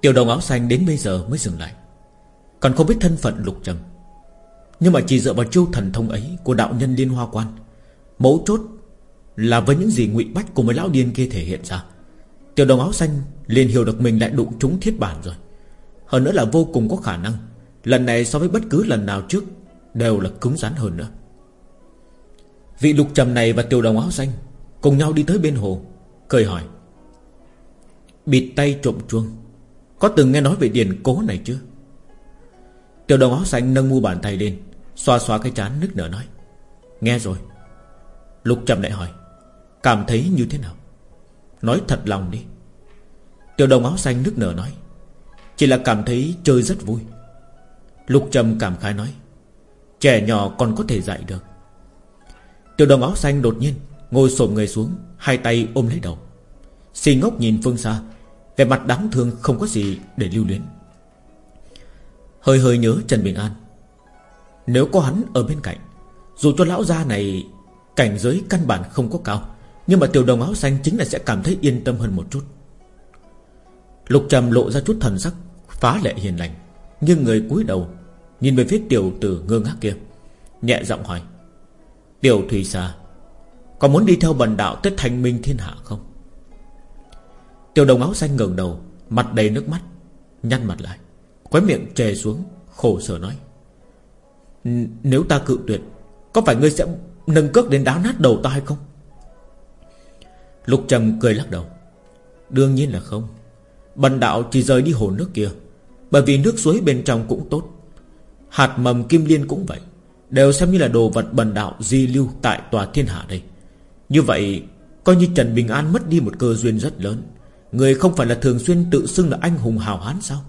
Tiểu đồng áo xanh đến bây giờ mới dừng lại. Còn không biết thân phận lục trầm. Nhưng mà chỉ dựa vào chiêu thần thông ấy Của đạo nhân liên hoa quan, Mấu chốt là với những gì ngụy Bách cùng với lão điên kia thể hiện ra. Tiểu đồng áo xanh liền hiểu được mình lại đụng trúng thiết bản rồi. Hơn nữa là vô cùng có khả năng, Lần này so với bất cứ lần nào trước Đều là cứng rắn hơn nữa. Vị lục trầm này và tiểu đồng áo xanh Cùng nhau đi tới bên hồ, Cười hỏi, Bịt tay trộm chuông có từng nghe nói về điền cố này chưa? Tiểu đồng áo xanh nâng mu bàn tay lên, Xoa xoa cái chán nức nở nói, Nghe rồi. Lục trầm lại hỏi, Cảm thấy như thế nào? Nói thật lòng đi. Tiểu đồng áo xanh nức nở nói, Chỉ là cảm thấy chơi rất vui. Lục trầm cảm khái nói, Trẻ nhỏ còn có thể dạy được. Tiểu đồng áo xanh đột nhiên Ngồi xổm người xuống, Hai tay ôm lấy đầu. Xì ngốc nhìn phương xa về mặt đáng thương không có gì để lưu luyến. Hơi hơi nhớ Trần Bình An. Nếu có hắn ở bên cạnh, Dù cho lão gia này Cảnh giới căn bản không có cao, Nhưng mà tiểu đồng áo xanh chính là sẽ cảm thấy yên tâm hơn một chút. Lục trầm lộ ra chút thần sắc Phá lệ hiền lành, Nhưng người cúi đầu Nhìn về phía tiểu tử ngơ ngác kia, Nhẹ giọng hỏi, Tiểu Thủy Sa, Có muốn đi theo bần đạo tới thành minh thiên hạ không? Tiểu đồng áo xanh ngẩng đầu, Mặt đầy nước mắt, Nhăn mặt lại Quái miệng chè xuống, Khổ sở nói Nếu ta cự tuyệt, Có phải ngươi sẽ nâng cước đến đá nát đầu ta hay không? Lục trầm cười lắc đầu, Đương nhiên là không. Bần đạo chỉ rời đi hồ nước kia, Bởi vì nước suối bên trong cũng tốt. Hạt mầm kim liên cũng vậy, Đều xem như là đồ vật bần đạo di lưu Tại tòa thiên hạ đây. Như vậy, Coi như Trần Bình An mất đi một cơ duyên rất lớn Người không phải là thường xuyên tự xưng là anh hùng hào hán sao?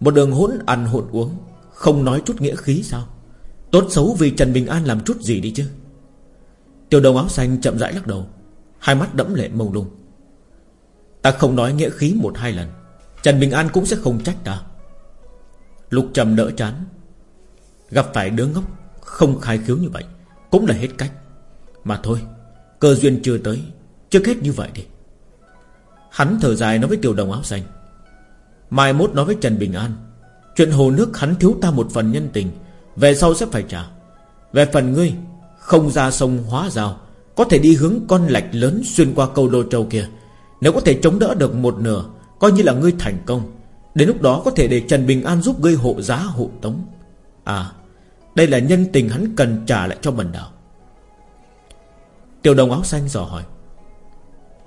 Một đường hỗn ăn hỗn uống, Không nói chút nghĩa khí sao? Tốt xấu vì Trần Bình An làm chút gì đi chứ? Tiểu đồng áo xanh chậm rãi lắc đầu, Hai mắt đẫm lệ mông lung. Ta không nói nghĩa khí một hai lần, Trần Bình An cũng sẽ không trách ta. Lục trầm đỡ chán. Gặp phải đứa ngốc, Không khai khiếu như vậy, Cũng là hết cách. Mà thôi, Cơ duyên chưa tới, Trước hết như vậy đi. Hắn thở dài nói với tiểu đồng áo xanh. Mai mốt nói với Trần Bình An, Chuyện hồ nước hắn thiếu ta một phần nhân tình, Về sau sẽ phải trả. Về phần ngươi, Không ra sông hóa rào, Có thể đi hướng con lạch lớn xuyên qua câu đô châu kia. Nếu có thể chống đỡ được một nửa, Coi như là ngươi thành công, Đến lúc đó có thể để Trần Bình An giúp ngươi hộ giá hộ tống. À Đây là nhân tình hắn cần trả lại cho bần đạo. Tiểu đồng áo xanh dò hỏi.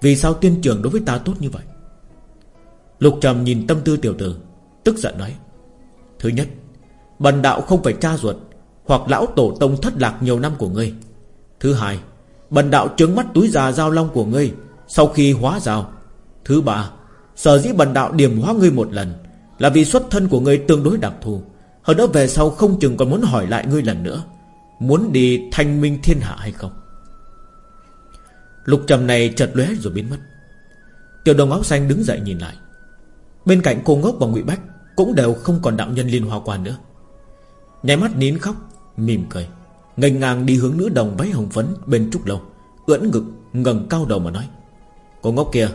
Vì sao tiên trưởng đối với ta tốt như vậy? Lục trầm nhìn tâm tư tiểu tử, Tức giận nói, Thứ nhất, Bần đạo không phải cha ruột Hoặc lão tổ tông thất lạc nhiều năm của ngươi. Thứ hai, Bần đạo trướng mắt túi già giao long của ngươi Sau khi hóa rào Thứ ba, Sở dĩ bần đạo điểm hóa ngươi một lần Là vì xuất thân của ngươi tương đối đặc thù. Hơn nữa về sau không chừng còn muốn hỏi lại ngươi lần nữa, Muốn đi thanh minh thiên hạ hay không? Lục trầm này chợt lóe rồi biến mất. Tiểu đồng áo xanh đứng dậy nhìn lại. Bên cạnh cô ngốc và ngụy Bách Cũng đều không còn đạo nhân liên hoa quan nữa. Nháy mắt nín khóc, Mỉm cười ngênh ngang đi hướng nữ đồng váy hồng phấn bên trúc lâu, ưỡn ngực, ngẩng cao đầu mà nói, Cô ngốc kia,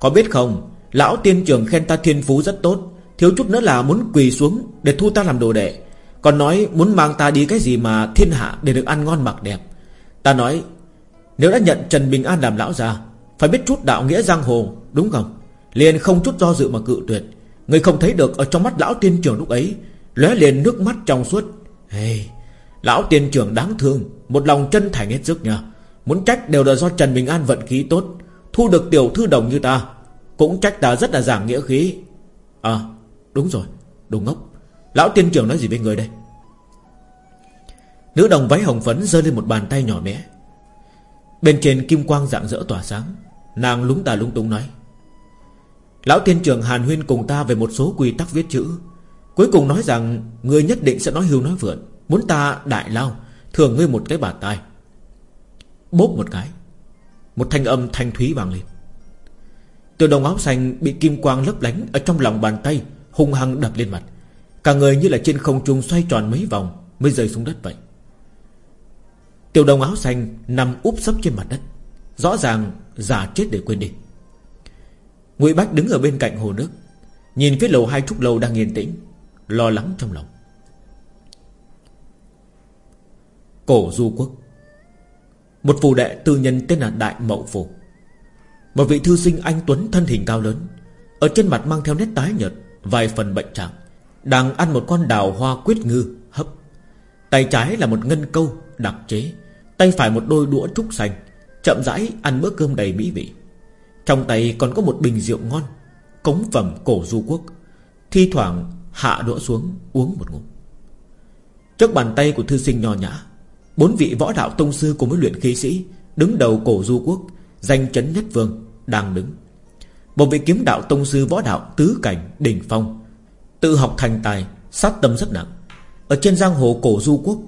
Có biết không, Lão tiên trưởng khen ta thiên phú rất tốt, Thiếu chút nữa là muốn quỳ xuống Để thu ta làm đồ đệ, Còn nói muốn mang ta đi cái gì mà thiên hạ Để được ăn ngon mặc đẹp. Ta nói nếu đã nhận Trần Bình An làm lão già Phải biết chút đạo nghĩa giang hồ Đúng không? Liền không chút do dự mà cự tuyệt. Người không thấy được ở trong mắt lão tiên trưởng lúc ấy lóe liền nước mắt trong suốt. Hey, Lão tiên trưởng đáng thương Một lòng chân thành hết sức nha Muốn trách đều là do Trần Bình An vận khí tốt Thu được tiểu thư đồng như ta cũng trách ta rất là giảng nghĩa khí. À đúng rồi Đồ ngốc. Lão tiên trưởng nói gì với người đây? Nữ đồng váy hồng phấn rơi lên một bàn tay nhỏ bé. Bên trên kim quang dạng dỡ tỏa sáng, Nàng lúng tà lung tung nói, Lão tiên trưởng Hàn Huyên cùng ta về một số quy tắc viết chữ. Cuối cùng nói rằng, ngươi nhất định sẽ nói hưu nói vượn. Muốn ta đại lao, Thường ngươi một cái bàn tay Bốp một cái, Một thanh âm thanh thúy vang lên. Tiểu đồng áo xanh bị kim quang lấp lánh Ở trong lòng bàn tay, hung hăng đập lên mặt. Cả người như là trên không trung xoay tròn mấy vòng Mới rơi xuống đất vậy. Tiểu đồng áo xanh nằm úp sấp trên mặt đất, Rõ ràng giả chết để quên đi. Ngụy Bách đứng ở bên cạnh hồ nước, Nhìn phía lầu hai trúc lâu đang yên tĩnh, Lo lắng trong lòng. Cổ Du Quốc, Một phù đệ tư nhân tên là Đại Mậu Phù. Một vị thư sinh anh Tuấn thân hình cao lớn, Ở trên mặt mang theo nét tái nhợt, Vài phần bệnh trạng, Đang ăn một con đào hoa quyết ngư, hấp. Tay trái là một ngân câu đặc chế Tay phải một đôi đũa trúc xanh, Chậm rãi ăn bữa cơm đầy mỹ vị. Trong tay còn có một bình rượu ngon, Cống phẩm cổ du quốc. Thi thoảng hạ đũa xuống uống một ngụm. Trước bàn tay của thư sinh nho nhã, Bốn vị võ đạo tông sư cùng với luyện khí sĩ Đứng đầu cổ du quốc, Danh chấn nhất vương, Đang đứng. Một vị kiếm đạo tông sư võ đạo tứ cảnh đỉnh phong, Tự học thành tài, Sát tâm rất nặng. Ở trên giang hồ cổ du quốc,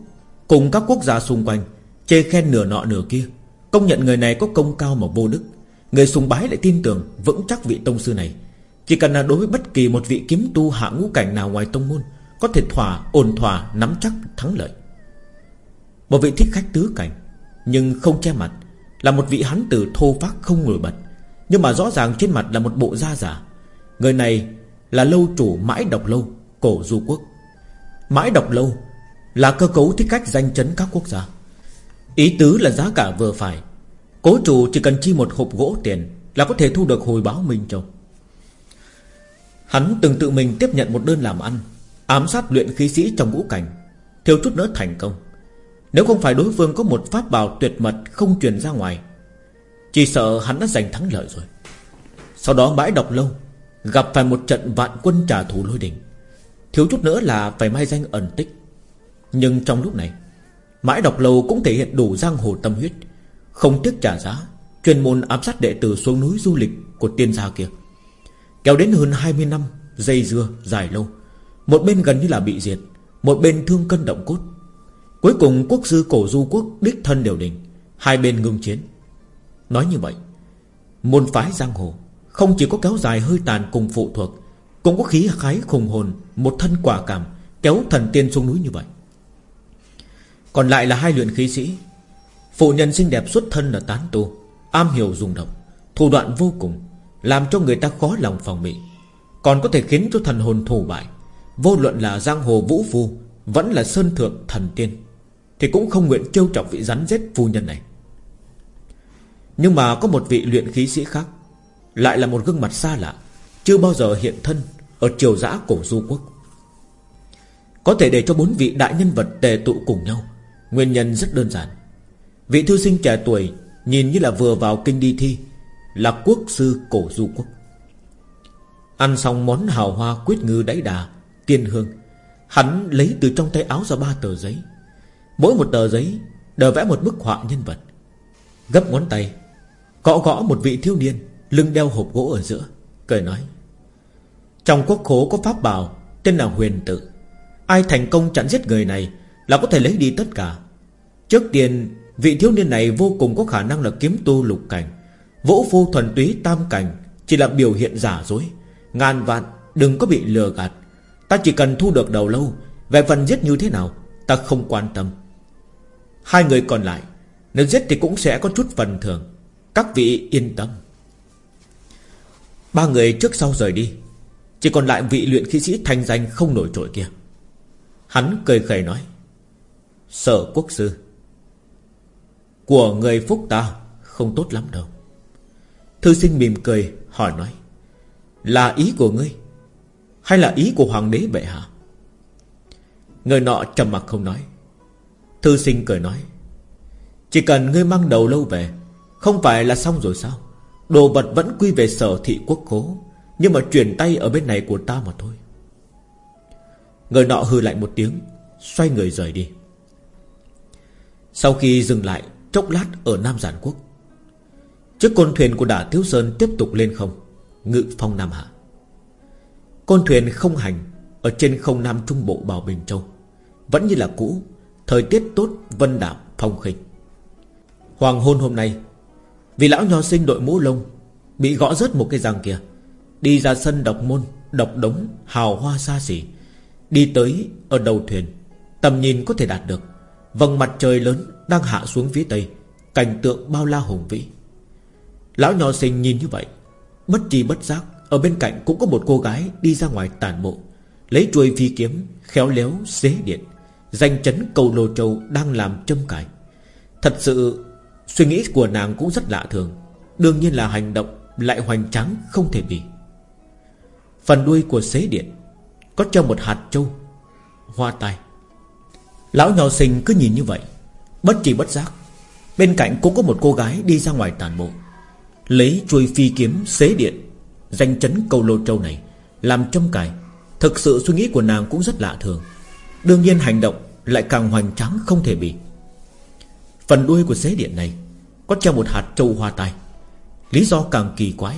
Cùng các quốc gia xung quanh Chê khen nửa nọ nửa kia. Công nhận người này có công cao mà vô đức. Người sùng bái lại tin tưởng vững chắc vị tông sư này. Chỉ cần là đối với bất kỳ một vị kiếm tu hạ ngũ cảnh nào ngoài tông môn Có thể thỏa, ổn thỏa, nắm chắc thắng lợi. Một vị thích khách tứ cảnh Nhưng không che mặt Là một vị hắn tử thô phát không nổi bật. Nhưng mà rõ ràng trên mặt là một bộ da giả. Người này là lâu chủ mãi độc lâu Cổ du quốc. Mãi độc lâu Là cơ cấu thích khách danh chấn các quốc gia. Ý tứ là giá cả vừa phải. Cố chủ chỉ cần chi một hộp gỗ tiền Là có thể thu được hồi báo Minh Châu. Hắn từng tự mình tiếp nhận một đơn làm ăn, Ám sát luyện khí sĩ trong ngũ cảnh, Thiếu chút nữa thành công. Nếu không phải đối phương có một pháp bảo tuyệt mật Không truyền ra ngoài, Chỉ sợ hắn đã giành thắng lợi rồi. Sau đó bãi độc lâu, Gặp phải một trận vạn quân trả thù lôi đình. Thiếu chút nữa là phải mai danh ẩn tích. Nhưng trong lúc này Mãi đọc lâu cũng thể hiện đủ giang hồ tâm huyết. Không tiếc trả giá, Chuyên môn ám sát đệ tử xuống núi du lịch Của tiên gia kia. Kéo đến hơn 20 năm, Dây dưa, dài lâu. Một bên gần như là bị diệt, Một bên thương cân động cốt. Cuối cùng quốc sư cổ du quốc đích thân đều đình, Hai bên ngưng chiến. Nói như vậy, Môn phái giang hồ Không chỉ có kéo dài hơi tàn cùng phụ thuộc, Cũng có khí khái khùng hồn, Một thân quả cảm Kéo thần tiên xuống núi như vậy còn lại là hai luyện khí sĩ. Phụ nhân xinh đẹp xuất thân là tán tu, Am hiểu dùng độc, Thủ đoạn vô cùng, Làm cho người ta khó lòng phòng bị. Còn có thể khiến cho thần hồn thù bại, Vô luận là giang hồ vũ phu, Vẫn là sơn thượng thần tiên, Thì cũng không nguyện trêu trọng vị rắn rết phu nhân này. Nhưng mà có một vị luyện khí sĩ khác, Lại là một gương mặt xa lạ, Chưa bao giờ hiện thân Ở triều giã cổ du quốc. Có thể để cho bốn vị đại nhân vật tề tụ cùng nhau Nguyên nhân rất đơn giản. Vị thư sinh trẻ tuổi Nhìn như là vừa vào kinh đi thi, Là quốc sư cổ du quốc. Ăn xong món hào hoa quyết ngư đáy đà, Tiên hương, Hắn lấy từ trong tay áo ra ba tờ giấy. Mỗi một tờ giấy Đều vẽ một bức họa nhân vật. Gấp ngón tay, Gõ gõ một vị thiếu niên Lưng đeo hộp gỗ ở giữa, Cười nói, Trong quốc khố có pháp bảo Tên là huyền tự. Ai thành công chặn giết người này Là có thể lấy đi tất cả. Trước tiên, Vị thiếu niên này vô cùng có khả năng là kiếm tu lục cảnh. Vỗ phu thuần túy tam cảnh Chỉ là biểu hiện giả dối. Ngàn vạn, đừng có bị lừa gạt. Ta chỉ cần thu được đầu lâu, Về phần giết như thế nào, Ta không quan tâm. Hai người còn lại, Nếu giết thì cũng sẽ có chút phần thưởng. Các vị yên tâm. Ba người trước sau rời đi. Chỉ còn lại vị luyện khí sĩ thành danh không nổi trội kia. Hắn cười khẩy nói, Sở quốc sư của người phúc ta Không tốt lắm đâu. Thư sinh mỉm cười hỏi nói Là ý của ngươi Hay là ý của hoàng đế vậy hả? Người nọ trầm mặc không nói. Thư sinh cười nói Chỉ cần ngươi mang đầu lâu về Không phải là xong rồi sao? Đồ vật vẫn quy về sở thị quốc cố, Nhưng mà chuyển tay ở bên này của ta mà thôi. Người nọ hư lại một tiếng Xoay người rời đi. Sau khi dừng lại Chốc lát ở Nam Giản Quốc. Chiếc con thuyền của đả Thiếu Sơn tiếp tục lên không, Ngự phong Nam Hạ. Con thuyền không hành Ở trên không Nam Trung Bộ Bảo Bình Châu. Vẫn như là cũ, Thời tiết tốt, vân đạm, phong khinh. Hoàng hôn hôm nay, Vì lão nho sinh đội mũ lông, Bị gõ rớt một cái răng kia, Đi ra sân độc môn, Độc đống, hào hoa xa xỉ, Đi tới ở đầu thuyền, Tầm nhìn có thể đạt được. Vầng mặt trời lớn đang hạ xuống phía tây, Cảnh tượng bao la hùng vĩ. Lão nho sinh nhìn như vậy, Bất chi bất giác, Ở bên cạnh cũng có một cô gái Đi ra ngoài tàn bộ Lấy chuôi phi kiếm, Khéo léo xế điện, Danh chấn cầu lô châu đang làm châm cài. Thật sự, Suy nghĩ của nàng cũng rất lạ thường, Đương nhiên là hành động Lại hoành tráng không thể bì. Phần đuôi của xế điện Có cho một hạt châu, Hoa tai. Lão nhỏ sinh cứ nhìn như vậy Bất kỳ bất giác, Bên cạnh cũng có một cô gái đi ra ngoài tàn bộ, Lấy chuôi phi kiếm xế điện, Danh chấn câu lô châu này, Làm trông cài. Thực sự suy nghĩ của nàng cũng rất lạ thường. Đương nhiên hành động lại càng hoành tráng không thể bị. Phần đuôi của xế điện này Có treo một hạt châu hoa tai. Lý do càng kỳ quái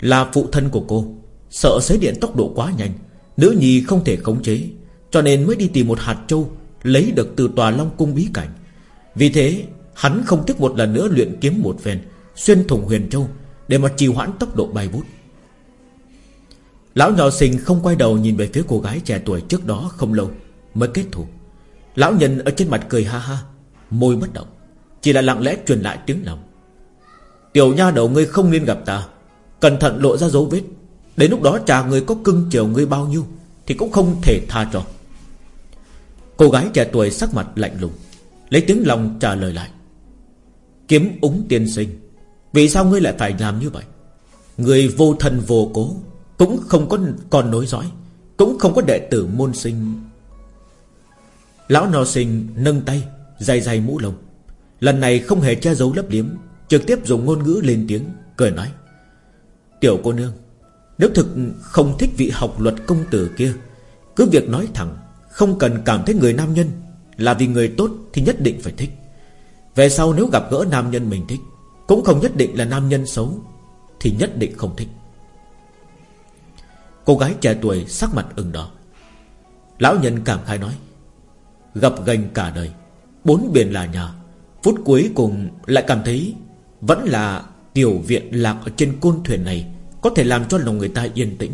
Là phụ thân của cô Sợ xế điện tốc độ quá nhanh, Nữ nhi không thể khống chế, Cho nên mới đi tìm một hạt châu Lấy được từ tòa Long Cung bí cảnh. Vì thế, hắn không tiếc một lần nữa luyện kiếm một phen, Xuyên thủng huyền châu, Để mà trì hoãn tốc độ bay bút. Lão nhỏ sinh không quay đầu nhìn về phía cô gái trẻ tuổi trước đó không lâu, Mới kết thúc Lão nhân ở trên mặt cười ha ha, Môi bất động, Chỉ là lặng lẽ truyền lại tiếng lòng. Tiểu nha đầu, ngươi không nên gặp ta, Cẩn thận lộ ra dấu vết, Đến lúc đó trà người có cưng chiều ngươi bao nhiêu Thì cũng không thể tha cho. Cô gái trẻ tuổi sắc mặt lạnh lùng Lấy tiếng lòng trả lời lại. Kiếm úng tiên sinh, Vì sao ngươi lại phải làm như vậy? Người vô thân vô cố, Cũng không có con nối dõi, Cũng không có đệ tử môn sinh. Lão nò sinh nâng tay Dày dày mũ lông. Lần này không hề che giấu lấp liếm, Trực tiếp dùng ngôn ngữ lên tiếng, Cười nói. Tiểu cô nương, Nếu thực không thích vị học luật công tử kia, Cứ việc nói thẳng, Không cần cảm thấy người nam nhân là vì người tốt thì nhất định phải thích. Về sau nếu gặp gỡ nam nhân mình thích, Cũng không nhất định là nam nhân xấu, Thì nhất định không thích. Cô gái trẻ tuổi sắc mặt ửng đỏ. Lão nhân cảm khai nói, Gặp gành cả đời, Bốn biển là nhà, Phút cuối cùng lại cảm thấy Vẫn là tiểu viện lạc ở trên côn thuyền này Có thể làm cho lòng người ta yên tĩnh.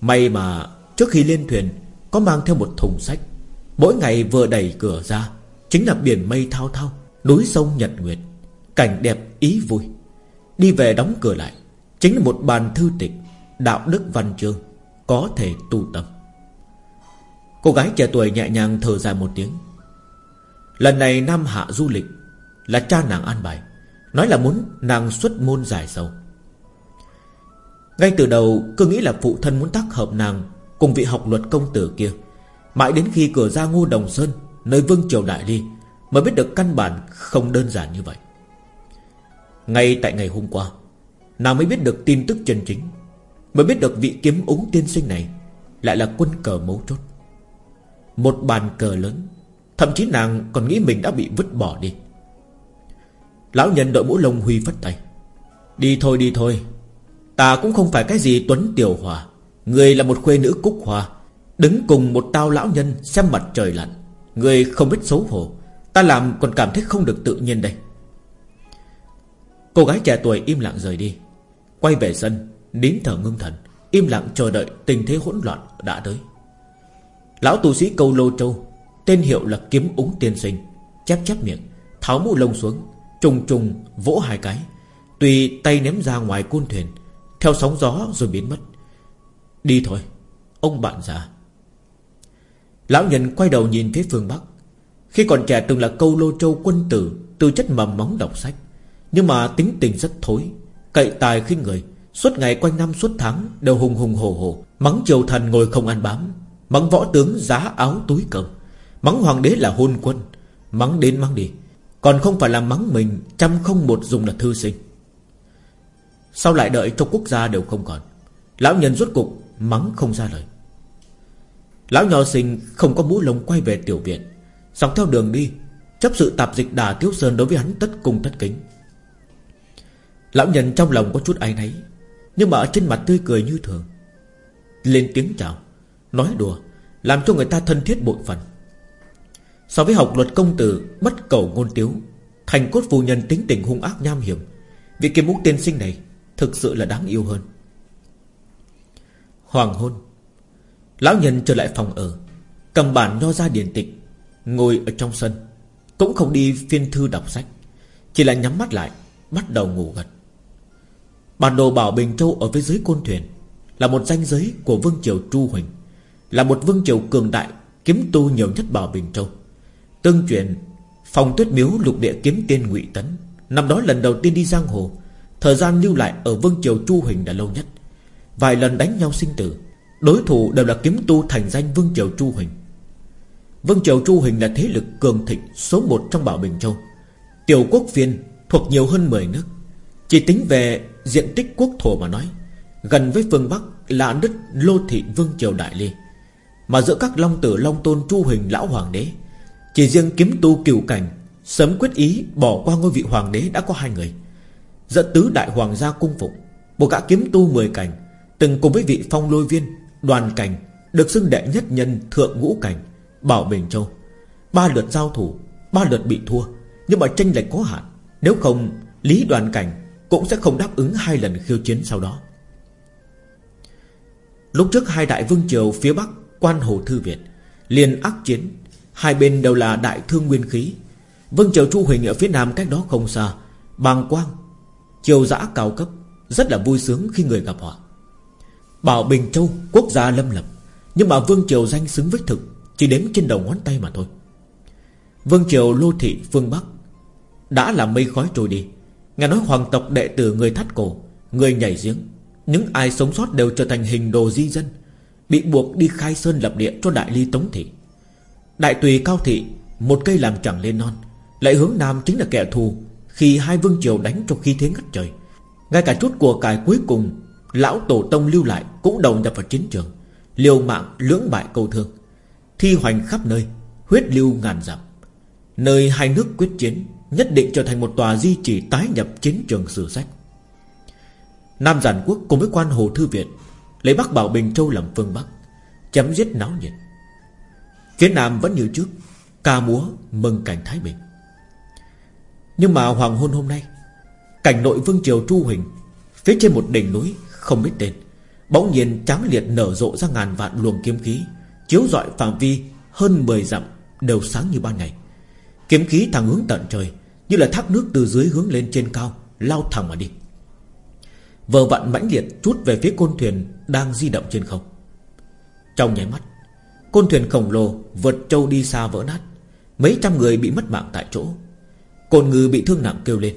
May mà trước khi lên thuyền Có mang theo một thùng sách Mỗi ngày vừa đẩy cửa ra, Chính là biển mây thao thao, Núi sông nhật nguyệt, Cảnh đẹp ý vui. Đi về đóng cửa lại, Chính là một bàn thư tịch, Đạo đức văn chương, Có thể tu tâm Cô gái trẻ tuổi nhẹ nhàng thở dài một tiếng. Lần này Nam Hạ du lịch, Là cha nàng an bài, Nói là muốn nàng xuất môn giải sầu. Ngay từ đầu, cứ nghĩ là phụ thân muốn tác hợp nàng Cùng vị học luật công tử kia Mãi đến khi cửa ra ngô đồng sơn, Nơi vương triều đại ly Mới biết được căn bản không đơn giản như vậy. Ngay tại ngày hôm qua, Nàng mới biết được tin tức chân chính, Mới biết được vị kiếm úng tiên sinh này Lại là quân cờ mấu chốt. Một bàn cờ lớn, Thậm chí nàng còn nghĩ mình đã bị vứt bỏ đi. Lão nhân đội mũ lông huy phất tay. Đi thôi đi thôi. Ta cũng không phải cái gì Tuấn Tiểu Hòa, Người là một khuê nữ Cúc Hòa Đứng cùng một tao lão nhân xem mặt trời lặn. Người không biết xấu hổ. Ta làm còn cảm thấy không được tự nhiên đây. Cô gái trẻ tuổi im lặng rời đi. Quay về sân, Nín thở ngưng thần, Im lặng chờ đợi tình thế hỗn loạn đã tới. Lão tu sĩ câu lô châu, Tên hiệu là kiếm úng tiên sinh, Chép chép miệng, Tháo mũ lông xuống, Trùng trùng vỗ hai cái, Tùy tay ném ra ngoài côn thuyền, Theo sóng gió rồi biến mất. Đi thôi, Ông bạn già. Lão nhân quay đầu nhìn phía phương Bắc. Khi còn trẻ từng là câu lô châu quân tử, tư chất mầm móng đọc sách. Nhưng mà tính tình rất thối, Cậy tài khinh người. Suốt ngày quanh năm, suốt tháng Đều hùng hùng hồ hồ Mắng triều thần ngồi không ăn bám. Mắng võ tướng giá áo túi cầm Mắng hoàng đế là hôn quân. Mắng đến mắng đi. Còn không phải là mắng mình Trăm không một dùng là thư sinh. Sau lại đợi cho quốc gia đều không còn. Lão nhân rốt cục Mắng không ra lời. Lão nho sinh không có mũ lông quay về tiểu viện. Dọc theo đường đi, Chấp sự tạp dịch đà Tiếu Sơn đối với hắn tất cung tất kính. Lão nhân trong lòng có chút ai nấy Nhưng mà ở trên mặt tươi cười như thường. Lên tiếng chào, Nói đùa, Làm cho người ta thân thiết bội phần. So với học luật công tử Bất cầu ngôn tiếu, Thành cốt phu nhân tính tình hung ác nham hiểm, Vị kiếm múc tiên sinh này Thực sự là đáng yêu hơn. Hoàng hôn Lão nhân trở lại phòng ở. Cầm bản nho ra điển tịch, Ngồi ở trong sân. Cũng không đi phiên thư đọc sách, Chỉ là nhắm mắt lại, Bắt đầu ngủ gật. Bản đồ bảo Bình Châu ở phía dưới côn thuyền Là một danh giới của Vương Triều Chu Huỳnh, Là một Vương Triều cường đại, Kiếm tu nhiều nhất Bảo Bình Châu. Tương truyền, Phòng tuyết miếu lục địa kiếm tiên ngụy Tấn, Năm đó lần đầu tiên đi giang hồ, Thời gian lưu lại ở Vương Triều Chu Huỳnh đã lâu nhất. Vài lần đánh nhau sinh tử Đối thủ đều là kiếm tu thành danh Vương Triều Chu Huỳnh. Vương Triều Chu Huỳnh là thế lực cường thịnh Số một trong Bảo Bình Châu. Tiểu quốc phiên thuộc nhiều hơn 10 nước. Chỉ tính về diện tích quốc thổ mà nói, Gần với phương Bắc là đất Lô Thị Vương Triều Đại Ly. Mà giữa các long tử, long tôn, Chu Huỳnh, Lão Hoàng đế, Chỉ riêng kiếm tu cửu cảnh, Sớm quyết ý bỏ qua ngôi vị hoàng đế đã có hai người. Dẫn tứ đại hoàng gia cung phục Một gã kiếm tu mười cảnh, Từng cùng với vị phong lôi viên Đoàn cảnh Được xưng đệ nhất nhân thượng ngũ cảnh, Bảo Bình Châu. Ba lượt giao thủ, Ba lượt bị thua. Nhưng mà tranh lệch có hạn. Nếu không, Lý đoàn cảnh Cũng sẽ không đáp ứng hai lần khiêu chiến sau đó. Lúc trước hai đại vương triều phía Bắc Quan Hồ Thư Việt liền ác chiến. Hai bên đều là đại thương nguyên khí. Vương triều Chu Huỳnh ở phía Nam cách đó không xa, Bàng Quang, Triều giã cao cấp, Rất là vui sướng khi người gặp họ Bảo Bình Châu, quốc gia lâm lập. Nhưng mà Vương Triều danh xứng với thực, Chỉ đếm trên đầu ngón tay mà thôi. Vương Triều Lô Thị, phương Bắc, Đã là mây khói trôi đi. Nghe nói hoàng tộc đệ tử người thắt cổ, Người nhảy giếng, Những ai sống sót đều trở thành hình đồ di dân, Bị buộc đi khai sơn lập địa cho đại ly tống thị. Đại tùy cao thị, Một cây làm chẳng lên non, Lại hướng nam chính là kẻ thù Khi hai vương triều đánh trong khí thế ngất trời. Ngay cả chút của cải cuối cùng Lão Tổ Tông lưu lại Cũng đầu nhập vào chiến trường, Liều mạng lưỡng bại câu thương, Thi hoành khắp nơi, Huyết lưu ngàn dặm. Nơi hai nước quyết chiến Nhất định trở thành một tòa di chỉ tái nhập chiến trường sử sách. Nam Giản Quốc cùng với quan Hồ Thư Viện Lấy Bắc Bảo Bình Châu làm phương Bắc, Chấm giết náo nhiệt. Phía Nam vẫn như trước, Ca múa mừng cảnh Thái Bình. Nhưng mà hoàng hôn hôm nay, Cảnh nội Vương Triều Chu Huỳnh, Phía trên một đỉnh núi không biết tên. Bỗng nhiên trắng liệt nở rộ ra ngàn vạn luồng kiếm khí, Chiếu rọi phạm vi hơn 10 dặm Đều sáng như ban ngày. Kiếm khí thẳng hướng tận trời, Như là thác nước từ dưới hướng lên trên cao, Lao thẳng mà đi. Vờ vặn mãnh liệt chút về phía côn thuyền Đang di động trên không. Trong nháy mắt, Côn thuyền khổng lồ vượt châu đi xa vỡ nát, Mấy trăm người bị mất mạng tại chỗ. Côn ngư bị thương nặng kêu lên,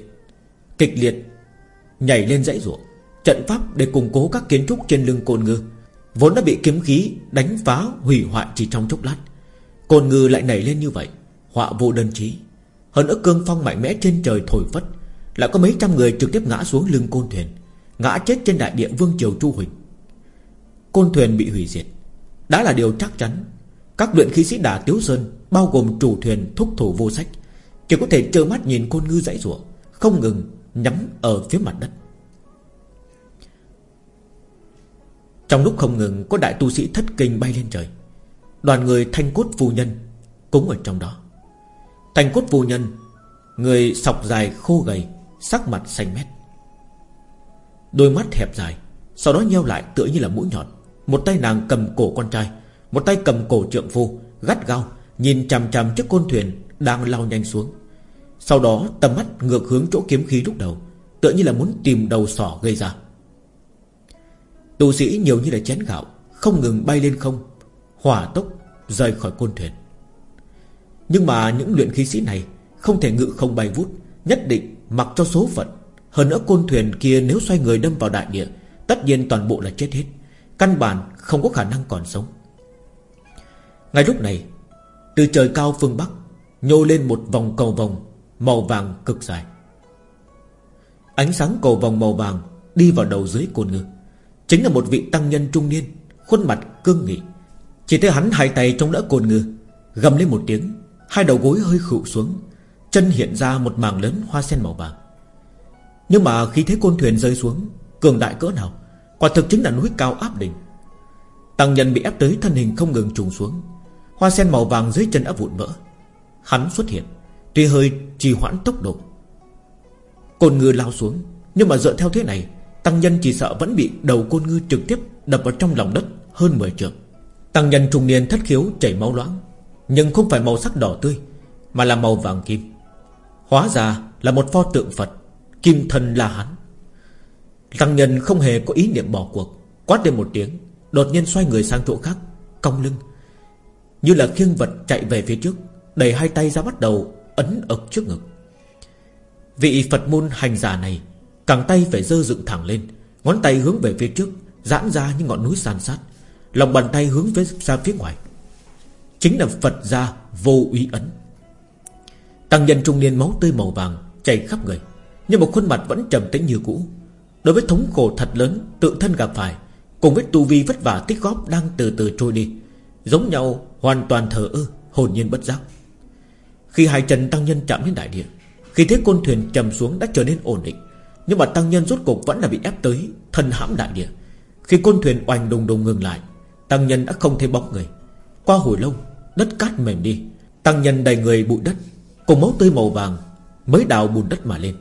Kịch liệt Nhảy lên dãy ruộng. Trận pháp để củng cố các kiến trúc trên lưng côn ngư. Vốn đã bị kiếm khí Đánh phá, hủy hoại chỉ trong chốc lát. Côn ngư lại nảy lên như vậy, Họa vô đơn chí. Hơn nữa cương phong mạnh mẽ trên trời thổi phất, Lại có mấy trăm người trực tiếp ngã xuống lưng côn thuyền, Ngã chết trên đại địa vương triều Chu Huỳnh. Côn thuyền bị hủy diệt. Đã là điều chắc chắn, Các luyện khí sĩ đà Tiếu Sơn, Bao gồm chủ thuyền, thúc thủ vô sách, Chỉ có thể trơ mắt nhìn côn ngư dãy rủa, Không ngừng nhắm ở phía mặt đất. Trong lúc không ngừng, có đại tu sĩ thất kinh bay lên trời. Đoàn người thanh cốt phu nhân Cũng ở trong đó. Thanh cốt phu nhân, Người sọc dài khô gầy, Sắc mặt xanh mét. Đôi mắt hẹp dài, Sau đó nheo lại tựa như là mũi nhọn. Một tay nàng cầm cổ con trai, Một tay cầm cổ trượng phu, Gắt gao, Nhìn chằm chằm chiếc côn thuyền Đang lao nhanh xuống. Sau đó tầm mắt ngược hướng chỗ kiếm khí lúc đầu, Tựa như là muốn tìm đầu sỏ gây ra. Tu sĩ nhiều như là chén gạo, Không ngừng bay lên không, Hỏa tốc rời khỏi côn thuyền. Nhưng mà những luyện khí sĩ này Không thể ngự không bay vút, Nhất định mặc cho số phận. Hơn nữa côn thuyền kia nếu xoay người đâm vào đại địa, Tất nhiên toàn bộ là chết hết, Căn bản không có khả năng còn sống. Ngay lúc này, Từ trời cao phương Bắc, Nhô lên một vòng cầu vòng Màu vàng cực dài. Ánh sáng cầu vòng màu vàng Đi vào đầu dưới côn ngư. Chính là một vị tăng nhân trung niên, Khuôn mặt cương nghị. Chỉ thấy hắn hai tay trong đỡ cồn ngư Gầm lên một tiếng, Hai đầu gối hơi khụ xuống, Chân hiện ra một mảng lớn hoa sen màu vàng. Nhưng mà khi thấy côn thuyền rơi xuống, Cường đại cỡ nào, Quả thực chính là núi cao áp đỉnh. Tăng nhân bị ép tới thân hình không ngừng trùng xuống, Hoa sen màu vàng dưới chân đã vụn vỡ. Hắn xuất hiện, Tuy hơi trì hoãn tốc độ. Cồn ngư lao xuống, Nhưng mà dựa theo thế này Tăng nhân chỉ sợ vẫn bị đầu côn ngư trực tiếp Đập vào trong lòng đất hơn 10 trường Tăng nhân trung niên thất khiếu chảy máu loãng, Nhưng không phải màu sắc đỏ tươi, Mà là màu vàng kim. Hóa ra là một pho tượng Phật, Kim thân là hắn Tăng nhân không hề có ý niệm bỏ cuộc, Quát lên một tiếng, Đột nhiên xoay người sang chỗ khác, Cong lưng. Như là khiêng vật chạy về phía trước, Đẩy hai tay ra bắt đầu ấn ực trước ngực. Vị Phật môn hành giả này Cẳng tay phải dơ dựng thẳng lên, Ngón tay hướng về phía trước, Giãn ra như ngọn núi san sát, Lòng bàn tay hướng về ra phía ngoài. Chính là Phật gia vô ý ấn. Tăng nhân trung niên máu tươi màu vàng Chảy khắp người, Nhưng một khuôn mặt vẫn trầm tĩnh như cũ. Đối với thống khổ thật lớn, Tự thân gặp phải, Cùng với tu vi vất vả tích góp đang từ từ trôi đi, Giống nhau hoàn toàn thờ ơ, Hồn nhiên bất giác. Khi hai chân tăng nhân chạm đến đại địa, Khi thế côn thuyền trầm xuống đã trở nên ổn định. Nhưng mà tăng nhân rốt cục vẫn là bị ép tới, Thân hãm đại địa. Khi côn thuyền oanh đùng đùng ngừng lại, Tăng nhân đã không thấy bóng người. Qua hồi lâu, đất cát mềm đi. Tăng nhân đầy người bụi đất, Cùng máu tươi màu vàng Mới đào bùn đất mà lên,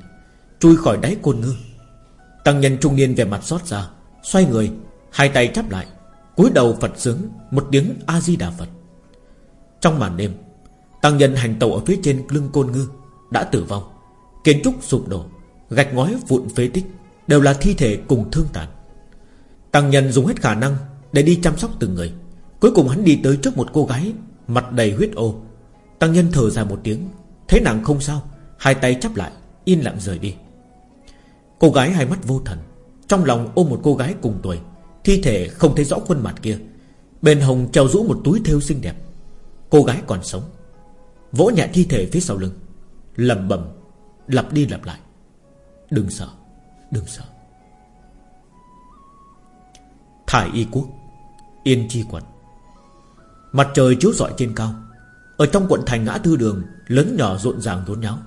Chui khỏi đáy côn ngư. Tăng nhân trung niên về mặt xót ra Xoay người, Hai tay chắp lại, cúi đầu Phật sướng Một tiếng A-di-đà Phật. Trong màn đêm, Tăng nhân hành tàu ở phía trên lưng côn ngư Đã tử vong, Kiến trúc sụp đổ. Gạch ngói vụn phế tích Đều là thi thể cùng thương tàn. Tăng nhân dùng hết khả năng Để đi chăm sóc từng người. Cuối cùng hắn đi tới trước một cô gái, Mặt đầy huyết ô. Tăng nhân thở dài một tiếng Thấy nàng không sao. Hai tay chắp lại, Yên lặng rời đi. Cô gái hai mắt vô thần, Trong lòng ôm một cô gái cùng tuổi, Thi thể không thấy rõ khuôn mặt kia. Bên hồng treo rũ một túi thêu xinh đẹp. Cô gái còn sống, Vỗ nhẹ thi thể phía sau lưng lầm bầm Lặp đi lặp lại. Đừng sợ Đừng sợ. Thải y quốc Yên chi quận. Mặt trời chiếu rọi trên cao. Ở trong quận thành ngã tư đường Lớn nhỏ rộn ràng rốn nháo.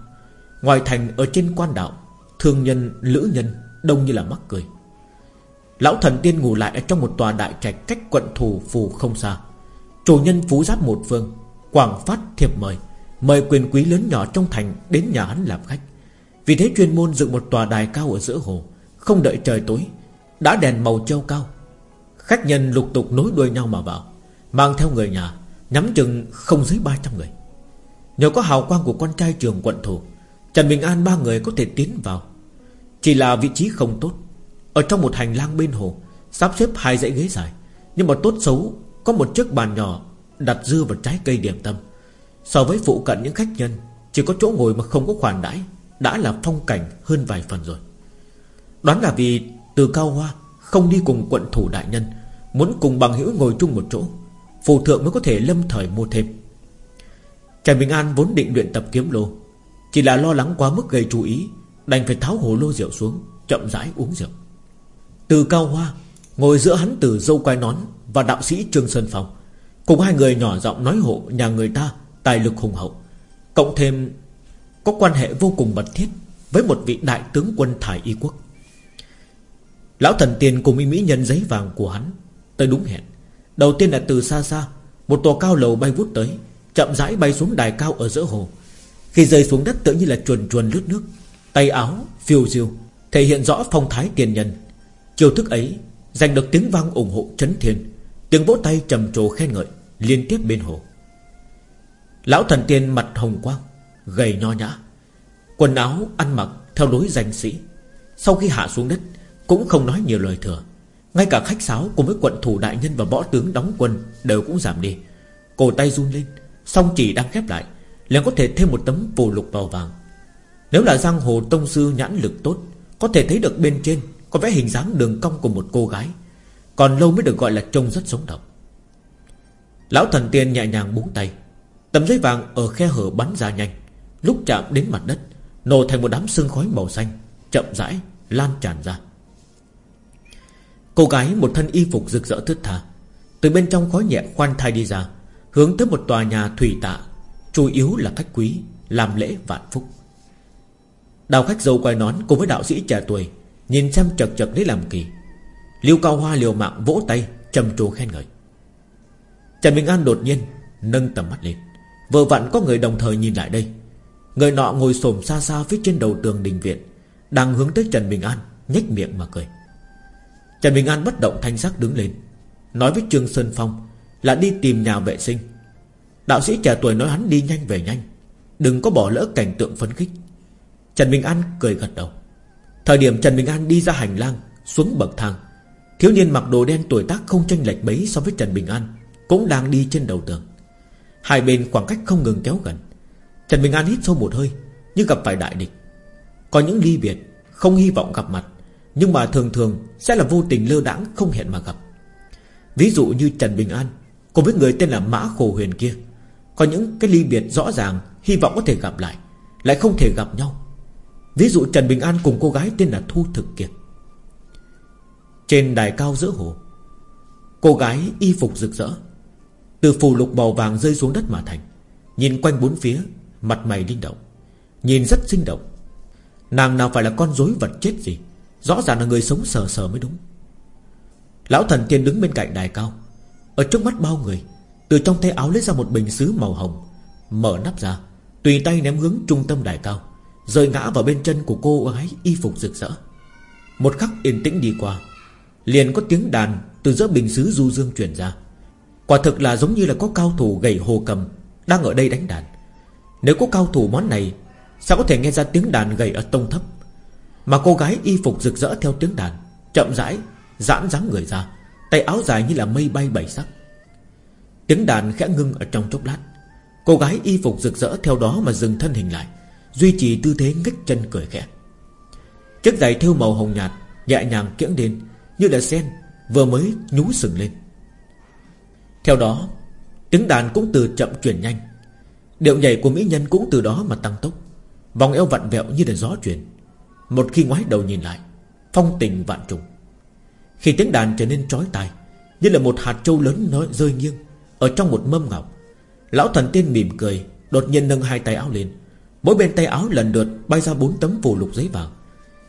Ngoài thành ở trên quan đạo Thương nhân, lữ nhân Đông như là mắc cười. Lão thần tiên ngủ lại ở trong một tòa đại trạch Cách quận thủ phù không xa. Chủ nhân phú giáp một phương Quảng phát thiệp mời Mời quyền quý lớn nhỏ trong thành đến nhà hắn làm khách. Vì thế chuyên môn dựng một tòa đài cao ở giữa hồ, Không đợi trời tối, Đã đèn màu trâu cao. Khách nhân lục tục nối đuôi nhau mà vào, Mang theo người nhà, Nhắm chừng không dưới 300 người. Nhờ có hào quang của con trai trường quận thủ, Trần Bình An ba người có thể tiến vào. Chỉ là vị trí không tốt, Ở trong một hành lang bên hồ, Sắp xếp hai dãy ghế dài, Nhưng mà tốt xấu, Có một chiếc bàn nhỏ Đặt dưa vào trái cây điểm tâm. So với phụ cận những khách nhân, Chỉ có chỗ ngồi mà không có khoản đãi. Đã là phong cảnh hơn vài phần rồi. Đoán là vì từ Cao Hoa, Không đi cùng quận thủ đại nhân, Muốn cùng bằng hữu ngồi chung một chỗ, Phù thượng mới có thể lâm thời mua thêm. Trần Bình An vốn định luyện tập kiếm lô, Chỉ là lo lắng quá mức gây chú ý, Đành phải tháo hồ lô rượu xuống, Chậm rãi uống rượu. Từ cao hoa, Ngồi giữa hắn từ dâu quai nón Và đạo sĩ Trương Sơn Phong, Cùng hai người nhỏ giọng nói hộ nhà người ta Tài lực hùng hậu, Cộng thêm có quan hệ vô cùng mật thiết Với một vị đại tướng quân thải y quốc. Lão thần tiền cùng y mỹ nhân giấy vàng của hắn Tới đúng hẹn. Đầu tiên là từ xa xa, Một tòa cao lầu bay vút tới, Chậm rãi bay xuống đài cao ở giữa hồ. Khi rơi xuống đất tự như là chuồn chuồn lướt nước, Tay áo phiêu diêu, Thể hiện rõ phong thái tiền nhân. Chiêu thức ấy giành được tiếng vang ủng hộ chấn thiên, Tiếng vỗ tay trầm trồ khen ngợi Liên tiếp bên hồ. Lão thần tiên mặt hồng quang Gầy nho nhã. Quần áo ăn mặc theo lối danh sĩ. Sau khi hạ xuống đất, Cũng không nói nhiều lời thừa. Ngay cả khách sáo cùng với quận thủ đại nhân và võ tướng đóng quân Đều cũng giảm đi. Cổ tay run lên, Song chỉ đang khép lại, liền có thể thêm một tấm phù lục màu vàng. Nếu là giang hồ tông sư nhãn lực tốt, Có thể thấy được bên trên Có vẽ hình dáng đường cong của một cô gái, Còn lâu mới được gọi là trông rất sống động. Lão thần tiên nhẹ nhàng búng tay, Tấm giấy vàng ở khe hở bắn ra nhanh. Lúc chạm đến mặt đất, Nổ thành một đám sương khói màu xanh, Chậm rãi lan tràn ra. Cô gái một thân y phục rực rỡ thướt tha, Từ bên trong khói nhẹ khoan thai đi ra, Hướng tới một tòa nhà thủy tạ, Chủ yếu là khách quý, Làm lễ vạn phúc. Đào khách dâu quay nón cùng với đạo sĩ trẻ tuổi, Nhìn xem chật chật lấy làm kỳ. Liêu cao hoa liều mạng vỗ tay, trầm trồ khen ngợi. Trần Bình An đột nhiên Nâng tầm mắt lên. Vừa vặn có người đồng thời nhìn lại đây. Người nọ ngồi xổm xa xa phía trên đầu tường đình viện, Đang hướng tới Trần Bình An, nhếch miệng mà cười. Trần Bình An bất động thanh sắc đứng lên, Nói với Trương Sơn Phong Là đi tìm nhà vệ sinh. Đạo sĩ trẻ tuổi nói hắn đi nhanh về nhanh, Đừng có bỏ lỡ cảnh tượng phấn khích. Trần Bình An cười gật đầu. Thời điểm Trần Bình An đi ra hành lang, Xuống bậc thang, Thiếu niên mặc đồ đen tuổi tác không tranh lệch mấy so với Trần Bình An Cũng đang đi trên đầu tường. Hai bên khoảng cách không ngừng kéo gần. Trần Bình An hít sâu một hơi, Như gặp phải đại địch. Có những ly biệt, Không hy vọng gặp mặt, Nhưng mà thường thường sẽ là vô tình lơ đãng không hẹn mà gặp. Ví dụ như Trần Bình An Cùng với người tên là Mã Khổ Huyền kia. Có những cái ly biệt rõ ràng, Hy vọng có thể gặp lại Lại không thể gặp nhau. Ví dụ Trần Bình An cùng cô gái tên là Thu Thực Kiệt Trên đài cao giữa hồ, Cô gái y phục rực rỡ, Từ phù lục màu vàng rơi xuống đất mà thành, Nhìn quanh bốn phía Mặt mày linh động, Nhìn rất sinh động. Nàng nào phải là con rối vật chết gì? Rõ ràng là người sống sờ sờ mới đúng. Lão thần tiên đứng bên cạnh đài cao. Ở trước mắt bao người, Từ trong tay áo lấy ra một bình sứ màu hồng, Mở nắp ra, Tùy tay ném hướng trung tâm đài cao, Rơi ngã vào bên chân của cô gái y phục rực rỡ. Một khắc yên tĩnh đi qua, Liền có tiếng đàn Từ giữa bình sứ du dương truyền ra. Quả thực là giống như là có cao thủ gầy hồ cầm Đang ở đây đánh đàn. Nếu có cao thủ món này, Sao có thể nghe ra tiếng đàn gầy ở tông thấp? Mà cô gái y phục rực rỡ theo tiếng đàn, Chậm rãi, Giãn dáng người ra, Tay áo dài như là mây bay bảy sắc. Tiếng đàn khẽ ngưng ở trong chốc lát. Cô gái y phục rực rỡ theo đó mà dừng thân hình lại, Duy trì tư thế ngách chân cười khẽ. Chiếc giày thêu màu hồng nhạt Nhẹ nhàng kiễng đến, Như là sen vừa mới nhú sừng lên. Theo đó, Tiếng đàn cũng từ chậm chuyển nhanh. Điệu nhảy của mỹ nhân cũng từ đó mà tăng tốc. Vòng eo vặn vẹo như là gió chuyển Một khi ngoái đầu nhìn lại, Phong tình vạn trùng. Khi tiếng đàn trở nên trói tai, Như là một hạt trâu lớn nó rơi nghiêng, Ở trong một mâm ngọc, Lão thần tiên mỉm cười, Đột nhiên nâng hai tay áo lên. Mỗi bên tay áo lần lượt bay ra bốn tấm phù lục giấy vàng.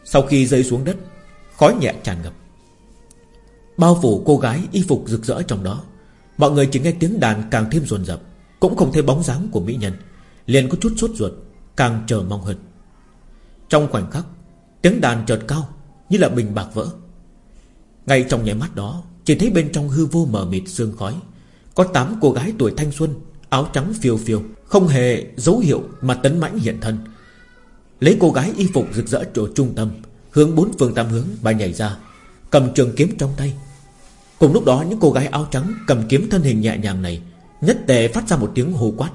Sau khi rơi xuống đất, Khói nhẹ tràn ngập. Bao phủ cô gái y phục rực rỡ trong đó, Mọi người chỉ nghe tiếng đàn càng thêm rồn rập. Cũng không thấy bóng dáng của mỹ nhân. Liền có chút sốt ruột, Càng chờ mong hơn. Trong khoảnh khắc, Tiếng đàn chợt cao, Như là bình bạc vỡ. Ngay trong nháy mắt đó, Chỉ thấy bên trong hư vô mờ mịt sương khói. Có tám cô gái tuổi thanh xuân, Áo trắng phiêu phiêu, Không hề dấu hiệu mà tấn mãnh hiện thân. Lấy cô gái y phục rực rỡ chỗ trung tâm, Hướng bốn phương tam hướng bà nhảy ra, Cầm trường kiếm trong tay. Cùng lúc đó, những cô gái áo trắng Cầm kiếm thân hình nhẹ nhàng này Nhất tề phát ra một tiếng hô quát.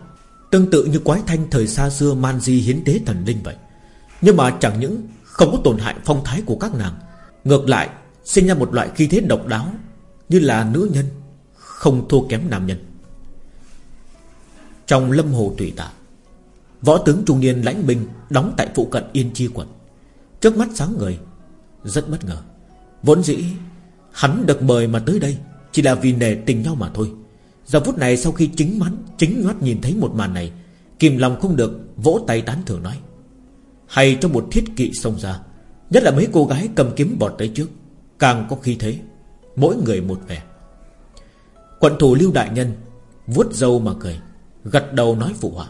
Tương tự như quái thanh thời xa xưa Man di hiến tế thần linh vậy. Nhưng mà chẳng những không có tổn hại phong thái của các nàng, Ngược lại Sinh ra một loại khí thế độc đáo Như là nữ nhân, Không thua kém nam nhân. Trong lâm hồ thủy tạ Võ tướng trung niên lãnh binh Đóng tại phụ cận Yên Chi quận. Trước mắt sáng người Rất bất ngờ. Vốn dĩ, Hắn được mời mà tới đây Chỉ là vì nề tình nhau mà thôi. Giờ phút này sau khi chính mắt Chính mắt nhìn thấy một màn này, Kìm lòng không được, vỗ tay tán thưởng nói. Hay trong một thiết kỵ xông ra, Nhất là mấy cô gái cầm kiếm bọt tới trước, Càng có khi thế, Mỗi người một vẻ. Quận thủ lưu đại nhân vuốt dâu mà cười, Gật đầu nói phụ họa.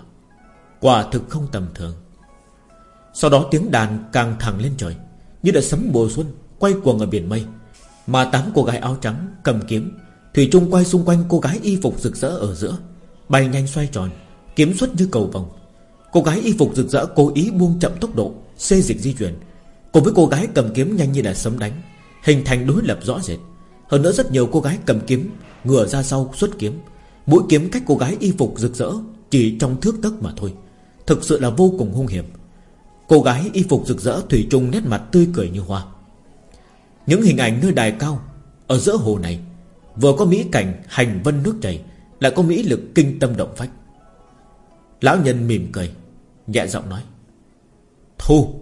Quả thực không tầm thường. Sau đó tiếng đàn càng thẳng lên trời, Như đã sấm mùa xuân, Quay cuồng ở biển mây, Mà tám cô gái áo trắng cầm kiếm Thủy Trung quay xung quanh cô gái y phục rực rỡ ở giữa. Bay nhanh xoay tròn, Kiếm xuất như cầu vòng Cô gái y phục rực rỡ cố ý buông chậm tốc độ, Xê dịch di chuyển. Cùng với cô gái cầm kiếm nhanh như là sấm đánh, Hình thành đối lập rõ rệt. Hơn nữa rất nhiều cô gái cầm kiếm, Ngửa ra sau xuất kiếm. Mũi kiếm cách cô gái y phục rực rỡ, Chỉ trong thước tấc mà thôi. Thực sự là vô cùng hung hiểm. Cô gái y phục rực rỡ Thủy Trung nét mặt tươi cười như hoa. Những hình ảnh nơi đài cao, Ở giữa hồ này Vừa có mỹ cảnh hành vân nước chảy, Lại có mỹ lực kinh tâm động phách. Lão nhân mỉm cười, Nhẹ giọng nói, Thu,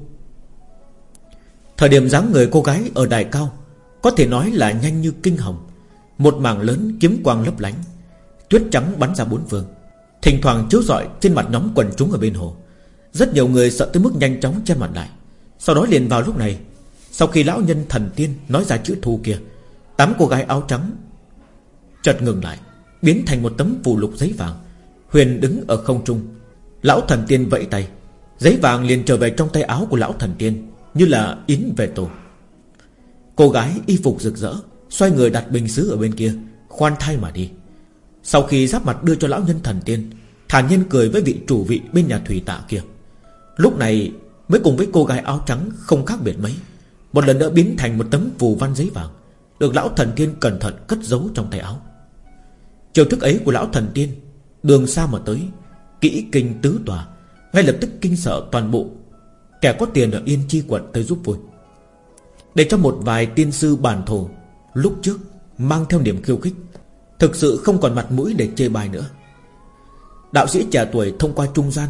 Thời điểm dáng người cô gái ở đài cao, Có thể nói là nhanh như kinh hồng, Một mảng lớn kiếm quang lấp lánh, Tuyết trắng bắn ra bốn phương. Thỉnh thoảng chiếu rọi trên mặt nhóm quần chúng ở bên hồ. Rất nhiều người sợ tới mức nhanh chóng che mặt lại. Sau đó liền vào lúc này, Sau khi lão nhân thần tiên nói ra chữ thu kia, Tám cô gái áo trắng Chợt ngừng lại, Biến thành một tấm phù lục giấy vàng. Huyền đứng ở không trung. Lão thần tiên vẫy tay. Giấy vàng liền trở về trong tay áo của lão thần tiên, Như là yến về tổ Cô gái y phục rực rỡ, Xoay người đặt bình sứ ở bên kia, Khoan thai mà đi. Sau khi giáp mặt đưa cho lão nhân thần tiên, Thản nhiên cười với vị chủ vị bên nhà thủy tạ kia. Lúc này, mới cùng với cô gái áo trắng Không khác biệt mấy. Một lần nữa biến thành một tấm phù văn giấy vàng, Được lão thần tiên cẩn thận cất giấu trong tay áo. Chiều thức ấy của lão thần tiên, Đường xa mà tới, Kỹ kinh tứ tòa, Ngay lập tức kinh sợ toàn bộ. Kẻ có tiền ở Yên Chi quận tới giúp vui. Để cho một vài tiên sư bản thổ, Lúc trước, Mang theo niềm khiêu khích, Thực sự không còn mặt mũi để chê bài nữa. Đạo sĩ trẻ tuổi thông qua trung gian,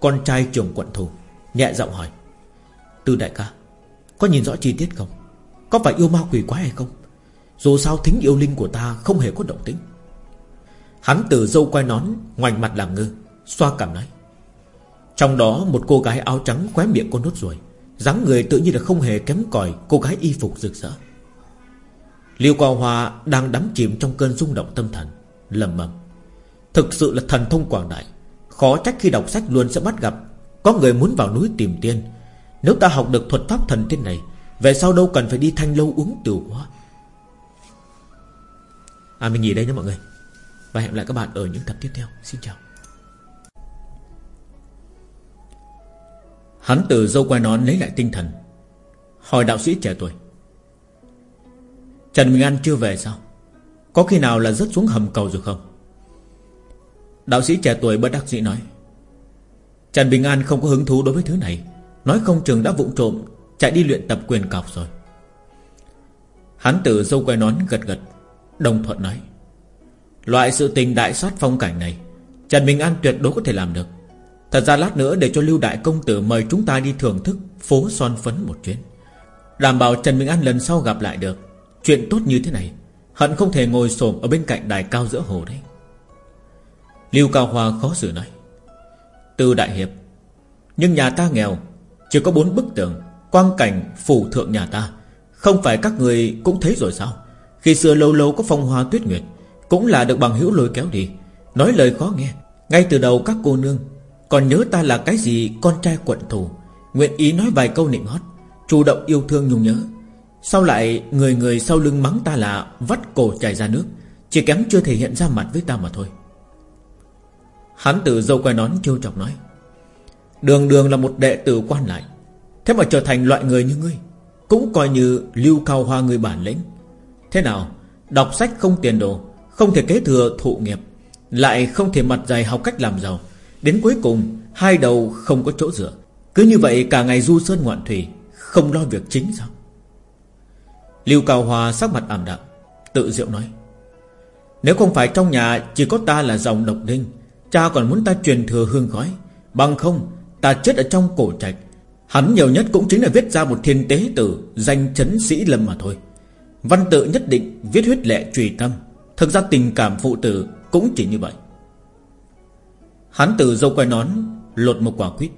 Con trai trưởng quận thủ Nhẹ giọng hỏi, Tư đại ca, Có nhìn rõ chi tiết không? Có phải yêu ma quỷ quái hay không? Dù sao thính yêu linh của ta không hề có động tĩnh. Hắn từ dâu quay nón, Ngoảnh mặt làm ngư Xoa cảm nói. Trong đó một cô gái áo trắng khóe miệng con nốt ruồi, dáng người tự nhiên là không hề kém cỏi, Cô gái y phục rực rỡ. Liêu quào hòa đang đắm chìm trong cơn rung động tâm thần, lầm mầm. Thực sự là thần thông quảng đại, Khó trách khi đọc sách luôn sẽ bắt gặp, Có người muốn vào núi tìm tiên. Nếu ta học được thuật pháp thần tiên này, Về sau đâu cần phải đi thanh lâu uống tiểu quá. À mình nghỉ đây nha mọi người. Và hẹn lại các bạn ở những tập tiếp theo. Xin chào. Hắn từ dâu quay nón lấy lại tinh thần. Hỏi đạo sĩ trẻ tuổi. Trần Minh An chưa về sao? Có khi nào là rớt xuống hầm cầu rồi không? Đạo sĩ trẻ tuổi bất đắc dĩ nói. Trần Bình An không có hứng thú đối với thứ này. Nói không chừng đã vụng trộm, Chạy đi luyện tập quyền cọc rồi. Hắn tử dâu quay nón gật gật, Đồng thuận nói. Loại sự tình đại sát phong cảnh này, Trần Bình An tuyệt đối có thể làm được. Thật ra lát nữa để cho Lưu Đại Công Tử Mời chúng ta đi thưởng thức phố son phấn một chuyến. Đảm bảo Trần Bình An lần sau gặp lại được, Chuyện tốt như thế này, Hận không thể ngồi xổm ở bên cạnh đài cao giữa hồ đấy. Lưu Cao Hoa khó xử nói, Từ Đại Hiệp, Nhưng nhà ta nghèo, Chỉ có bốn bức tường, Quang cảnh phủ thượng nhà ta. Không phải các người cũng thấy rồi sao? Khi xưa lâu lâu có phong hoa tuyết nguyệt cũng là được bằng hữu lôi kéo đi. Nói lời khó nghe, Ngay từ đầu các cô nương Còn nhớ ta là cái gì con trai quận thủ Nguyện ý nói vài câu nịnh hót, Chủ động yêu thương nhung nhớ. Sau lại, người người sau lưng mắng ta là Vắt cổ chảy ra nước, Chỉ kém chưa thể hiện ra mặt với ta mà thôi. Hắn tử dâu quay nón trêu chọc nói, Đường đường là một đệ tử quan lại, Thế mà trở thành loại người như ngươi, Cũng coi như lưu cao hoa người bản lĩnh. Thế nào, Đọc sách không tiền đồ không thể kế thừa thụ nghiệp, Lại không thể mặt dày học cách làm giàu. Đến cuối cùng, Hai đầu không có chỗ dựa. Cứ như vậy cả ngày du sơn ngoạn thủy, Không lo việc chính sao? Lưu Cao hòa sắc mặt ảm đạm, Tự diệu nói, Nếu không phải trong nhà Chỉ có ta là dòng độc đinh, Cha còn muốn ta truyền thừa hương khói, Bằng không, ta chết ở trong cổ trạch. Hắn nhiều nhất cũng chính là viết ra một thiên tế tử Danh chấn sĩ lâm mà thôi. Văn tự nhất định viết huyết lệ trùy tâm. Thực ra tình cảm phụ tử Cũng chỉ như vậy. Hắn từ dâu quay nón, Lột một quả quýt,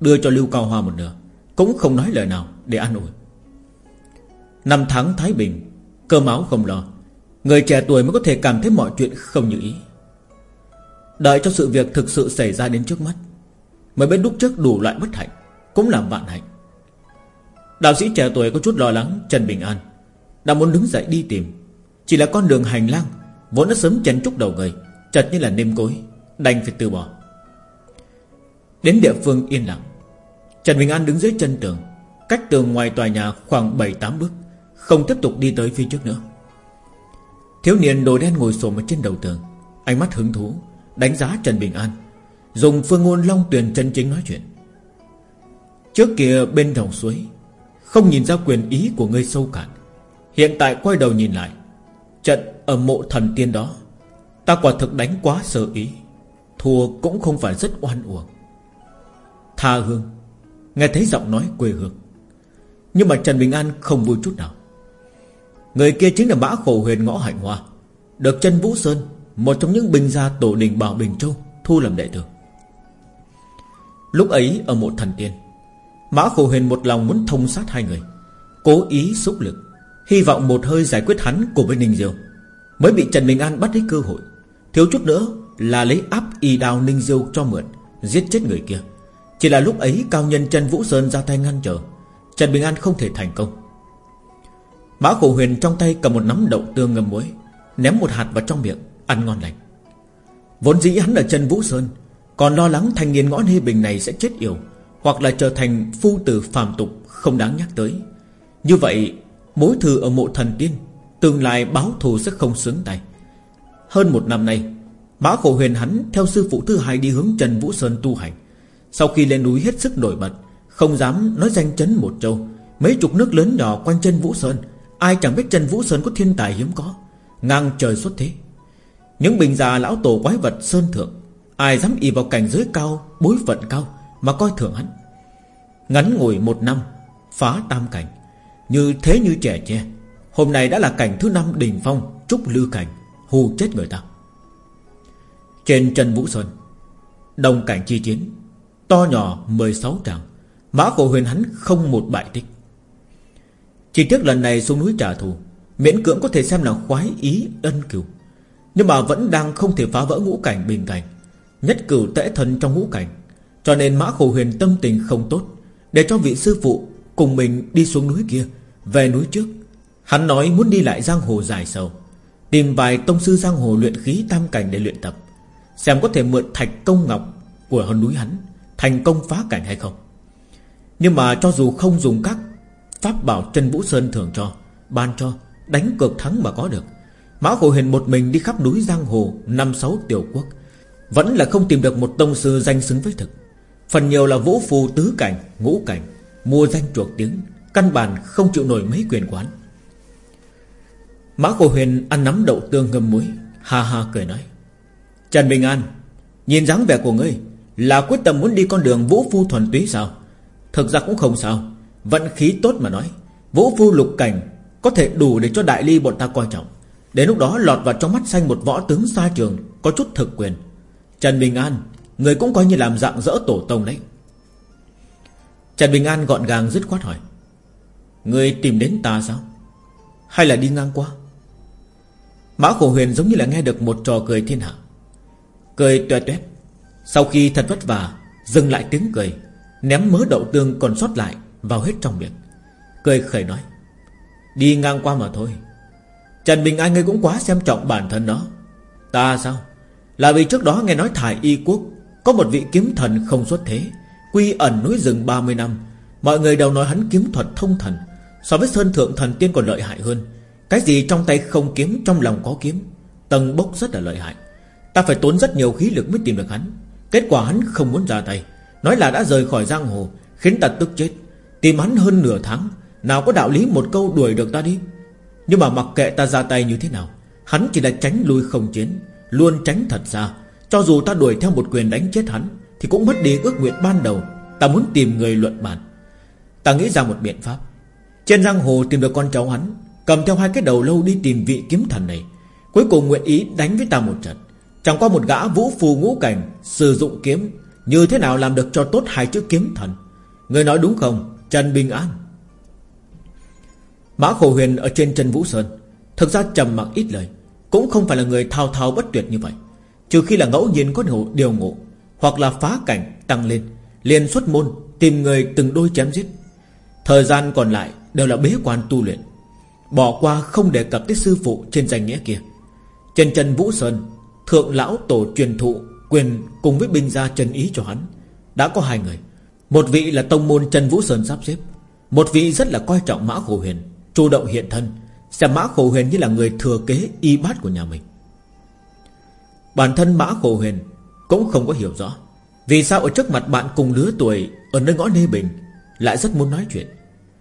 Đưa cho Lưu Cao Hoa một nửa, Cũng không nói lời nào để an ủi. Năm tháng Thái Bình, Cơm áo không lo, Người trẻ tuổi mới có thể cảm thấy mọi chuyện không như ý. Đợi cho sự việc thực sự xảy ra đến trước mắt, Mới biết lúc trước đủ loại bất hạnh Cũng là vạn hạnh. Đạo sĩ trẻ tuổi có chút lo lắng Trần Bình An, Đã muốn đứng dậy đi tìm, Chỉ là con đường hành lang Vốn đã sớm chấn trúc đầu người Chật như là nêm cối, Đành phải từ bỏ. Đến địa phương yên lặng, Trần Bình An đứng dưới chân tường, Cách tường ngoài tòa nhà khoảng 7-8 bước, Không tiếp tục đi tới phía trước nữa. Thiếu niên đồ đen ngồi xổm ở trên đầu tường, Ánh mắt hứng thú, Đánh giá Trần Bình An, Dùng phương ngôn long tuyển chân chính nói chuyện. Trước kia bên dòng suối, Không nhìn ra quyền ý của ngươi sâu cạn, Hiện tại quay đầu nhìn lại, Trận ở mộ thần tiên đó. Ta quả thực đánh quá sơ ý, Thua cũng không phải rất oan uổng. Tha hương, Nghe thấy giọng nói quê hương, Nhưng mà Trần Bình An không vui chút nào. Người kia chính là mã khổ huyền ngõ hạnh hoa Được chân Vũ Sơn, một trong những binh gia tổ đình Bảo Bình Châu, Thu làm đệ tử. Lúc ấy ở mộ thần tiên, Mã Khổ Huyền một lòng muốn thông sát hai người, Cố ý xúc lực, Hy vọng một hơi giải quyết hắn cùng với Ninh Diêu. Mới bị Trần Bình An bắt lấy cơ hội, Thiếu chút nữa là lấy áp y Đào Ninh Diêu cho mượn, Giết chết người kia. Chỉ là lúc ấy, cao nhân Trần Vũ Sơn ra tay ngăn trở, Trần Bình An không thể thành công. Mã Khổ Huyền trong tay cầm một nắm đậu tương ngâm muối, Ném một hạt vào trong miệng, Ăn ngon lành. Vốn dĩ hắn ở Trần Vũ Sơn, Còn lo lắng thanh niên ngõ Nê Bình này sẽ chết yểu, Hoặc là trở thành phu tử phàm tục Không đáng nhắc tới. Như vậy, mối thư ở mộ thần tiên Tương lai báo thù sẽ không sướng tay. Hơn một năm nay Mã khổ huyền hắn theo sư phụ thứ hai đi hướng Trần Vũ Sơn tu hành. Sau khi lên núi hết sức nổi bật, Không dám nói danh chấn một châu, Mấy chục nước lớn nhỏ quanh chân Vũ Sơn, Ai chẳng biết Trần Vũ Sơn có thiên tài hiếm có, Ngang trời xuất thế. Những bình già lão tổ quái vật Sơn Thượng, Ai dám y vào cảnh giới cao, Bối phận cao Mà coi thường hắn. Ngắn ngồi một năm, Phá tam cảnh, Như thế như trẻ tre Hôm nay đã là cảnh thứ năm đỉnh phong, Trúc lư cảnh, Hù chết người ta. Trên Trần Vũ Sơn Đồng cảnh chi chiến, To nhỏ 16 tràng, Mã cổ huyền hắn không một bại tích. Chỉ tiếc lần này xuống núi trả thù, Miễn cưỡng có thể xem là khoái ý ân cửu, Nhưng mà vẫn đang không thể phá vỡ ngũ cảnh bình cảnh, Nhất cửu tễ thần trong ngũ cảnh, Cho nên mã khổ huyền tâm tình không tốt, Để cho vị sư phụ Cùng mình đi xuống núi kia, Về núi trước. Hắn nói muốn đi lại giang hồ dài sâu Tìm vài tông sư giang hồ luyện khí tam cảnh để luyện tập, Xem có thể mượn thạch công ngọc Của hòn núi hắn Thành công phá cảnh hay không. Nhưng mà cho dù không dùng các Pháp bảo chân Vũ Sơn thường cho, Ban cho, Đánh cược thắng mà có được, Mã Khổ Hiền một mình đi khắp núi Giang Hồ Năm sáu tiểu quốc, Vẫn là không tìm được một tông sư danh xứng với thực. Phần nhiều là vũ phù tứ cảnh, Ngũ cảnh, Mua danh chuộc tiếng, Căn bản không chịu nổi mấy quyền quán. Mã Khổ Huyền ăn nắm đậu tương ngâm muối, Ha ha cười nói. Trần Bình An, Nhìn dáng vẻ của ngươi, Là quyết tâm muốn đi con đường vũ phu thuần túy sao? Thực ra cũng không sao, Vận khí tốt mà nói, Vũ phu lục cảnh Có thể đủ để cho đại ly bọn ta coi trọng. Đến lúc đó lọt vào trong mắt xanh một võ tướng xa trường, Có chút thực quyền. Trần Bình An, Người cũng coi như làm dạng dỡ tổ tông đấy. Trần Bình An gọn gàng dứt khoát hỏi, Người tìm đến ta sao? Hay là đi ngang qua? Mã khổ huyền giống như là nghe được một trò cười thiên hạ. Cười tuệ tuét. Sau khi thật vất vả, Dừng lại tiếng cười, Ném mớ đậu tương còn sót lại Vào hết trong miệng. Cười khởi nói, Đi ngang qua mà thôi. Trần Bình An ngươi cũng quá xem trọng bản thân nó. Ta sao? Là vì trước đó nghe nói thải y quốc Có một vị kiếm thần không xuất thế, Quy ẩn núi rừng 30 năm. Mọi người đều nói hắn kiếm thuật thông thần, So với Sơn Thượng Thần Tiên còn lợi hại hơn. Cái gì trong tay không kiếm, Trong lòng có kiếm. Tầng bốc rất là lợi hại. Ta phải tốn rất nhiều khí lực mới tìm được hắn. Kết quả hắn không muốn ra tay. Nói là đã rời khỏi giang hồ, Khiến ta tức chết. Tìm hắn hơn nửa tháng, Nào có đạo lý một câu đuổi được ta đi. Nhưng mà mặc kệ ta ra tay như thế nào, Hắn chỉ là tránh lui không chiến, Luôn tránh thật xa. Cho dù ta đuổi theo một quyền đánh chết hắn, Thì cũng mất đi ước nguyện ban đầu. Ta muốn tìm người luận bàn. Ta nghĩ ra một biện pháp. Trên giang hồ tìm được con cháu hắn Cầm theo hai cái đầu lâu đi tìm vị kiếm thần này. Cuối cùng nguyện ý đánh với ta một trận. Chẳng qua một gã vũ phù ngũ cảnh Sử dụng kiếm, Như thế nào làm được cho tốt hai chữ kiếm thần? Người nói đúng không? Trần Bình An. Mã Khổ Huyền ở trên chân Vũ Sơn, Thực ra trầm mặc ít lời, Cũng không phải là người thao thao bất tuyệt như vậy. Trừ khi là ngẫu nhiên có điều ngộ, Hoặc là phá cảnh tăng lên, liền xuất môn Tìm người từng đôi chém giết. Thời gian còn lại đều là bế quan tu luyện. Bỏ qua không đề cập tới sư phụ Trên danh nghĩa kia. Trần trần Vũ Sơn, Thượng lão tổ truyền thụ Quyền cùng với binh gia trần ý cho hắn, Đã có hai người. Một vị là tông môn Trần Vũ Sơn sắp xếp, Một vị rất là coi trọng Mã Khổ Huyền, Chủ động hiện thân, Xem Mã Khổ Huyền như là người thừa kế y bát của nhà mình. Bản thân Mã Khổ Huyền Cũng không có hiểu rõ, Vì sao ở trước mặt bạn cùng lứa tuổi Ở nơi ngõ Nê Bình Lại rất muốn nói chuyện.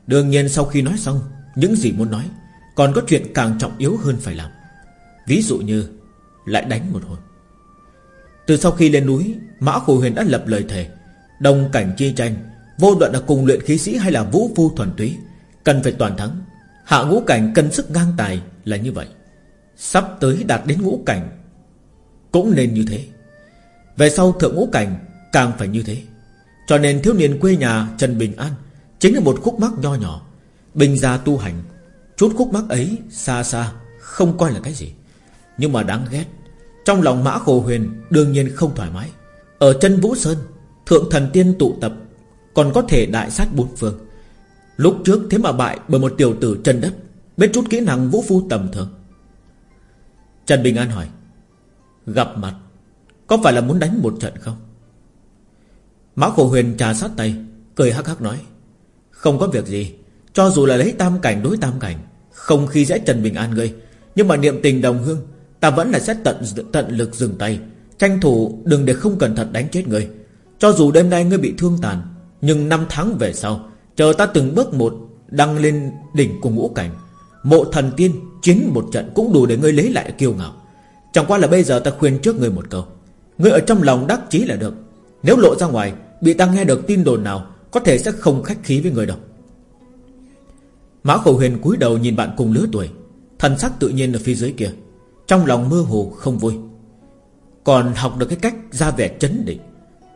Đương nhiên sau khi nói xong những gì muốn nói Còn có chuyện càng trọng yếu hơn phải làm. Ví dụ như Lại đánh một hồi. Từ sau khi lên núi, Mã Khổ Huyền đã lập lời thề, Đồng cảnh chi tranh, Vô luận là cùng luyện khí sĩ hay là vũ phu thuần túy, Cần phải toàn thắng. Hạ ngũ cảnh cân sức ngang tài là như vậy. Sắp tới đạt đến ngũ cảnh Cũng nên như thế. Về sau thượng ngũ cảnh Càng phải như thế. Cho nên thiếu niên quê nhà Trần Bình An Chính là một khúc mắc nho nhỏ Bình gia tu hành, Chút khúc mắc ấy xa xa Không coi là cái gì. Nhưng mà đáng ghét, Trong lòng mã khổ huyền đương nhiên không thoải mái. Ở chân Vũ Sơn, Thượng thần tiên tụ tập, Còn có thể đại sát bốn phương. Lúc trước thế mà bại bởi một tiểu tử chân đất, Biết chút kỹ năng vũ phu tầm thường. Trần Bình An hỏi, Gặp mặt, Có phải là muốn đánh một trận không? Mã khổ huyền trà sát tay, Cười hắc hắc nói, Không có việc gì. Cho dù là lấy tam cảnh đối tam cảnh, Không khi dễ Trần Bình An ngươi. Nhưng mà niệm tình đồng hương, Ta vẫn là sẽ tận tận lực dừng tay. Tranh thủ đừng để không cẩn thận đánh chết ngươi. Cho dù đêm nay ngươi bị thương tàn, Nhưng năm tháng về sau, Chờ ta từng bước một Đăng lên đỉnh của ngũ cảnh, Mộ thần tiên chiến một trận Cũng đủ để ngươi lấy lại kiêu ngạo. Chẳng qua là bây giờ ta khuyên trước ngươi một câu. Ngươi ở trong lòng đắc chí là được. Nếu lộ ra ngoài, Bị ta nghe được tin đồn nào, Có thể sẽ không khách khí với người đâu. Mã khẩu huyền cúi đầu nhìn bạn cùng lứa tuổi, Thần sắc tự nhiên ở phía dưới kia, Trong lòng mơ hồ không vui. Còn học được cái cách ra vẻ chấn định,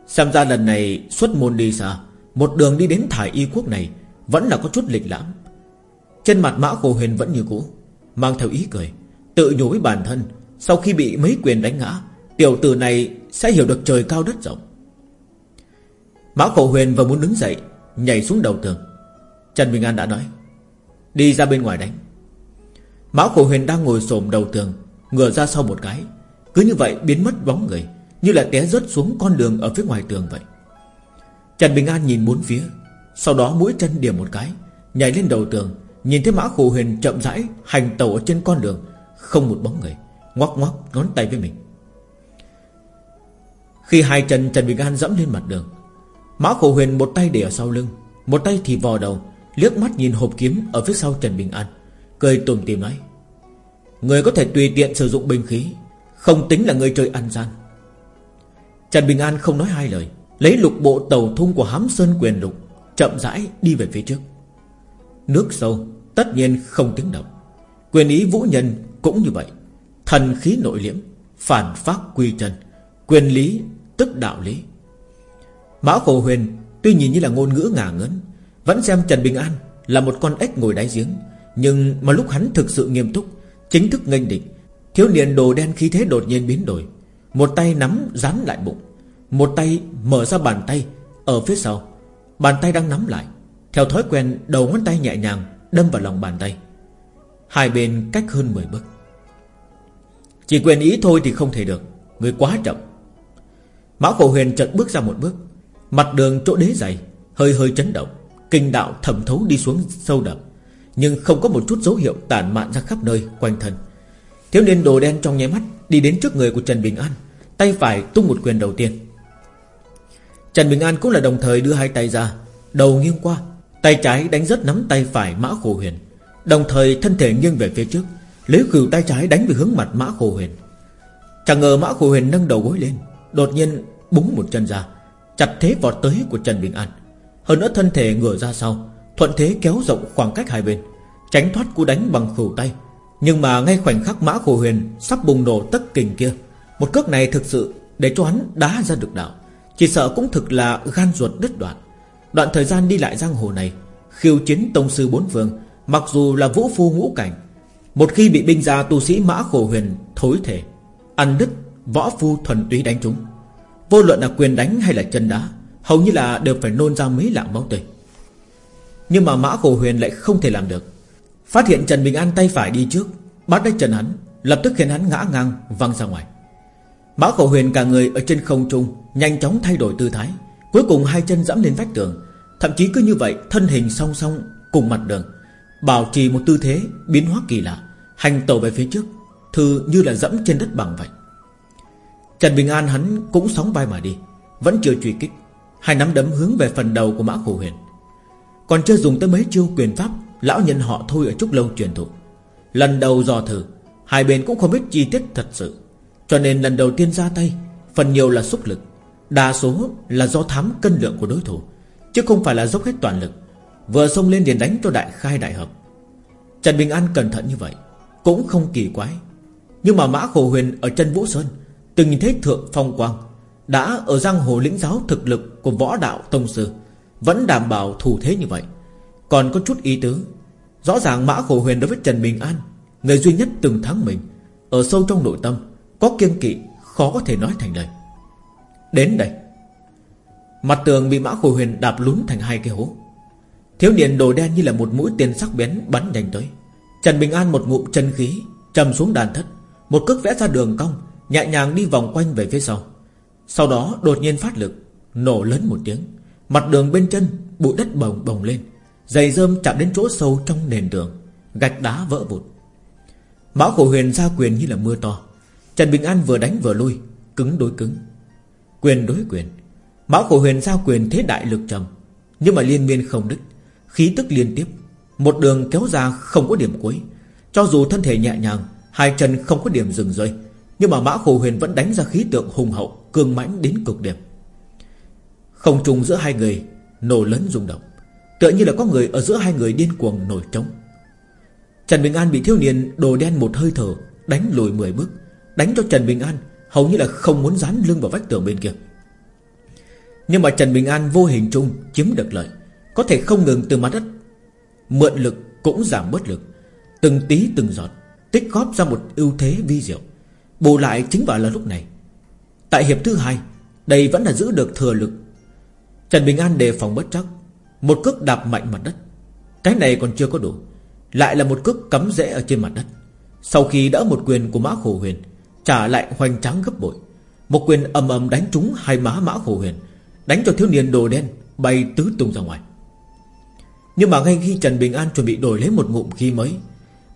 Xem ra lần này xuất môn đi xa, Một đường đi đến thải y quốc này Vẫn là có chút lịch lãm. Trên mặt mã khổ huyền vẫn như cũ, Mang theo ý cười, Tự nhủ với bản thân, Sau khi bị mấy quyền đánh ngã, Tiểu tử này sẽ hiểu được trời cao đất rộng. Mã khổ huyền vừa muốn đứng dậy, Nhảy xuống đầu tường. Trần Bình An đã nói Đi ra bên ngoài đánh. Mã khổ huyền đang ngồi xổm đầu tường, Ngửa ra sau một cái. Cứ như vậy biến mất bóng người, Như là té rớt xuống con đường ở phía ngoài tường vậy. Trần Bình An nhìn bốn phía, Sau đó mũi chân điểm một cái, Nhảy lên đầu tường, Nhìn thấy mã khổ huyền chậm rãi Hành tàu ở trên con đường, Không một bóng người, Ngoắc ngoắc ngón tay với mình. Khi hai chân Trần Bình An dẫm lên mặt đường, Mã khổ huyền một tay để ở sau lưng, Một tay thì vò đầu Liếc mắt nhìn hộp kiếm ở phía sau Trần Bình An, Cười tùm tìm nói, Người có thể tùy tiện sử dụng binh khí, Không tính là người chơi ăn gian. Trần Bình An không nói hai lời, Lấy lục bộ tàu thung của hám sơn quyền lục, Chậm rãi đi về phía trước. Nước sâu, Tất nhiên không tiếng động. Quyền ý vũ nhân cũng như vậy, Thần khí nội liễm, Phản phát quy trần, Quyền lý tức đạo lý. Mã khổ huyền Tuy nhìn như là ngôn ngữ ngả ngấn vẫn xem Trần Bình An là một con ếch ngồi đáy giếng. Nhưng mà lúc hắn thực sự nghiêm túc, Chính thức nghênh địch, Thiếu niên đồ đen khí thế đột nhiên biến đổi. Một tay nắm, dán lại bụng. Một tay mở ra bàn tay, Ở phía sau. Bàn tay đang nắm lại. Theo thói quen, đầu ngón tay nhẹ nhàng Đâm vào lòng bàn tay. Hai bên cách hơn 10 bước. Chỉ quyền ý thôi thì không thể được. Người quá chậm. Mã khổ huyền chợt bước ra một bước. Mặt đường chỗ đế dày Hơi hơi chấn động. Kinh đạo thẩm thấu đi xuống sâu đậm, Nhưng không có một chút dấu hiệu tản mạn ra khắp nơi quanh thân. Thiếu niên đồ đen trong nháy mắt Đi đến trước người của Trần Bình An, Tay phải tung một quyền đầu tiên. Trần Bình An cũng là đồng thời đưa hai tay ra, Đầu nghiêng qua, Tay trái đánh rất nắm tay phải mã khổ huyền. Đồng thời thân thể nghiêng về phía trước, Lấy khửu tay trái đánh về hướng mặt mã khổ huyền. Chẳng ngờ mã khổ huyền nâng đầu gối lên, Đột nhiên búng một chân ra, Chặt thế vọt tới của Trần Bình An. Hơn nữa thân thể ngửa ra sau, Thuận thế kéo rộng khoảng cách hai bên, Tránh thoát cú đánh bằng khửu tay. Nhưng mà ngay khoảnh khắc mã khổ huyền Sắp bùng nổ tất kình kia, Một cước này thực sự để cho hắn đá ra được đạo Chỉ sợ cũng thực là gan ruột đứt đoạn. Đoạn thời gian đi lại giang hồ này, Khiêu chiến tông sư bốn phương, Mặc dù là vũ phu ngũ cảnh, Một khi bị binh gia tu sĩ mã khổ huyền Thối thể, Ăn đứt võ phu thuần túy đánh chúng, Vô luận là quyền đánh hay là chân đá Hầu như là đều phải nôn ra mấy lạng máu tươi. Nhưng mà mã khổ huyền lại không thể làm được. Phát hiện Trần Bình An tay phải đi trước, Bắt lấy trần hắn, Lập tức khiến hắn ngã ngang, văng ra ngoài. Mã khổ huyền cả người ở trên không trung, Nhanh chóng thay đổi tư thái. Cuối cùng hai chân dẫm lên vách tường. Thậm chí cứ như vậy, thân hình song song cùng mặt đường, Bảo trì một tư thế biến hóa kỳ lạ. Hành tàu về phía trước Thư như là dẫm trên đất bằng vậy. Trần Bình An hắn cũng sóng vai mà đi, Vẫn chưa truy kích. Hai nắm đấm hướng về phần đầu của Mã Khổ Huyền. Còn chưa dùng tới mấy chiêu quyền pháp, Lão nhân họ thôi ở Trúc Lâu truyền thụ. Lần đầu dò thử, Hai bên cũng không biết chi tiết thật sự. Cho nên lần đầu tiên ra tay, Phần nhiều là xúc lực, Đa số là do thám cân lượng của đối thủ, Chứ không phải là dốc hết toàn lực. Vừa xông lên liền đánh cho đại khai đại hợp. Trần Bình An cẩn thận như vậy, Cũng không kỳ quái. Nhưng mà Mã Khổ Huyền ở chân Vũ Sơn, Từng nhìn thấy Thượng Phong Quang đã ở giang hồ lĩnh giáo thực lực Của võ đạo Tông Sư, Vẫn đảm bảo thủ thế như vậy. Còn có chút ý tứ, Rõ ràng Mã Khổ Huyền đối với Trần Bình An, Người duy nhất từng thắng mình, Ở sâu trong nội tâm, Có kiêng kỵ, khó có thể nói thành lời. Đến đây, Mặt tường bị Mã Khổ Huyền đạp lún thành hai cái hố. Thiếu niên đồ đen như là một mũi tên sắc bén bắn nhanh tới. Trần Bình An một ngụm chân khí, Trầm xuống đàn thất, Một cước vẽ ra đường cong, Nhẹ nhàng đi vòng quanh về phía sau. Sau đó đột nhiên phát lực, Nổ lớn một tiếng. Mặt đường bên chân, bụi đất bồng bồng lên. Giày rơm chạm đến chỗ sâu trong nền đường. Gạch đá vỡ vụn. Mão khổ huyền ra quyền như là mưa to. Trần Bình An vừa đánh vừa lui, Cứng đối cứng. Quyền đối quyền. Mão khổ huyền giao quyền thế đại lực trầm, Nhưng mà liên miên không đứt. Khí tức liên tiếp. Một đường kéo ra không có điểm cuối. Cho dù thân thể nhẹ nhàng, Hai chân không có điểm dừng rơi, Nhưng mà Mã Khổ Huyền vẫn đánh ra khí tượng hùng hậu. Cường mãnh đến cực điểm. Không trùng giữa hai người, Nổ lớn rung động. Tựa như là có người ở giữa hai người điên cuồng nổi trống. Trần Bình An bị thiếu niên Đồ đen một hơi thở Đánh lùi 10 bước, Đánh cho Trần Bình An Hầu như là không muốn dán lưng vào vách tường bên kia. Nhưng mà Trần Bình An vô hình chung Chiếm được lợi, Có thể không ngừng từ mặt đất. Mượn lực cũng giảm bớt lực, Từng tí từng giọt Tích góp ra một ưu thế vi diệu. Bù lại chính vào là lúc này Tại hiệp thứ hai, Đây vẫn là giữ được thừa lực. Trần Bình An đề phòng bất chắc, Một cước đạp mạnh mặt đất. Cái này còn chưa có đủ, Lại là một cước cắm rễ ở trên mặt đất. Sau khi đỡ một quyền của mã khổ huyền, Trả lại hoành tráng gấp bội. Một quyền ầm ầm đánh trúng hai má mã khổ huyền, Đánh cho thiếu niên đồ đen Bay tứ tung ra ngoài. Nhưng mà ngay khi Trần Bình An chuẩn bị đổi lấy một ngụm khí mới,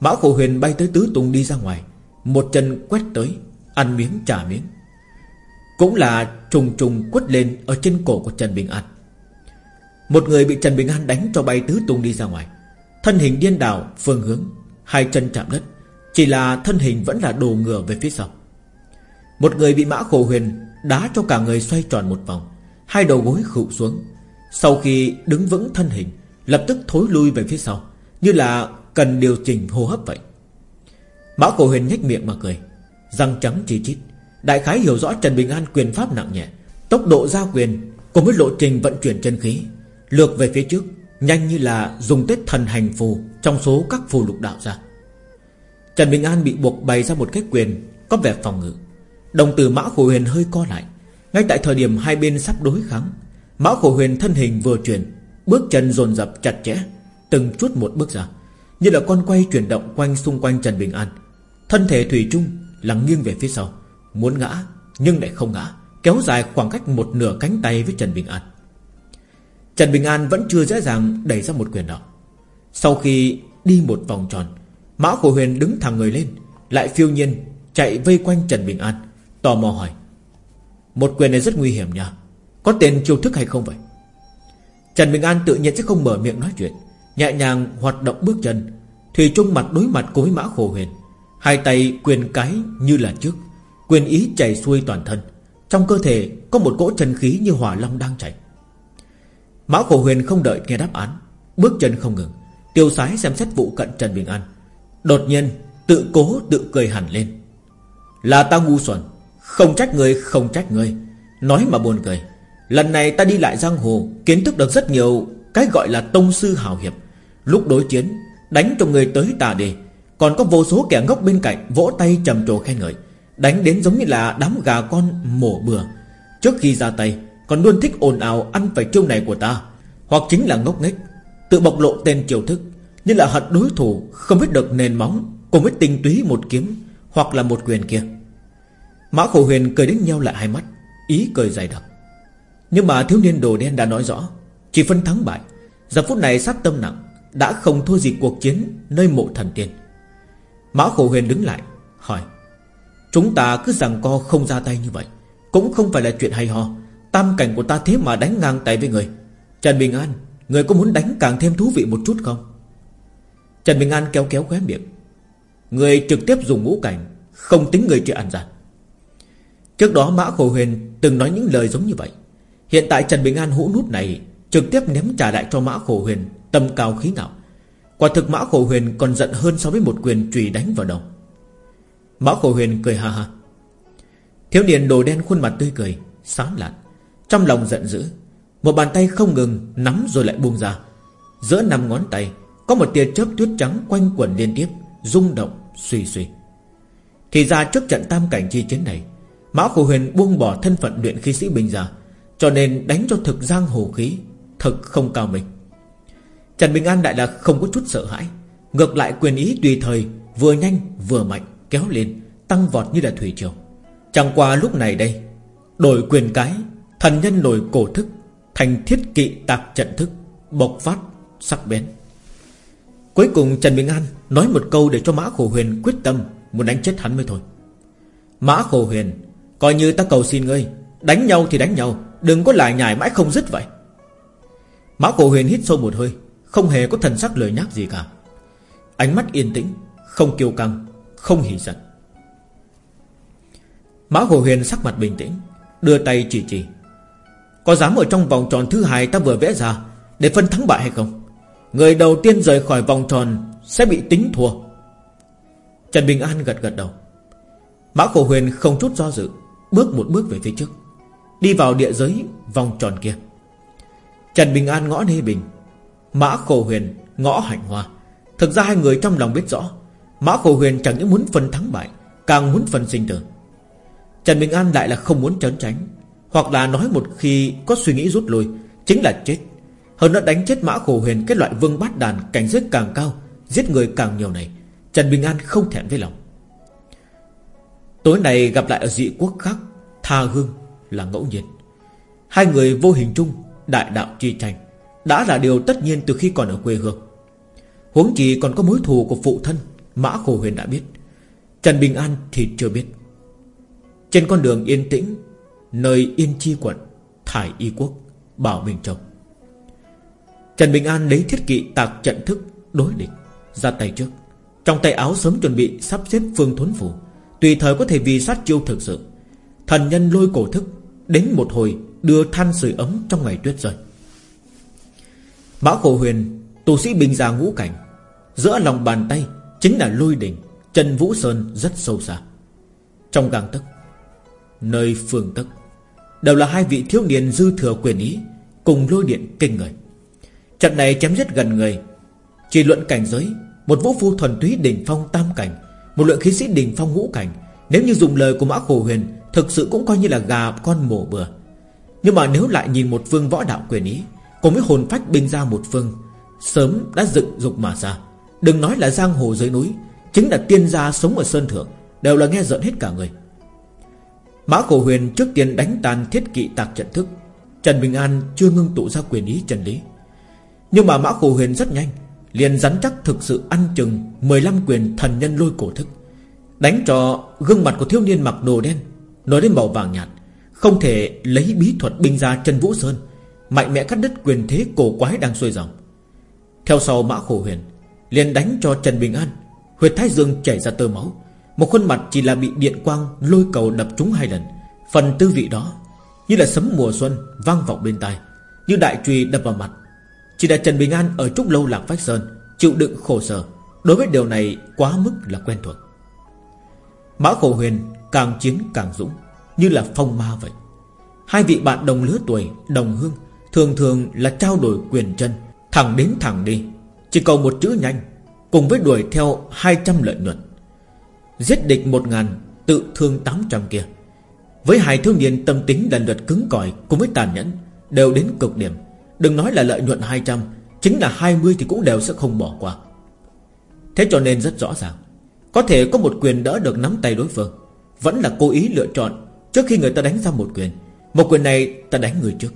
Mã khổ huyền bay tới tứ tung đi ra ngoài, Một chân quét tới, Ăn miếng trả miếng. Cũng là trùng trùng quất lên Ở trên cổ của Trần Bình An. Một người bị Trần Bình An đánh cho bay tứ tung đi ra ngoài. Thân hình điên đảo, phương hướng, Hai chân chạm đất. Chỉ là thân hình vẫn là đồ ngừa về phía sau. Một người bị mã khổ huyền Đá cho cả người xoay tròn một vòng. Hai đầu gối khụ xuống. Sau khi đứng vững thân hình, Lập tức thối lui về phía sau, Như là cần điều chỉnh hô hấp vậy. Mã khổ huyền nhếch miệng mà cười, Răng trắng chi chít. Đại khái hiểu rõ Trần Bình An quyền pháp nặng nhẹ, Tốc độ ra quyền Cùng với lộ trình vận chuyển chân khí, Lược về phía trước, Nhanh như là dùng tết thần hành phù Trong số các phù lục đạo ra. Trần Bình An bị buộc bày ra một cái quyền Có vẻ phòng ngự. Đồng từ Mã Khổ Huyền hơi co lại. Ngay tại thời điểm hai bên sắp đối kháng, Mã Khổ Huyền thân hình vừa chuyển, Bước chân dồn dập chặt chẽ, Từng chút một bước ra, Như là con quay chuyển động quanh xung quanh Trần Bình An. Thân thể Thủy chung là nghiêng về phía sau. Muốn ngã, nhưng lại không ngã, Kéo dài khoảng cách một nửa cánh tay với Trần Bình An. Trần Bình An vẫn chưa dễ dàng đẩy ra một quyền nào. Sau khi đi một vòng tròn, Mã Khổ Huyền đứng thẳng người lên, Lại phiêu nhiên chạy vây quanh Trần Bình An, Tò mò hỏi, Một quyền này rất nguy hiểm nha, Có tên chiêu thức hay không vậy? Trần Bình An tự nhiên sẽ không mở miệng nói chuyện, Nhẹ nhàng hoạt động bước chân thì Trung mặt đối mặt cùng với Mã Khổ Huyền, Hai tay quyền cái như là trước. Quyền ý chảy xuôi toàn thân. Trong cơ thể có một cỗ chân khí như hỏa long đang chảy. Mã Khổ Huyền không đợi nghe đáp án, Bước chân không ngừng. Tiêu sái xem xét vụ cận Trần Bình An. Đột nhiên, tự cố tự cười hẳn lên. Là ta ngu xuẩn, Không trách người không trách người Nói mà buồn cười. Lần này ta đi lại giang hồ, Kiến thức được rất nhiều Cái gọi là tông sư hào hiệp. Lúc đối chiến, Đánh cho người tới tà đề, Còn có vô số kẻ ngốc bên cạnh Vỗ tay trầm trồ khen ngợi. Đánh đến giống như là đám gà con mổ bừa. Trước khi ra tay, Còn luôn thích ồn ào ăn phải chiêu này của ta. Hoặc chính là ngốc nghếch, Tự bộc lộ tên chiêu thức, Như là hận đối thủ Không biết được nền móng Cùng với tinh túy một kiếm Hoặc là một quyền kia. Mã khổ huyền cười đến nhau lại hai mắt, Ý cười dài đặc. Nhưng mà thiếu niên đồ đen đã nói rõ, Chỉ phân thắng bại. Giờ phút này sát tâm nặng, Đã không thua gì cuộc chiến nơi mộ thần tiên. Mã khổ huyền đứng lại, Hỏi Chúng ta cứ rằng co không ra tay như vậy, Cũng không phải là chuyện hay ho. Tam cảnh của ta thế mà đánh ngang tay với người. Trần Bình An, Người có muốn đánh càng thêm thú vị một chút không? Trần Bình An kéo kéo khóe miệng. Người trực tiếp dùng ngũ cảnh, Không tính người chuyện ăn gian. Trước đó Mã Khổ Huyền từng nói những lời giống như vậy. Hiện tại Trần Bình An hũ nút này Trực tiếp ném trả lại cho Mã Khổ Huyền Tâm cao khí ngạo. Quả thực Mã Khổ Huyền còn giận hơn so với một quyền trùy đánh vào đầu. Mã Khổ Huyền cười ha ha. Thiếu niên đồ đen khuôn mặt tươi cười Sáng lạn. Trong lòng giận dữ, Một bàn tay không ngừng nắm rồi lại buông ra. Giữa năm ngón tay, Có một tia chớp tuyết trắng quanh quẩn liên tiếp, rung động, suy suy. Thì ra trước trận tam cảnh chi chiến này, Mã Khổ Huyền buông bỏ thân phận luyện khí sĩ bình ra, Cho nên đánh cho thực giang hồ khí Thực không cao mình. Trần Bình An đại là không có chút sợ hãi, Ngược lại quyền ý tùy thời, Vừa nhanh vừa mạnh kéo lên, Tăng vọt như là thủy triều. Chẳng qua lúc này đây, Đổi quyền cái, Thần nhân nổi cổ thức, Thành thiết kỵ tạc trận thức, Bộc phát sắc bén. Cuối cùng Trần Bình An Nói một câu để cho Mã Khổ Huyền quyết tâm Muốn đánh chết hắn mới thôi. Mã Khổ Huyền, Coi như ta cầu xin ngươi, Đánh nhau thì đánh nhau, Đừng có lại nhải mãi không dứt vậy. Mã Khổ Huyền hít sâu một hơi, Không hề có thần sắc lời nhắc gì cả. Ánh mắt yên tĩnh, Không kiêu căng. Không hỉ giận. Mã Khổ Huyền sắc mặt bình tĩnh, Đưa tay chỉ chỉ. Có dám ở trong vòng tròn thứ hai ta vừa vẽ ra Để phân thắng bại hay không? Người đầu tiên rời khỏi vòng tròn Sẽ bị tính thua. Trần Bình An gật gật đầu. Mã Khổ Huyền không chút do dự, Bước một bước về phía trước, Đi vào địa giới vòng tròn kia. Trần Bình An ngõ Nê Bình Mã Khổ Huyền ngõ Hạnh Hoa Thực ra hai người trong lòng biết rõ Mã Khổ Huyền chẳng những muốn phân thắng bại, Càng muốn phân sinh tử. Trần Bình An lại là không muốn trốn tránh, Hoặc là nói một khi có suy nghĩ rút lui, Chính là chết. Hơn nữa đánh chết Mã Khổ Huyền, Cái loại vương bát đàn cảnh giới càng cao, Giết người càng nhiều này, Trần Bình An không thẹn với lòng. Tối nay gặp lại ở dị quốc khác, Tha hương là ngẫu nhiên. Hai người vô hình chung, Đại đạo chi tranh, Đã là điều tất nhiên từ khi còn ở quê hương. Huống chỉ còn có mối thù của phụ thân Mã Khổ Huyền đã biết. Trần Bình An thì chưa biết. Trên con đường yên tĩnh, Nơi Yên Chi quận, Thải Y Quốc, Bảo Bình Châu. Trần Bình An lấy thiết kỵ tạc trận thức, Đối địch, Ra tay trước. Trong tay áo sớm chuẩn bị sắp xếp phương thốn phủ, Tùy thời có thể vì sát chiêu thực sự. Thần nhân lôi cổ thức, Đến một hồi đưa than sưởi ấm trong ngày tuyết rơi. Mã Khổ Huyền, Tù sĩ bình già ngũ cảnh, Giữa lòng bàn tay Chính là lôi đỉnh Trần Vũ Sơn rất sâu xa. Trong gang tức Nơi phương tức Đều là hai vị thiếu niên dư thừa quyền ý, Cùng lôi điện kinh người. Trận này chém giết gần người, Chỉ luận cảnh giới, Một vũ phu thuần túy đỉnh phong tam cảnh, Một lượng khí sĩ đỉnh phong ngũ cảnh, Nếu như dùng lời của Mã Khổ Huyền, Thực sự cũng coi như là gà con mổ bừa. Nhưng mà nếu lại nhìn một phương võ đạo quyền ý, Cùng với hồn phách binh ra một phương, Sớm đã dựng dục mà ra. Đừng nói là giang hồ dưới núi, Chính là tiên gia sống ở Sơn Thượng, Đều là nghe giận hết cả người. Mã Cổ Huyền trước tiên đánh tàn thiết kỵ tạc trận thức. Trần Bình An chưa ngưng tụ ra quyền ý trần lý. Nhưng mà Mã Cổ Huyền rất nhanh, Liền rắn chắc thực sự ăn chừng 15 quyền thần nhân lôi cổ thức. Đánh cho gương mặt của thiếu niên mặc đồ đen, Nói đến màu vàng nhạt, Không thể lấy bí thuật binh ra chân Vũ Sơn, Mạnh mẽ cắt đứt quyền thế cổ quái đang xuôi dòng. Theo sau Mã Khổ Huyền liền đánh cho Trần Bình An. Huyệt thái dương chảy ra tơ máu. Một khuôn mặt chỉ là bị điện quang, Lôi cầu đập trúng hai lần. Phần tư vị đó, Như là sấm mùa xuân vang vọng bên tai, Như đại trùy đập vào mặt. Chỉ là Trần Bình An ở Trúc Lâu Lạc Vách Sơn, Chịu đựng khổ sở. Đối với điều này quá mức là quen thuộc. Mã Khổ Huyền càng chiến càng dũng, Như là phong ma vậy. Hai vị bạn đồng lứa tuổi, Đồng hương, Thường thường là trao đổi quyền chân, Thẳng đến thẳng đi. Chỉ cầu một chữ nhanh, Cùng với đuổi theo 200 lợi nhuận. Giết địch 1 ngàn, Tự thương 800 kia. Với hai thiếu niên tâm tính lần lượt cứng cỏi Cùng với tàn nhẫn, Đều đến cực điểm. Đừng nói là lợi nhuận 200 Chính là 20 thì cũng đều sẽ không bỏ qua. Thế cho nên rất rõ ràng, Có thể có một quyền đỡ được nắm tay đối phương, Vẫn là cố ý lựa chọn Trước khi người ta đánh ra một quyền. Một quyền này ta đánh người trước.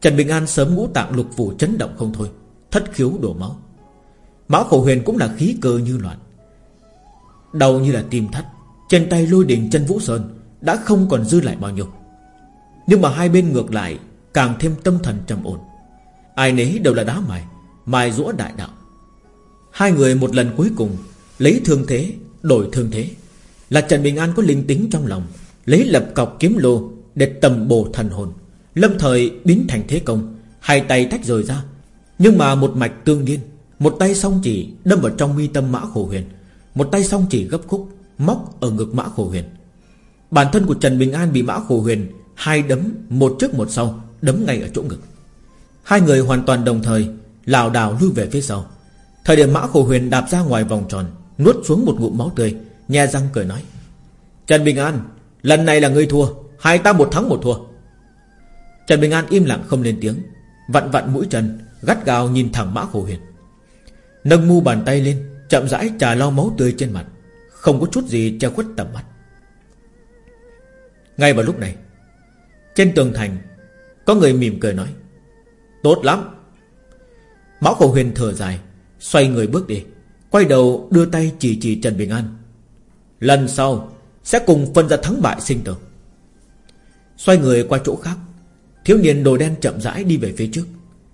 Trần Bình An sớm ngũ tạng lục phủ chấn động không thôi. Thất khiếu đổ máu. Mã khổ huyền cũng là khí cơ như loạn. Đầu như là tim thắt, Trên tay lôi đình chân Vũ Sơn Đã không còn dư lại bao nhiêu. Nhưng mà hai bên ngược lại, Càng thêm tâm thần trầm ổn. Ai nấy đều là đá mài Mài rũa đại đạo. Hai người một lần cuối cùng Lấy thương thế, đổi thương thế. Là Trần Bình An có linh tính trong lòng, Lấy lập cọc kiếm lô Để tầm bổ thần hồn, Lâm thời biến thành thế công, Hai tay tách rời ra nhưng mà một mạch tương liên, Một tay song chỉ đâm vào trong mi tâm mã khổ huyền, Một tay song chỉ gấp khúc, Móc ở ngực mã khổ huyền. Bản thân của Trần Bình An bị mã khổ huyền Hai đấm, một trước một sau, Đấm ngay ở chỗ ngực. Hai người hoàn toàn đồng thời, lảo đảo lui về phía sau. Thời điểm mã khổ huyền đạp ra ngoài vòng tròn, Nuốt xuống một ngụm máu tươi, Nhe răng cười nói, Trần Bình An, Lần này là ngươi thua, Hai ta một thắng một thua. Trần Bình An im lặng không lên tiếng, Vặn vặn mũi trần Gắt gao nhìn thẳng mã khổ huyền Nâng mu bàn tay lên, Chậm rãi trà lau máu tươi trên mặt, Không có chút gì che khuất tầm mắt. Ngay vào lúc này, Trên tường thành, Có người mỉm cười nói, Tốt lắm. Mã khổ huyền thở dài, Xoay người bước đi, Quay đầu đưa tay chỉ chỉ Trần Bình An. Lần sau Sẽ cùng phân ra thắng bại sinh tử. Xoay người qua chỗ khác, Thiếu niên đồ đen chậm rãi đi về phía trước.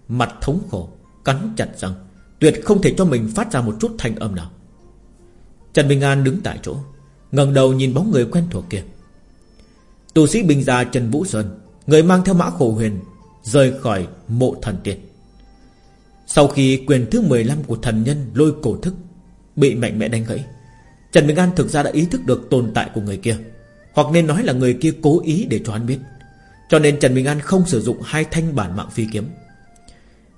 Mặt thống khổ, Cắn chặt răng. Tuyệt không thể cho mình phát ra một chút thanh âm nào. Trần Bình An đứng tại chỗ, ngẩng đầu nhìn bóng người quen thuộc kia. Tu sĩ bình gia Trần Vũ Sơn, Người mang theo mã khổ huyền, Rời khỏi mộ thần tiên. Sau khi quyền thứ 15 của thần nhân lôi cổ thức Bị mạnh mẽ đánh gãy, Trần Bình An thực ra đã ý thức được tồn tại của người kia, Hoặc nên nói là người kia cố ý để cho hắn biết. Cho nên Trần Bình An không sử dụng hai thanh bản mạng phi kiếm.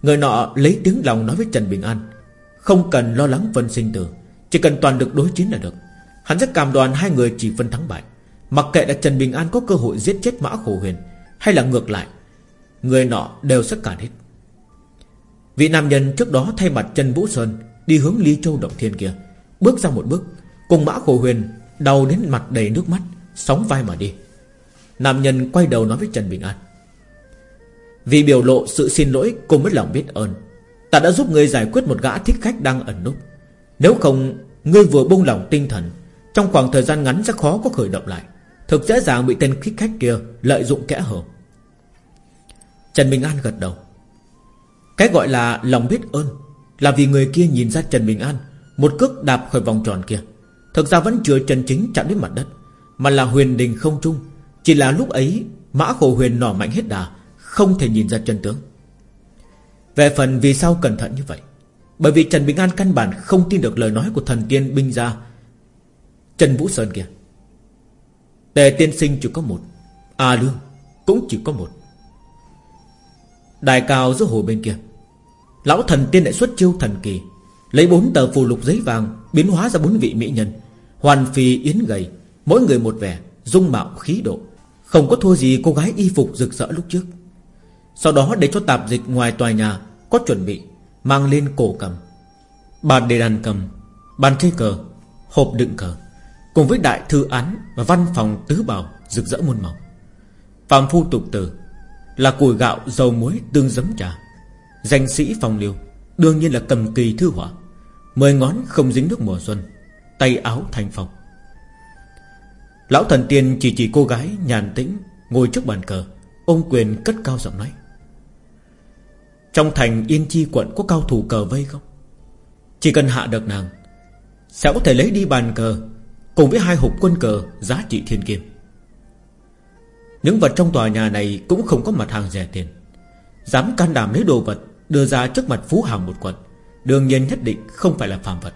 Người nọ lấy tiếng lòng nói với Trần Bình An, Không cần lo lắng phân sinh tử, Chỉ cần toàn được đối chiến là được. Hắn sẽ cảm đoàn hai người chỉ phân thắng bại. Mặc kệ là Trần Bình An có cơ hội giết chết Mã Khổ Huyền Hay là ngược lại, Người nọ đều sẽ cản hết. Vị nam nhân trước đó thay mặt Trần Vũ Sơn Đi hướng Ly Châu Động Thiên kia, Bước ra một bước, Cùng Mã Khổ Huyền Đầu đến mặt đầy nước mắt, Sóng vai mà đi. Nam nhân quay đầu nói với Trần Bình An vì biểu lộ sự xin lỗi cùng mới lòng biết ơn. Ta đã giúp ngươi giải quyết một gã thích khách đang ẩn núp. Nếu không, Ngươi vừa buông lỏng tinh thần, Trong khoảng thời gian ngắn sẽ khó có khởi động lại. Thực dễ dàng bị tên thích khách kia Lợi dụng kẽ hở. Trần Bình An gật đầu. Cái gọi là lòng biết ơn Là vì người kia nhìn ra Trần Bình An Một cước đạp khỏi vòng tròn kia. Thực ra vẫn chưa chân chính chạm đến mặt đất, Mà là huyền đình không trung. Chỉ là lúc ấy, Mã khổ huyền nỏ mạnh hết đà không thể nhìn ra chân tướng. Về phần vì sao cẩn thận như vậy, Bởi vì Trần Bình An căn bản không tin được lời nói của thần tiên binh gia Trần Vũ Sơn kia. Tề tiên sinh chỉ có một, A Lương cũng chỉ có một. Đài cao giữa hồ bên kia, Lão thần tiên lại xuất chiêu thần kỳ, Lấy bốn tờ phù lục giấy vàng Biến hóa ra bốn vị mỹ nhân, Hoàn phi yến gầy, Mỗi người một vẻ, Dung mạo khí độ, Không có thua gì cô gái y phục rực rỡ lúc trước. Sau đó để cho tạp dịch ngoài tòa nhà Có chuẩn bị, Mang lên cổ cầm. Bàn đề đàn cầm, Bàn chơi cờ, Hộp đựng cờ, Cùng với đại thư án Và văn phòng tứ bảo rực rỡ muôn màu. Phạm phu tục tử Là củi gạo dầu muối tương giấm trà. Danh sĩ phòng liêu Đương nhiên là cầm kỳ thư họa, Mười ngón không dính nước mùa xuân, Tay áo thành phòng Lão thần tiên chỉ chỉ cô gái nhàn tĩnh Ngồi trước bàn cờ Ông quyền cất cao giọng nói. Trong thành Yên Chi quận có cao thủ cờ vây không? Chỉ cần hạ được nàng, Sẽ có thể lấy đi bàn cờ Cùng với hai hộp quân cờ giá trị thiên kim. Những vật trong tòa nhà này Cũng không có mặt hàng rẻ tiền. Dám can đảm lấy đồ vật, Đưa ra trước mặt phú hàng một quận, Đương nhiên nhất định không phải là phàm vật.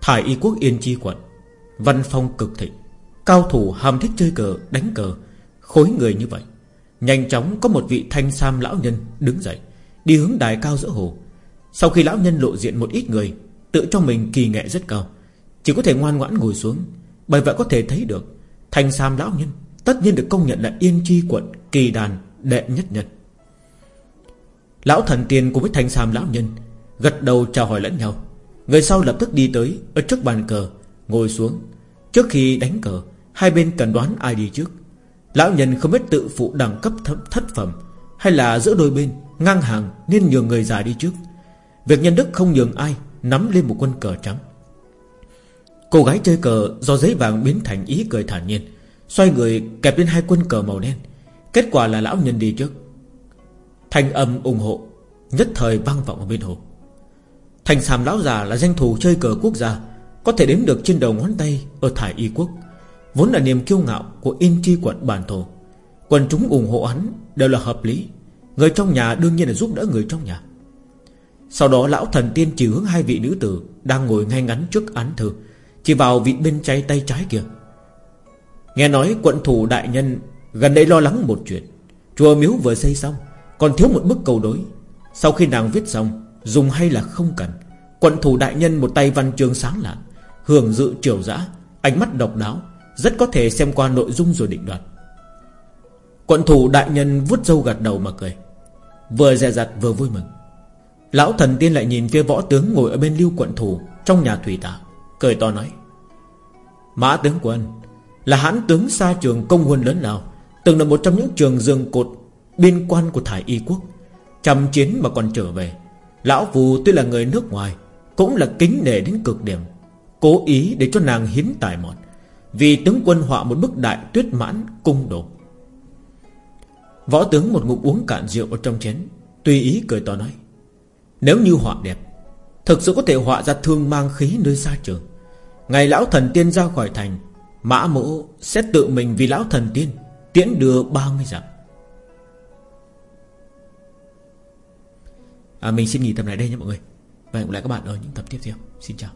Thải y quốc yên chi quận, Văn phong cực thịnh, Cao thủ ham thích chơi cờ, đánh cờ, Khối người như vậy. Nhanh chóng có một vị thanh sam lão nhân đứng dậy, Đi hướng đài cao giữa hồ. Sau khi lão nhân lộ diện một ít người, Tự cho mình kỳ nghệ rất cao. Chỉ có thể ngoan ngoãn ngồi xuống, Bởi vậy có thể thấy được Thanh sam lão nhân Tất nhiên được công nhận là yên chi quận, Kỳ đàn, đệ nhất nhân. Lão thần tiên cùng với thanh sam lão nhân Gật đầu chào hỏi lẫn nhau. Người sau lập tức đi tới Ở trước bàn cờ, Ngồi xuống. Trước khi đánh cờ, Hai bên cần đoán ai đi trước. Lão nhân không biết tự phụ đẳng cấp thấp thất phẩm, Hay là giữa đôi bên Ngang hàng nên nhường người già đi trước. Việc nhân đức không nhường ai, Nắm lên một quân cờ trắng. Cô gái chơi cờ do giấy vàng biến thành ý cười thản nhiên, Xoay người kẹp lên hai quân cờ màu đen. Kết quả là lão nhân đi trước. Thanh âm ủng hộ, Nhất thời vang vọng ở bên hồ. Thành Sàm Lão Già là danh thủ chơi cờ quốc gia, Có thể đếm được trên đầu ngón tay Ở Thải Y Quốc. Vốn là niềm kiêu ngạo của Yên Chi quận bản thổ. Quần chúng ủng hộ hắn Đều là hợp lý. Người trong nhà đương nhiên là giúp đỡ người trong nhà. Sau đó, lão thần tiên chỉ hướng hai vị nữ tử Đang ngồi ngay ngắn trước án thư, Chỉ vào vị bên trái tay trái kia. Nghe nói quận thủ đại nhân Gần đây lo lắng một chuyện. Chùa miếu vừa xây xong, Còn thiếu một bức cầu đối. Sau khi nàng viết xong, Dùng hay là không cần, Quận thủ đại nhân một tay văn chương sáng lạn, Hưởng dự triều dã, Ánh mắt độc đáo. Rất có thể xem qua nội dung rồi định đoạt. Quận thủ đại nhân vuốt râu gật đầu mà cười. Vừa dè dặt vừa vui mừng. Lão thần tiên lại nhìn phía võ tướng Ngồi ở bên lưu quận thủ Trong nhà thủy tả, Cười to nói, Mã tướng quân, Là hãn tướng xa trường công huân lớn nào, Từng là một trong những trường dương cột Biên quan của Thải Y Quốc, Trăm chiến mà còn trở về. Lão Phù tuy là người nước ngoài, Cũng là kính nể đến cực điểm, Cố ý để cho nàng hiến tài mọn. Vì tướng quân họa một bức đại tuyết mãn cung đồ. Võ tướng một ngụm uống cạn rượu ở trong chén Tùy ý cười to nói Nếu như họa đẹp Thực sự có thể họa ra thương mang khí nơi xa trường. Ngày lão thần tiên ra khỏi thành Mã mộ sẽ tự mình vì lão thần tiên Tiễn đưa 30 dặm. À, Mình xin nghỉ tập này đây nha mọi người. Và hẹn gặp lại các bạn ở những tập tiếp theo. Xin chào.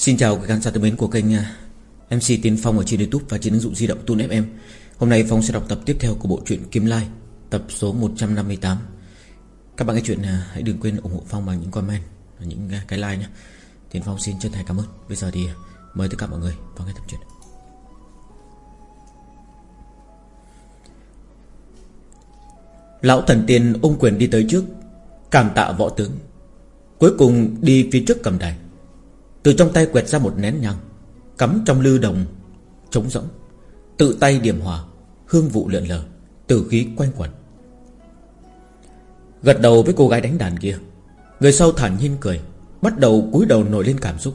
Xin chào các khán giả thân mến của kênh à, MC Tiến Phong ở trên Youtube và trên ứng dụng di động Tune FM Hôm nay Phong sẽ đọc tập tiếp theo của bộ truyện Kim Lai, Tập số 158 Các bạn nghe chuyện à, hãy đừng quên ủng hộ Phong bằng những comment và những à, cái like nhé Tiến Phong xin chân thành cảm ơn. Bây giờ thì mời tất cả mọi người vào nghe tập truyện. Lão thần tiên ôm quyền đi tới trước, Cảm tạ võ tướng. Cuối cùng đi phía trước cầm đài. Từ trong tay quẹt ra một nén nhang, Cắm trong lư đồng, Trống rỗng. Tự tay điểm hòa, Hương vụ lượn lờ Tử khí quanh quẩn. Gật đầu với cô gái đánh đàn kia. Người sau thản nhiên cười, Bắt đầu cúi đầu nổi lên cảm xúc.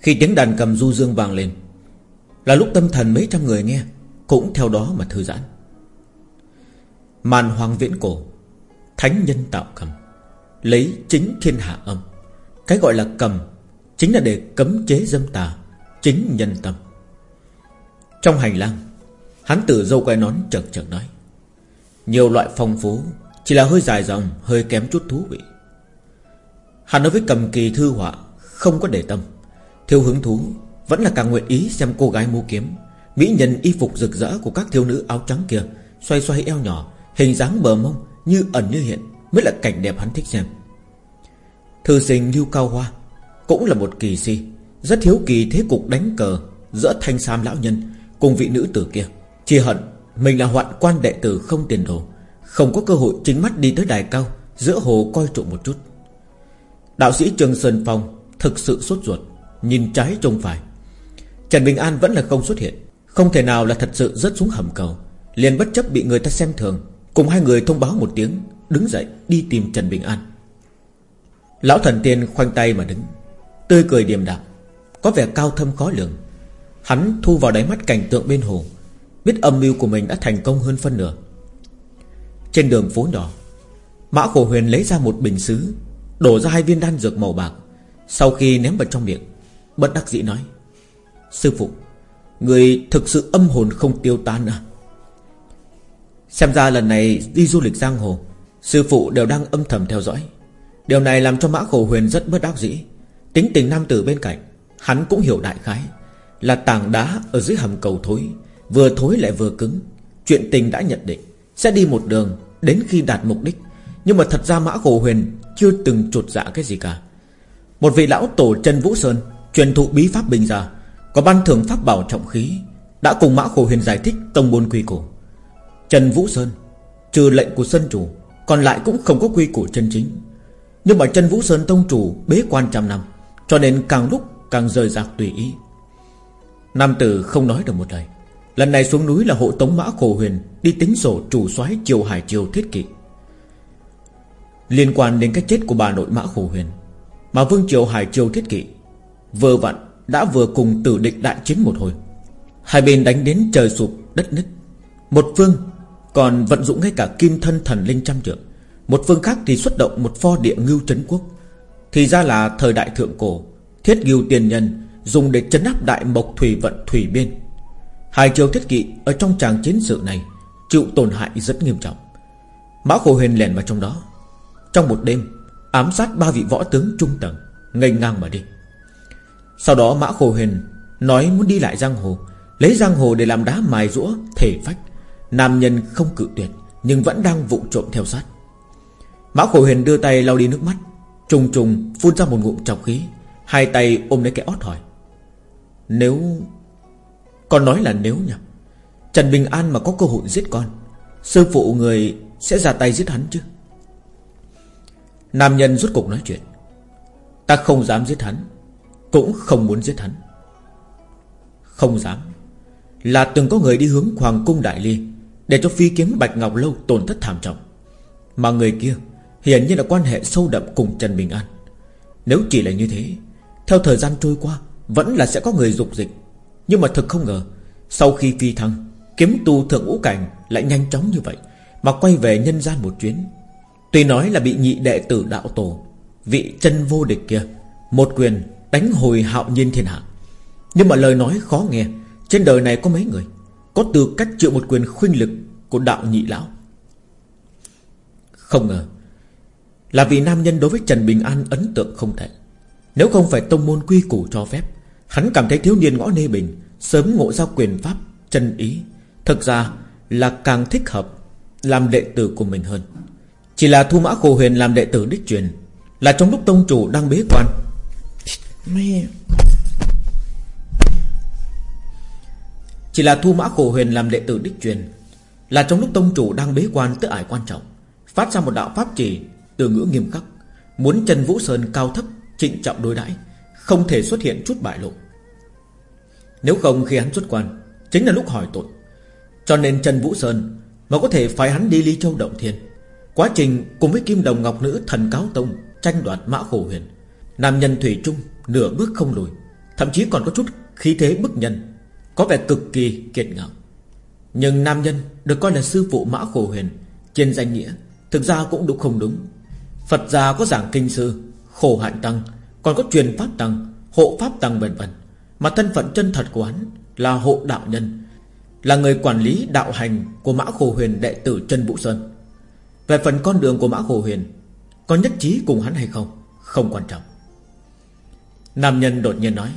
Khi tiếng đàn cầm du dương vang lên, Là lúc tâm thần mấy trăm người nghe, Cũng theo đó mà thư giãn. Màn hoàng viễn cổ, Thánh nhân tạo cầm, Lấy chính thiên hạ âm. Cái gọi là cầm Chính là để cấm chế dâm tà, Chính nhân tâm. Trong hành lang, Hắn tử dâu quay nón chật chật nói, Nhiều loại phong phú, Chỉ là hơi dài dòng, Hơi kém chút thú vị. Hắn nói với cầm kỳ thư họa, Không có để tâm. Thiếu hứng thú Vẫn là càng nguyện ý xem cô gái mua kiếm, Mỹ nhân y phục rực rỡ của các thiếu nữ áo trắng kia, Xoay xoay eo nhỏ, Hình dáng bờ mông như ẩn như hiện, Mới là cảnh đẹp hắn thích xem. Thư sinh Lưu Cao Hoa Cũng là một kỳ si, Rất hiếu kỳ thế cục đánh cờ Giữa thanh sam lão nhân Cùng vị nữ tử kia. Chỉ hận mình là hoạn quan đệ tử không tiền đồ, Không có cơ hội chính mắt đi tới đài cao, Giữa hồ coi trộm một chút. Đạo sĩ Trương Sơn Phong Thực sự sốt ruột, Nhìn trái trông phải. Trần Bình An vẫn là không xuất hiện, Không thể nào là thật sự rớt xuống hầm cầu. Liền bất chấp bị người ta xem thường, Cùng hai người thông báo một tiếng, Đứng dậy đi tìm Trần Bình An. Lão thần tiên khoanh tay mà đứng, Tươi cười điềm đạm, Có vẻ cao thâm khó lường. Hắn thu vào đáy mắt cảnh tượng bên hồ, Biết âm mưu của mình đã thành công hơn phân nửa. Trên đường phố nhỏ, Mã khổ huyền lấy ra một bình xứ, Đổ ra hai viên đan dược màu bạc, Sau khi ném vào trong miệng, Bất đắc dĩ nói, Sư phụ, Người thực sự âm hồn không tiêu tan à? Xem ra lần này đi du lịch giang hồ, Sư phụ đều đang âm thầm theo dõi. Điều này làm cho Mã Khổ Huyền rất bất đắc dĩ. Tính tình nam tử bên cạnh, Hắn cũng hiểu đại khái Là tảng đá ở dưới hầm cầu thối, Vừa thối lại vừa cứng. Chuyện tình đã nhận định, Sẽ đi một đường đến khi đạt mục đích. Nhưng mà thật ra Mã Khổ Huyền Chưa từng trột dạ cái gì cả. Một vị lão tổ chân Vũ Sơn, Truyền thụ bí pháp bình ra Có ban thưởng pháp bảo trọng khí, Đã cùng Mã Khổ Huyền giải thích tông môn quy củ. Trần Vũ Sơn, Trừ lệnh của Sơn Chủ, Còn lại cũng không có quy củ chân chính. Nhưng mà chân Vũ Sơn Tông Chủ bế quan trăm năm, Cho nên càng lúc càng rời rạc tùy ý. Nam tử không nói được một lời. Lần này xuống núi là hộ tống mã khổ huyền Đi tính sổ chủ soái triều hải triều thiết kỵ. Liên quan đến cái chết của bà nội mã khổ huyền, Mà vương triều hải triều thiết kỵ Vừa vặn đã vừa cùng tử địch đại chiến một hồi. Hai bên đánh đến trời sụp đất nứt. Một phương còn vận dụng ngay cả kim thân thần linh trăm trượng. Một phương khác thì xuất động một pho địa ngưu trấn quốc. Thì ra là thời đại thượng cổ, Thiết ngưu tiền nhân Dùng để chấn áp đại mộc thủy vận thủy biên. Hai triều thiết kỵ Ở trong tràng chiến sự này Chịu tổn hại rất nghiêm trọng. Mã Khổ Huyền lèn vào trong đó. Trong một đêm, Ám sát ba vị võ tướng trung tầng, Ngây ngang mà đi. Sau đó Mã Khổ Huyền Nói muốn đi lại giang hồ, Lấy giang hồ để làm đá mài rũa Thể phách. Nam nhân không cự tuyệt, Nhưng vẫn đang vụ trộm theo sát. Mã khổ huyền đưa tay lau đi nước mắt, Trùng trùng phun ra một ngụm trọc khí. Hai tay ôm lấy cái ót hỏi, Nếu, Con nói là nếu nhỉ? Trần Bình An mà có cơ hội giết con, Sư phụ người sẽ ra tay giết hắn chứ? Nam nhân rút cục nói chuyện, Ta không dám giết hắn, Cũng không muốn giết hắn. Không dám, Là từng có người đi hướng Hoàng cung Đại Ly để cho phi kiếm Bạch Ngọc Lâu tổn thất thảm trọng, Mà người kia Hiển nhiên là quan hệ sâu đậm cùng Trần Bình An. Nếu chỉ là như thế, Theo thời gian trôi qua, Vẫn là sẽ có người dục dịch. Nhưng mà thực không ngờ, Sau khi phi thăng, Kiếm tu thượng ngũ cảnh lại nhanh chóng như vậy Mà quay về nhân gian một chuyến. Tuy nói là bị nhị đệ tử đạo tổ, Vị chân vô địch kia, Một quyền đánh hồi hạo nhiên thiên hạ. Nhưng mà lời nói khó nghe, Trên đời này có mấy người, Có tư cách chịu một quyền khuynh lực Của đạo nhị lão? Không ngờ là vì nam nhân đối với Trần Bình An ấn tượng không thể. Nếu không phải tông môn quy củ cho phép Hắn cảm thấy thiếu niên ngõ nê bình Sớm ngộ ra quyền pháp Chân ý. Thực ra là càng thích hợp Làm đệ tử của mình hơn. Chỉ là thu mã khổ huyền làm đệ tử đích truyền Là trong lúc tông chủ đang bế quan. Mẹ Chỉ là thu mã khổ huyền làm đệ tử đích truyền Là trong lúc tông chủ đang bế quan tới ải quan trọng Phát ra một đạo pháp chỉ từ ngữ nghiêm khắc, Muốn Trần Vũ Sơn cao thấp, Trịnh trọng đối đãi, Không thể xuất hiện chút bại lộ. Nếu không khi hắn xuất quan, Chính là lúc hỏi tội. Cho nên Trần Vũ Sơn Mà có thể phải hắn đi Ly Châu Động Thiên, Quá trình cùng với Kim Đồng Ngọc Nữ Thần Cáo Tông, Tranh đoạt Mã Khổ Huyền, Nam nhân Thủy Trung nửa bước không lùi, Thậm chí còn có chút khí thế bức nhân, Có vẻ cực kỳ kiệt ngạo. Nhưng nam nhân được coi là sư phụ Mã Khổ Huyền, Trên danh nghĩa, Thực ra cũng đúng không đúng Phật gia có giảng kinh sư, Khổ hạnh tăng, Còn có truyền pháp tăng, Hộ pháp tăng vân vân. Mà thân phận chân thật của hắn Là hộ đạo nhân, là người quản lý đạo hành Của Mã Khổ Huyền đệ tử Trân Vũ Sơn. Về phần con đường của Mã Khổ Huyền, Có nhất trí cùng hắn hay không? Không quan trọng. Nam nhân đột nhiên nói,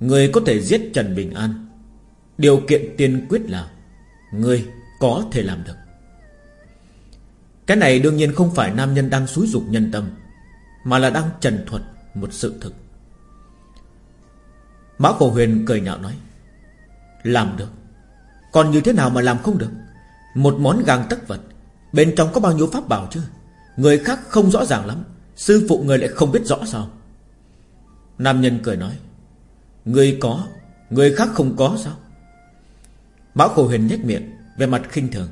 Người có thể giết Trần Bình An. Điều kiện tiên quyết là, Người có thể làm được. Cái này đương nhiên không phải nam nhân đang xúi dục nhân tâm, Mà là đang trần thuật một sự thực. Mã Khổ Huyền cười nhạo nói, Làm được. Còn như thế nào mà làm không được? Một món gàng tất vật, Bên trong có bao nhiêu pháp bảo chứ? Người khác không rõ ràng lắm, Sư phụ người lại không biết rõ sao. Nam nhân cười nói, Người có, Người khác không có sao? Mã khổ huyền nhếch miệng Về mặt khinh thường,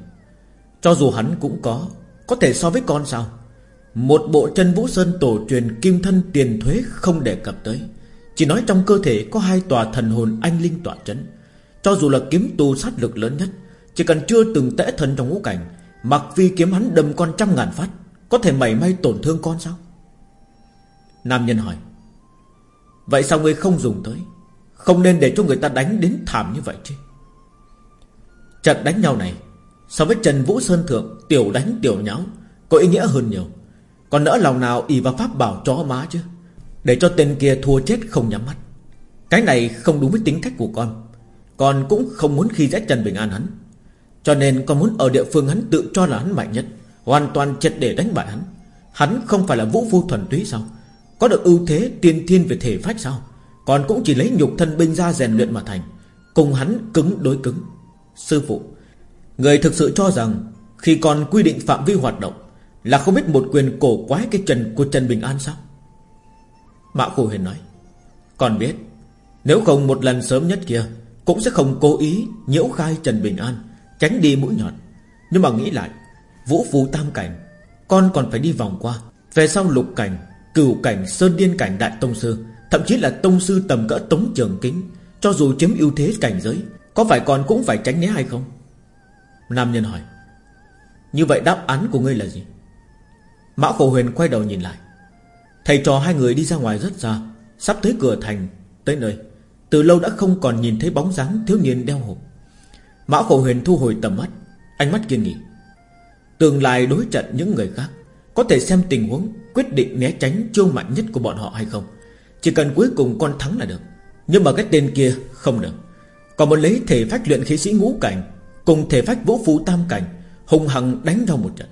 Cho dù hắn cũng có có thể so với con sao? Một bộ chân vũ sơn tổ truyền kim thân tiền thuế không đề cập tới. Chỉ nói trong cơ thể có hai tòa thần hồn anh linh tỏa chấn. Cho dù là kiếm tu sát lực lớn nhất, Chỉ cần chưa từng tẽ thân trong ngũ cảnh, Mặc vi kiếm hắn đâm con trăm ngàn phát, Có thể mảy may tổn thương con sao? Nam nhân hỏi. Vậy sao ngươi không dùng tới? Không nên để cho người ta đánh đến thảm như vậy chứ. Trận đánh nhau này So với Trần Vũ Sơn Thượng, Tiểu đánh tiểu nháo, Có ý nghĩa hơn nhiều. Còn nỡ lòng nào ỷ vào pháp bảo chó má chứ? Để cho tên kia thua chết không nhắm mắt. Cái này không đúng với tính cách của con. Con cũng không muốn khi dễ Trần Bình An hắn. Cho nên con muốn ở địa phương hắn tự cho là hắn mạnh nhất, Hoàn toàn triệt để đánh bại hắn. Hắn không phải là vũ phu thuần túy sao? Có được ưu thế tiên thiên về thể phách sao? Còn cũng chỉ lấy nhục thân binh ra rèn luyện mà thành. Cùng hắn cứng đối cứng. Sư phụ Người thực sự cho rằng Khi còn quy định phạm vi hoạt động Là không biết một quyền cổ quái cái trần của Trần Bình An sao? Mã Khổ Huyền nói, Còn biết, Nếu không một lần sớm nhất kia, cũng sẽ không cố ý nhiễu khai Trần Bình An, Tránh đi mũi nhọn. Nhưng mà nghĩ lại, Vũ phú tam cảnh, Con còn phải đi vòng qua, Về sau lục cảnh, Cửu cảnh, Sơn điên cảnh, Đại Tông Sư, Thậm chí là Tông Sư tầm cỡ Tống Trường Kính, Cho dù chiếm ưu thế cảnh giới, Có phải con cũng phải tránh né hay không? Nam nhân hỏi, Như vậy đáp án của ngươi là gì? Mã Khổ Huyền quay đầu nhìn lại, Thầy trò hai người đi ra ngoài rất xa, Sắp tới cửa thành, Tới nơi. Từ lâu đã không còn nhìn thấy bóng dáng thiếu niên đeo hộp. Mã khổ huyền thu hồi tầm mắt, Ánh mắt kiên nghị, Tương lai đối trận những người khác, Có thể xem tình huống, Quyết định né tránh chiêu mạnh nhất của bọn họ hay không. Chỉ cần cuối cùng con thắng là được, Nhưng mà cái tên kia không được. Còn muốn lấy thể phách luyện khí sĩ ngũ cảnh Cùng thể phách vũ phú tam cảnh Hùng hằng đánh nhau một trận.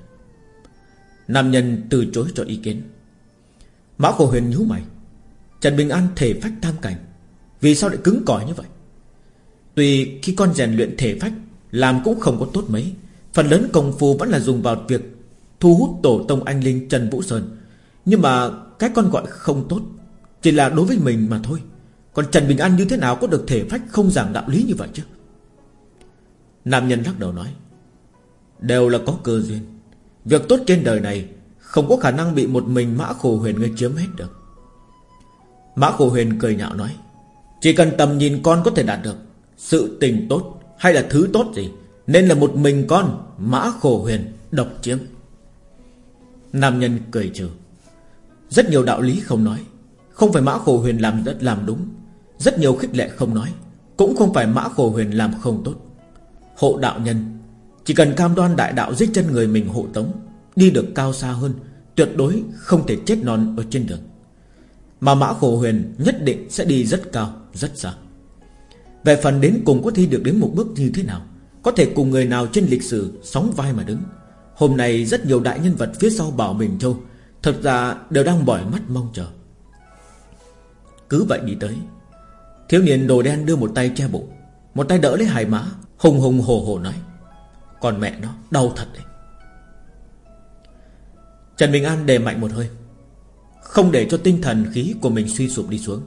Nam nhân từ chối cho ý kiến. Mã khổ huyền nhíu mày. Trần Bình An thể phách tam cảnh, vì sao lại cứng cỏi như vậy? Tuy khi con rèn luyện thể phách, Làm cũng không có tốt mấy, Phần lớn công phu vẫn là dùng vào việc Thu hút tổ tông anh linh Trần Vũ Sơn. Nhưng mà cái con gọi không tốt Chỉ là đối với mình mà thôi. Còn Trần Bình An như thế nào có được thể phách Không giảng đạo lý như vậy chứ? Nam nhân lắc đầu nói, Đều là có cơ duyên. Việc tốt trên đời này Không có khả năng bị một mình Mã Khổ Huyền ngươi chiếm hết được. Mã Khổ Huyền cười nhạo nói, Chỉ cần tầm nhìn con có thể đạt được Sự tình tốt hay là thứ tốt gì, Nên là một mình con Mã Khổ Huyền độc chiếm. Nam nhân cười trừ, Rất nhiều đạo lý không nói, Không phải Mã Khổ Huyền làm rất làm đúng, Rất nhiều khích lệ không nói, Cũng không phải Mã Khổ Huyền làm không tốt. Hộ đạo nhân. Chỉ cần cam đoan đại đạo giết chân người mình hộ tống Đi được cao xa hơn Tuyệt đối không thể chết non ở trên đường. Mà Mã Khổ Huyền nhất định sẽ đi rất cao, rất xa. Về phần đến cùng có thi được đến một bước như thế nào Có thể cùng người nào trên lịch sử Sóng vai mà đứng. Hôm nay rất nhiều đại nhân vật phía sau Bảo Bình Châu Thật ra đều đang bỏi mắt mong chờ. Cứ vậy đi tới Thiếu niên đồ đen đưa một tay che bụng Một tay đỡ lấy hải mã Hùng hùng hồ hồ nói Còn mẹ nó đau thật đấy. Trần Bình An đề mạnh một hơi, Không để cho tinh thần khí của mình suy sụp đi xuống.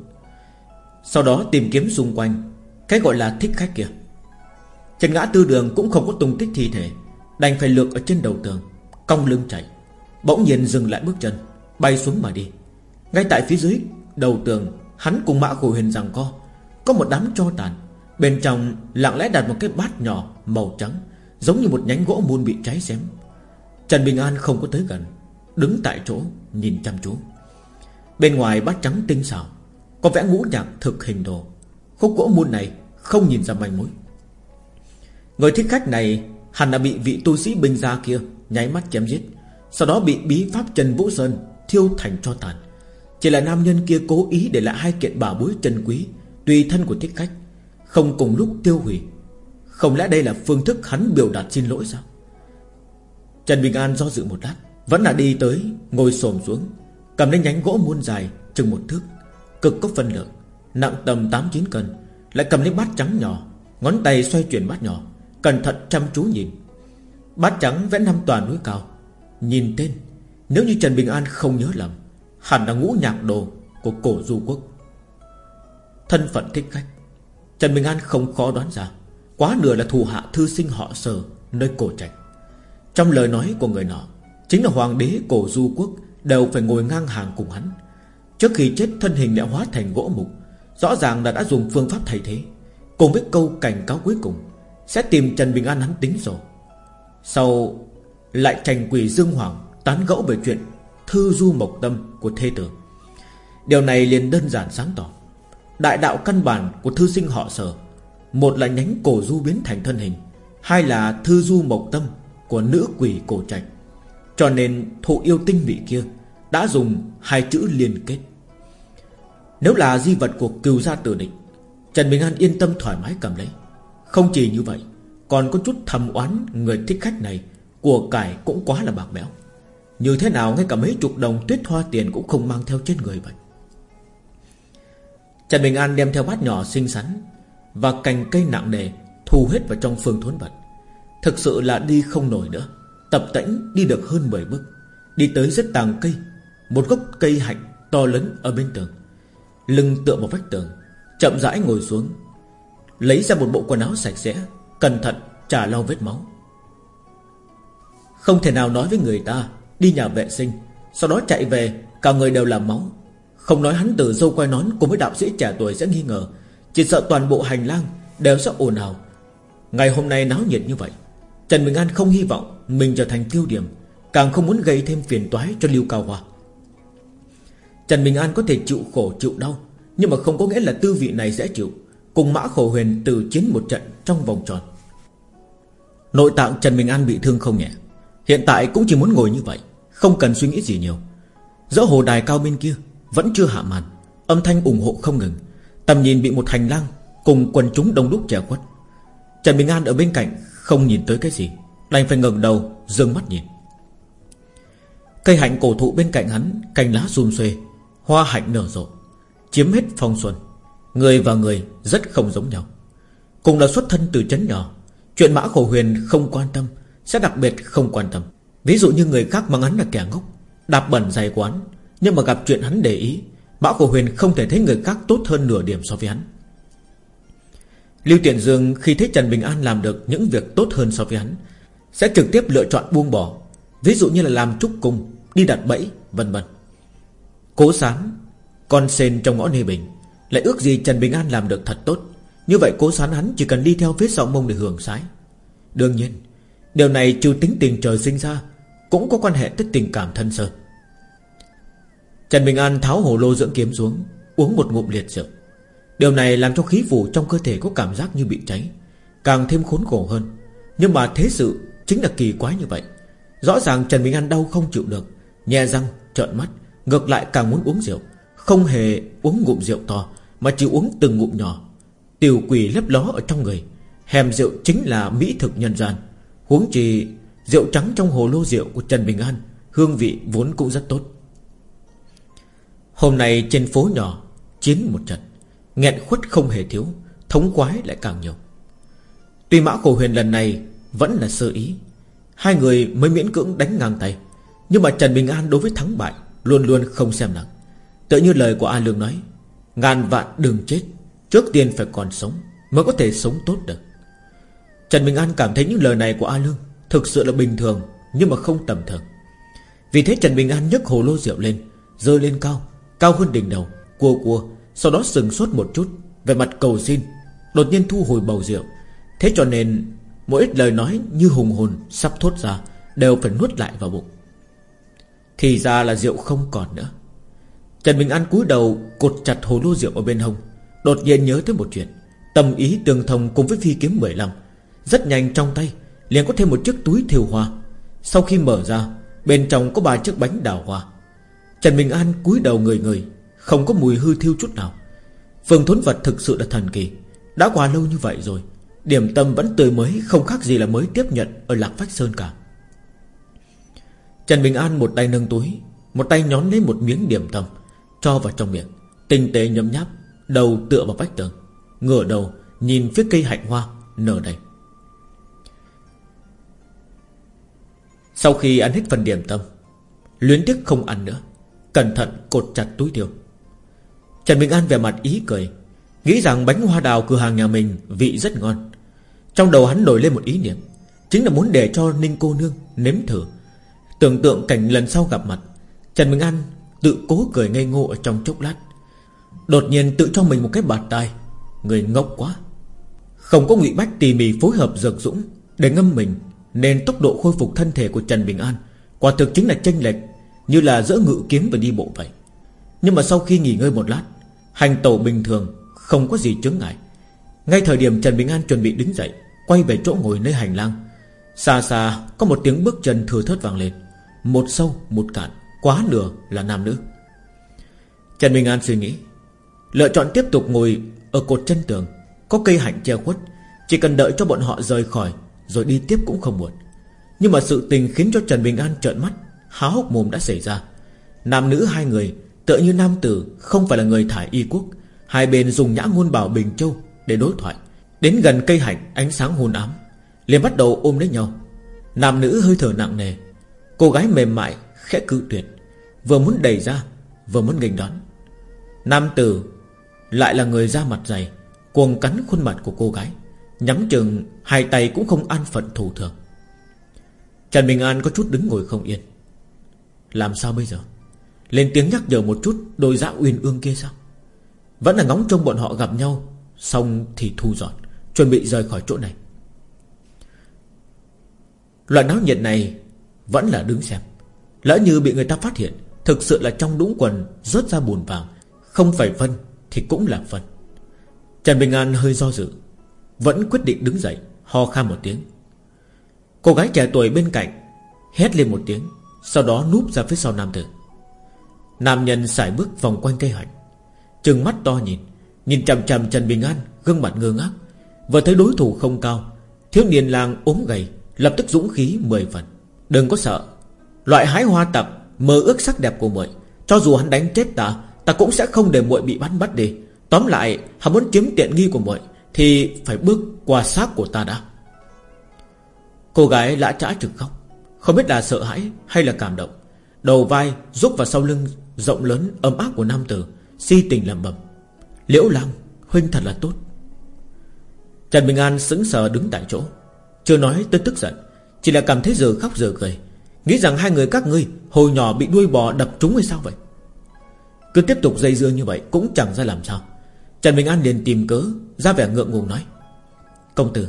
Sau đó tìm kiếm xung quanh, Cái gọi là thích khách kia. Trần ngã tư đường cũng không có tung tích thi thể, Đành phải lược ở trên đầu tường, Cong lưng chạy, Bỗng nhiên dừng lại bước chân, Bay xuống mà đi. Ngay tại phía dưới đầu tường, Hắn cùng mã khổ huyền rằng co, Có một đám cho tàn. Bên trong lặng lẽ đặt một cái bát nhỏ màu trắng, Giống như một nhánh gỗ muôn bị cháy xém. Trần Bình An không có tới gần, Đứng tại chỗ nhìn chăm chú. Bên ngoài bát trắng tinh xảo, Có vẽ ngũ nhạc thực hình đồ. Khúc gỗ muôn này không nhìn ra manh mối. Người thích khách này Hẳn là bị vị tu sĩ binh gia kia Nháy mắt chém giết, Sau đó bị bí pháp Trần Vũ Sơn Thiêu thành cho tàn. Chỉ là nam nhân kia cố ý để lại hai kiện bảo bối trân quý Tùy thân của thích khách. Không cùng lúc tiêu hủy. Không lẽ đây là phương thức hắn biểu đạt xin lỗi sao? Trần Bình An do dự một lát, Vẫn là đi tới, Ngồi xổm xuống, Cầm lên nhánh gỗ muôn dài, chừng một thước, Cực có phân lượng, Nặng tầm 8-9 cân, Lại cầm lên bát trắng nhỏ, Ngón tay xoay chuyển bát nhỏ, Cẩn thận chăm chú nhìn. Bát trắng vẽ năm toàn núi cao. Nhìn tên, Nếu như Trần Bình An không nhớ lầm, Hẳn là ngũ nhạc đồ của cổ du quốc. Thân phận thích khách. Trần Bình An không khó đoán ra, Quá nửa là thù hạ thư sinh họ sở, Nơi cổ trạch. Trong lời nói của người nọ, Chính là hoàng đế cổ du quốc Đều phải ngồi ngang hàng cùng hắn. Trước khi chết, thân hình đã hóa thành gỗ mục, Rõ ràng là đã dùng phương pháp thay thế. Cùng với câu cảnh cáo cuối cùng, Sẽ tìm Trần Bình An hắn tính rồi. Sau Lại tranh quỷ Dương Hoàng, Tán gẫu về chuyện Thư du mộc tâm của thê tử. Điều này liền đơn giản sáng tỏ. Đại đạo căn bản của thư sinh họ sở. Một là nhánh cổ du biến thành thân hình, Hai là thư du mộc tâm Của nữ quỷ cổ trạch. Cho nên thụ yêu tinh vị kia Đã dùng hai chữ liên kết. Nếu là di vật của cừu gia tử địch, Trần Bình An yên tâm thoải mái cầm lấy. Không chỉ như vậy, Còn có chút thầm oán người thích khách này Của cải cũng quá là bạc bẽo. Như thế nào ngay cả mấy chục đồng tuyết hoa tiền Cũng không mang theo trên người vậy? Trần Bình An đem theo bát nhỏ xinh xắn Và cành cây nặng nề Thu hết vào trong phương thốn vật. Thực sự là đi không nổi nữa. Tập tễnh đi được hơn 10 bước. Đi tới rất tàng cây, Một gốc cây hạnh to lớn ở bên tường. Lưng tựa vào vách tường, Chậm rãi ngồi xuống, Lấy ra một bộ quần áo sạch sẽ, Cẩn thận trả lau vết máu. Không thể nào nói với người ta, Đi nhà vệ sinh, Sau đó chạy về, Cả người đều là máu. Không nói hắn từ dâu quay nón Cùng với đạo sĩ trẻ tuổi sẽ nghi ngờ, Chỉ sợ toàn bộ hành lang Đều sẽ ồn ào. Ngày hôm nay náo nhiệt như vậy, Trần Bình An không hy vọng Mình trở thành tiêu điểm, Càng không muốn gây thêm phiền toái cho Lưu Cao Hoa. Trần Bình An có thể chịu khổ chịu đau, Nhưng mà không có nghĩa là tư vị này dễ chịu, Cùng Mã Khổ Huyền từ chiến một trận Trong vòng tròn. Nội tạng Trần Bình An bị thương không nhẹ, Hiện tại cũng chỉ muốn ngồi như vậy, Không cần suy nghĩ gì nhiều. Giữa hồ đài cao bên kia vẫn chưa hạ màn. Âm thanh ủng hộ không ngừng. Tầm nhìn bị một hành lang Cùng quần chúng đông đúc che khuất. Trần Bình An ở bên cạnh Không nhìn tới cái gì, Đành phải ngẩng đầu, Dương mắt nhìn. Cây hạnh cổ thụ bên cạnh hắn, Cành lá xum xuê, Hoa hạnh nở rộ, Chiếm hết phong xuân. Người và người rất không giống nhau. Cùng là xuất thân từ chấn nhỏ, Chuyện mã khổ huyền không quan tâm, Sẽ đặc biệt không quan tâm. Ví dụ như người khác mang hắn là kẻ ngốc, Đạp bẩn dày quán nhưng mà gặp chuyện hắn để ý, Mã Cổ huyền không thể thấy người khác tốt hơn nửa điểm so với hắn. Lưu Tiện Dương khi thấy Trần Bình An làm được những việc tốt hơn so với hắn, Sẽ trực tiếp lựa chọn buông bỏ, Ví dụ như là làm trúc cung, Đi đặt bẫy, vân vân. Cố sán, Con sen trong ngõ Nê Bình, Lại ước gì Trần Bình An làm được thật tốt. Như vậy cố sán hắn chỉ cần đi theo phía sau mông để hưởng sái. Đương nhiên, Điều này trừ tính tình trời sinh ra, Cũng có quan hệ tới tình cảm thân sơ. Trần Bình An tháo hồ lô dưỡng kiếm xuống Uống một ngụm liệt rượu. Điều này làm cho khí phủ trong cơ thể có cảm giác như bị cháy Càng thêm khốn khổ hơn. Nhưng mà thế sự chính là kỳ quái như vậy. Rõ ràng Trần Bình An đau không chịu được Nhè răng, trợn mắt Ngược lại càng muốn uống rượu. Không hề uống ngụm rượu to Mà chỉ uống từng ngụm nhỏ. Tiểu quỷ lấp ló ở trong người Hèm rượu chính là mỹ thực nhân gian. Huống chi rượu trắng trong hồ lô rượu của Trần Bình An Hương vị vốn cũng rất tốt. Hôm nay trên phố nhỏ, Chiến một trận, nghẹn khuất không hề thiếu, Thống quái lại càng nhiều. Tuy Mã Cổ Huyền lần này Vẫn là sơ ý, Hai người mới miễn cưỡng đánh ngang tay, Nhưng mà Trần Bình An đối với thắng bại Luôn luôn không xem nặng. Tự như lời của A Lương nói, Ngàn vạn đừng chết, Trước tiên phải còn sống Mới có thể sống tốt được. Trần Bình An cảm thấy những lời này của A Lương Thực sự là bình thường Nhưng mà không tầm thường. Vì thế Trần Bình An nhấc hồ lô rượu lên Rơi lên cao Cao hơn đỉnh đầu, Cua cua, Sau đó sừng sốt một chút Về mặt cầu xin, Đột nhiên thu hồi bầu rượu. Thế cho nên, Mỗi ít lời nói như hùng hồn Sắp thốt ra, Đều phải nuốt lại vào bụng. Thì ra là rượu không còn nữa. Trần Bình An cúi đầu Cột chặt hồ lô rượu ở bên hông, Đột nhiên nhớ tới một chuyện, Tâm ý tương thông cùng với phi kiếm 15 Rất nhanh trong tay, liền có thêm một chiếc túi thiêu hoa. Sau khi mở ra, Bên trong có ba chiếc bánh đào hoa. Trần Bình An cúi đầu người người Không có mùi hư thiêu chút nào. Phương thốn vật thực sự là thần kỳ, Đã qua lâu như vậy rồi, Điểm tâm vẫn tươi mới, Không khác gì là mới tiếp nhận Ở Lạc Phách Sơn cả. Trần Bình An một tay nâng túi, Một tay nhón lấy một miếng điểm tâm, Cho vào trong miệng, Tinh tế nhấm nháp, Đầu tựa vào vách tường, Ngửa đầu nhìn phía cây hạnh hoa, Nở đầy. Sau khi ăn hết phần điểm tâm, Luyến tiếc không ăn nữa Cẩn thận cột chặt túi tiêu Trần Bình An về mặt ý cười, Nghĩ rằng bánh hoa đào cửa hàng nhà mình Vị rất ngon. Trong đầu hắn nổi lên một ý niệm, Chính là muốn để cho Ninh cô nương nếm thử. Tưởng tượng cảnh lần sau gặp mặt, Trần Bình An tự cố cười ngây ngô ở trong chốc lát. Đột nhiên tự cho mình một cái bạt tai, Người ngốc quá. Không có ngụy bách tỉ mỉ phối hợp dược dũng Để ngâm mình, Nên tốc độ khôi phục thân thể của Trần Bình An Quả thực chính là chênh lệch như là giữa ngự kiếm và đi bộ vậy. Nhưng mà sau khi nghỉ ngơi một lát, Hành tẩu bình thường Không có gì chướng ngại. Ngay thời điểm Trần Bình An chuẩn bị đứng dậy, Quay về chỗ ngồi nơi hành lang, Xa xa có một tiếng bước chân thừa thớt vang lên. Một sâu, một cạn, Quá nửa là nam nữ. Trần Bình An suy nghĩ, Lựa chọn tiếp tục ngồi ở cột chân tường, Có cây hạnh che khuất, Chỉ cần đợi cho bọn họ rời khỏi, Rồi đi tiếp cũng không muộn. Nhưng mà sự tình khiến cho Trần Bình An trợn mắt Há hốc mồm đã xảy ra. Nam nữ hai người, tựa như nam tử, Không phải là người thải y quốc. Hai bên dùng nhã ngôn bảo Bình Châu Để đối thoại. Đến gần cây hạnh, ánh sáng hôn ám, liền bắt đầu ôm lấy nhau. Nam nữ hơi thở nặng nề. Cô gái mềm mại, khẽ cự tuyệt. Vừa muốn đẩy ra, Vừa muốn nghênh đón. Nam tử lại là người da mặt dày, Cuồng cắn khuôn mặt của cô gái. Nhắm chừng, hai tay cũng không an phận thủ thường. Trần Bình An có chút đứng ngồi không yên. Làm sao bây giờ? Lên tiếng nhắc nhở một chút Đôi dạ uyên ương kia sao? Vẫn là ngóng trông bọn họ gặp nhau, Xong thì thu dọn, Chuẩn bị rời khỏi chỗ này. Loại náo nhiệt này Vẫn là đứng xem. Lỡ như bị người ta phát hiện, Thực sự là trong đũng quần, rớt ra bùn vàng, Không phải phân thì cũng là phân. Trần Bình An hơi do dự, Vẫn quyết định đứng dậy, Ho khan một tiếng. Cô gái trẻ tuổi bên cạnh Hét lên một tiếng. Sau đó núp ra phía sau nam tử. Nam nhân xài bước vòng quanh cây hạnh, Trừng mắt to nhìn Nhìn chằm chằm Trần Bình An, Gương mặt ngơ ngác. Vừa thấy đối thủ không cao, Thiếu niên lang ốm gầy, Lập tức dũng khí mười phần. Đừng có sợ, Loại hái hoa tập Mơ ước sắc đẹp của muội, Cho dù hắn đánh chết ta Ta cũng sẽ không để muội bị bắn bắt đi. Tóm lại, hắn muốn chiếm tiện nghi của muội, Thì phải bước qua xác của ta đã. Cô gái lã trã trực khóc. Không biết là sợ hãi hay là cảm động, Đầu vai rúc vào sau lưng Rộng lớn ấm áp của nam tử, Si tình lầm bầm Liễu Lam Huynh thật là tốt. Trần Bình An sững sờ đứng tại chỗ, Chưa nói tới tức giận, Chỉ là cảm thấy giờ khóc giờ cười, Nghĩ rằng hai người các ngươi Hồi nhỏ bị đuôi bò đập trúng hay sao vậy? Cứ tiếp tục dây dưa như vậy Cũng chẳng ra làm sao. Trần Bình An liền tìm cớ, Ra vẻ ngượng ngùng nói, Công tử,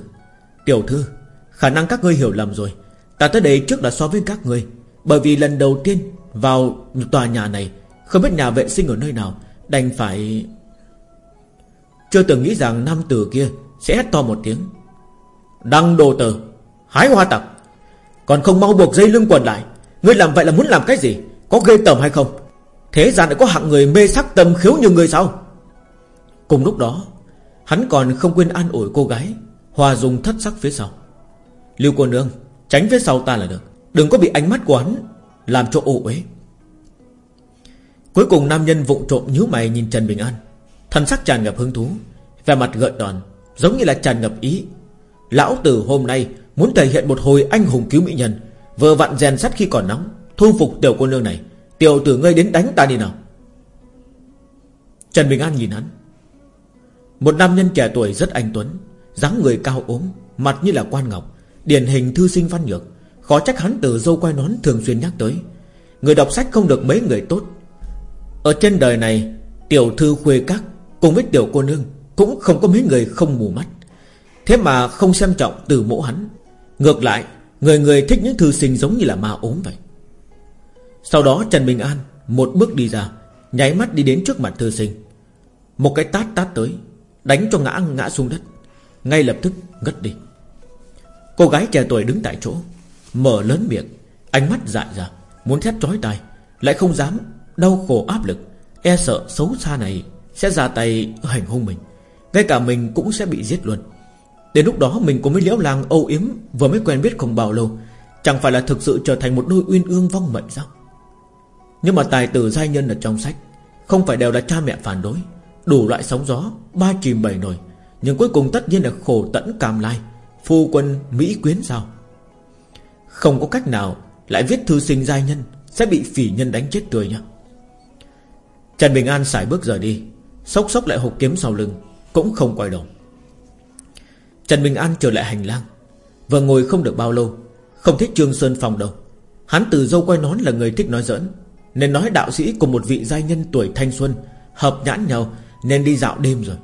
Tiểu thư, Khả năng các ngươi hiểu lầm rồi Ta tới đây trước là so với các người, Bởi vì lần đầu tiên vào tòa nhà này Không biết nhà vệ sinh ở nơi nào Đành phải Chưa từng nghĩ rằng nam tử kia Sẽ hét to một tiếng. Đăng đồ tờ Hái hoa tặc Còn không mau buộc dây lưng quần lại Ngươi làm vậy là muốn làm cái gì Có ghê tởm hay không? Thế gian lại có hạng người mê sắc tâm khiếu như người sao? Cùng lúc đó Hắn còn không quên an ủi cô gái Hòa dùng thất sắc phía sau. Lưu cô nương Tránh phía sau ta là được. Đừng có bị ánh mắt của hắn Làm cho ủ uế. Cuối cùng nam nhân vụng trộm nhíu mày nhìn Trần Bình An. Thần sắc tràn ngập hứng thú, Vẻ mặt gợn đòn, Giống như là tràn ngập ý. Lão tử hôm nay muốn thể hiện một hồi anh hùng cứu mỹ nhân, Vừa vặn rèn sắt khi còn nóng, Thu phục tiểu cô nương này. Tiểu tử ngươi đến đánh ta đi nào. Trần Bình An nhìn hắn. Một nam nhân trẻ tuổi rất anh tuấn, dáng người cao ốm, Mặt như là quan ngọc. Điển hình thư sinh văn nhược. Khó trách hắn từ dâu quay nón thường xuyên nhắc tới. Người đọc sách không được mấy người tốt. Ở trên đời này, Tiểu thư khuê các Cùng với tiểu cô nương Cũng không có mấy người không mù mắt. Thế mà không xem trọng từ mẫu hắn. Ngược lại, Người người thích những thư sinh giống như là ma ốm vậy. Sau đó Trần Bình An Một bước đi ra, Nháy mắt đi đến trước mặt thư sinh. Một cái tát tát tới, Đánh cho ngã ngã xuống đất. Ngay lập tức ngất đi. Cô gái trẻ tuổi đứng tại chỗ, Mở lớn miệng, Ánh mắt dại ra Muốn thét trói tai, Lại không dám Đau khổ áp lực E sợ xấu xa này Sẽ ra tay hành hung mình. Ngay cả mình cũng sẽ bị giết luôn. Đến lúc đó mình cũng mới liễu lang âu yếm Vừa mới quen biết không bao lâu, Chẳng phải là thực sự trở thành một đôi uyên ương vong mệnh sao? Nhưng mà tài tử giai nhân ở trong sách, Không phải đều là cha mẹ phản đối, Đủ loại sóng gió, Ba chìm bảy nổi, Nhưng cuối cùng tất nhiên là khổ tẫn cam lai. Phu quân Mỹ quyến sao? Không có cách nào Lại viết thư sinh giai nhân Sẽ bị phỉ nhân đánh chết tươi nhá. Trần Bình An xài bước rời đi, Sốc sốc lại hộp kiếm sau lưng, Cũng không quay đầu. Trần Bình An trở lại hành lang, Vừa ngồi không được bao lâu, Không thích Trương Sơn phòng đâu. Hắn từ dâu quay nón là người thích nói giỡn, Nên nói đạo sĩ cùng một vị giai nhân tuổi thanh xuân Hợp nhãn nhau Nên đi dạo đêm rồi.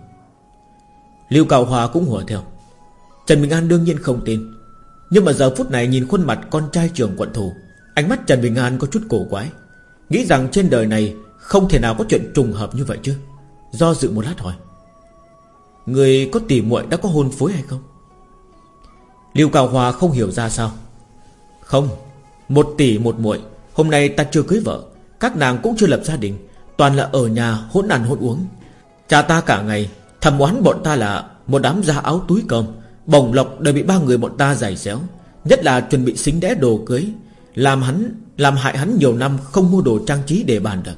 Lưu Cào Hòa cũng hùa theo. Trần Bình An đương nhiên không tin. Nhưng mà giờ phút này nhìn khuôn mặt con trai trưởng quận thủ, Ánh mắt Trần Bình An có chút cổ quái. Nghĩ rằng trên đời này Không thể nào có chuyện trùng hợp như vậy chứ. Do dự một lát hỏi, Người có tỷ muội đã có hôn phối hay không? Liêu Cao Hòa không hiểu ra sao. Không, Một tỷ một muội, Hôm nay ta chưa cưới vợ, Các nàng cũng chưa lập gia đình, Toàn là ở nhà hỗn ăn hỗn uống. Cha ta cả ngày Thầm oán bọn ta là Một đám da áo túi cơm Bồng lộc đều bị ba người bọn ta giày xéo, Nhất là chuẩn bị xính đẽ đồ cưới, Làm hắn, Làm hại hắn nhiều năm không mua đồ trang trí để bàn được.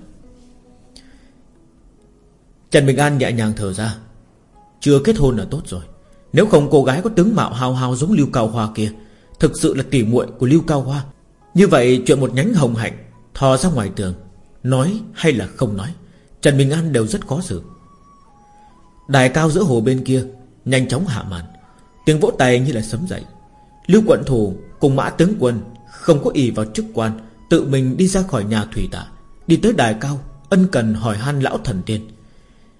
Trần Bình An nhẹ nhàng thở ra. Chưa kết hôn là tốt rồi. Nếu không cô gái có tướng mạo hao hao giống Lưu Cao Hoa kia, Thực sự là tỉ muội của Lưu Cao Hoa. Như vậy chuyện một nhánh hồng hạnh, Thò ra ngoài tường, Nói hay là không nói, Trần Bình An đều rất khó xử. Đài cao giữa hồ bên kia, Nhanh chóng hạ màn. Tiếng vỗ tay như là sấm dậy. Lưu quận thủ cùng mã tướng quân Không có ý vào chức quan, Tự mình đi ra khỏi nhà thủy tạ Đi tới đài cao, Ân cần hỏi han lão thần tiên.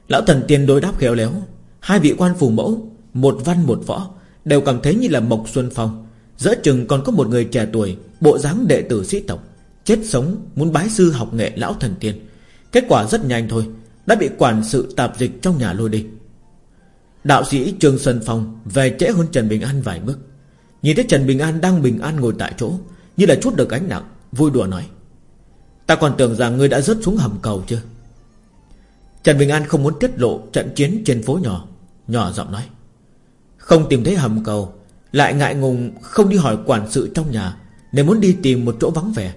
Lão thần tiên đối đáp khéo léo, Hai vị quan phù mẫu, Một văn một võ, Đều cảm thấy như là Mộc Xuân Phong. Giữa chừng còn có một người trẻ tuổi, Bộ dáng đệ tử sĩ tộc, Chết sống muốn bái sư học nghệ lão thần tiên. Kết quả rất nhanh thôi, Đã bị quản sự tạp dịch trong nhà lôi đi. Đạo sĩ Trương Sơn Phong Về trễ hơn Trần Bình An vài bước. Nhìn thấy Trần Bình An đang bình an ngồi tại chỗ, Như là chút được gánh nặng, Vui đùa nói, Ta còn tưởng rằng ngươi đã rớt xuống hầm cầu chưa? Trần Bình An không muốn tiết lộ Trận chiến trên phố nhỏ Nhỏ giọng nói, Không tìm thấy hầm cầu, Lại ngại ngùng không đi hỏi quản sự trong nhà Nên muốn đi tìm một chỗ vắng vẻ.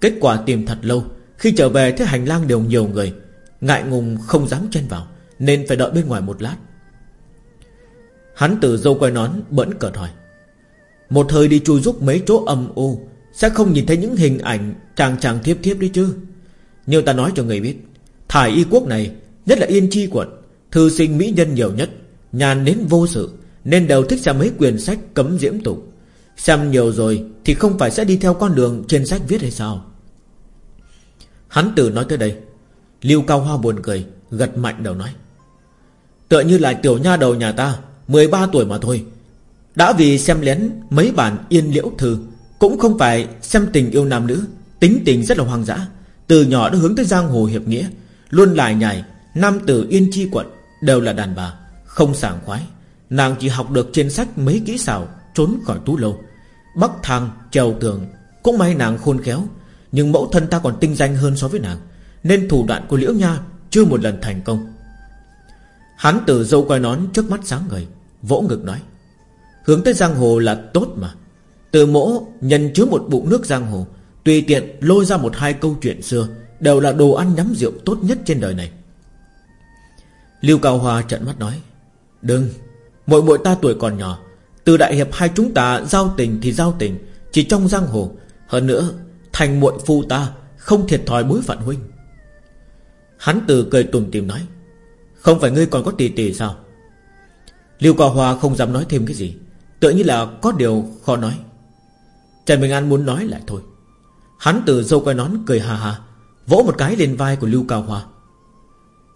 Kết quả tìm thật lâu, Khi trở về thấy hành lang đều nhiều người, Ngại ngùng không dám chen vào, Nên phải đợi bên ngoài một lát. Hắn từ dâu quay nón bẫn cợt hỏi. Một thời đi chui rút mấy chỗ âm u, Sẽ không nhìn thấy những hình ảnh Chàng chàng thiếp thiếp đi chứ? Nhưng ta nói cho người biết, Thải y quốc này Nhất là yên chi quận, Thư sinh mỹ nhân nhiều nhất, Nhàn đến vô sự, Nên đều thích xem mấy quyển sách cấm diễm tục. Xem nhiều rồi Thì không phải sẽ đi theo con đường trên sách viết hay sao? Hắn tử nói tới đây, Lưu Cao Hoa buồn cười, Gật mạnh đầu nói. Tựa như là tiểu nha đầu nhà ta 13 tuổi mà thôi. Đã vì xem lén mấy bản yên liễu thư, Cũng không phải xem tình yêu nam nữ, Tính tình rất là hoang dã. Từ nhỏ đã hướng tới giang hồ hiệp nghĩa, Luôn lại nhảy Nam tử yên chi quận Đều là đàn bà, Không sảng khoái. Nàng chỉ học được trên sách mấy kỹ xảo, Trốn khỏi tú lâu. Bắc thang trèo tường Cũng may nàng khôn khéo, Nhưng mẫu thân ta còn tinh danh hơn so với nàng, Nên thủ đoạn của Liễu Nha Chưa một lần thành công. Hắn từ dâu quay nón trước mắt sáng ngời Vỗ ngực nói, Hướng tới giang hồ là tốt mà. Từ mỗ nhân chứa một bụng nước giang hồ, Tùy tiện lôi ra một hai câu chuyện xưa, Đều là đồ ăn nhắm rượu tốt nhất trên đời này. Lưu Cao Hoa trận mắt nói, Đừng, Mỗi mỗi ta tuổi còn nhỏ, Từ đại hiệp hai chúng ta giao tình thì giao tình, Chỉ trong giang hồ, Hơn nữa, Thành muội phu ta Không thiệt thòi bối phận huynh. Hắn từ cười tùm tìm nói, Không phải ngươi còn có tỷ tỷ sao? Lưu Cao Hoa không dám nói thêm cái gì Tự như là có điều khó nói. Trần Bình An muốn nói lại thôi. Hắn từ dâu quay nón cười hà hà Vỗ một cái lên vai của Lưu Cao Hoa.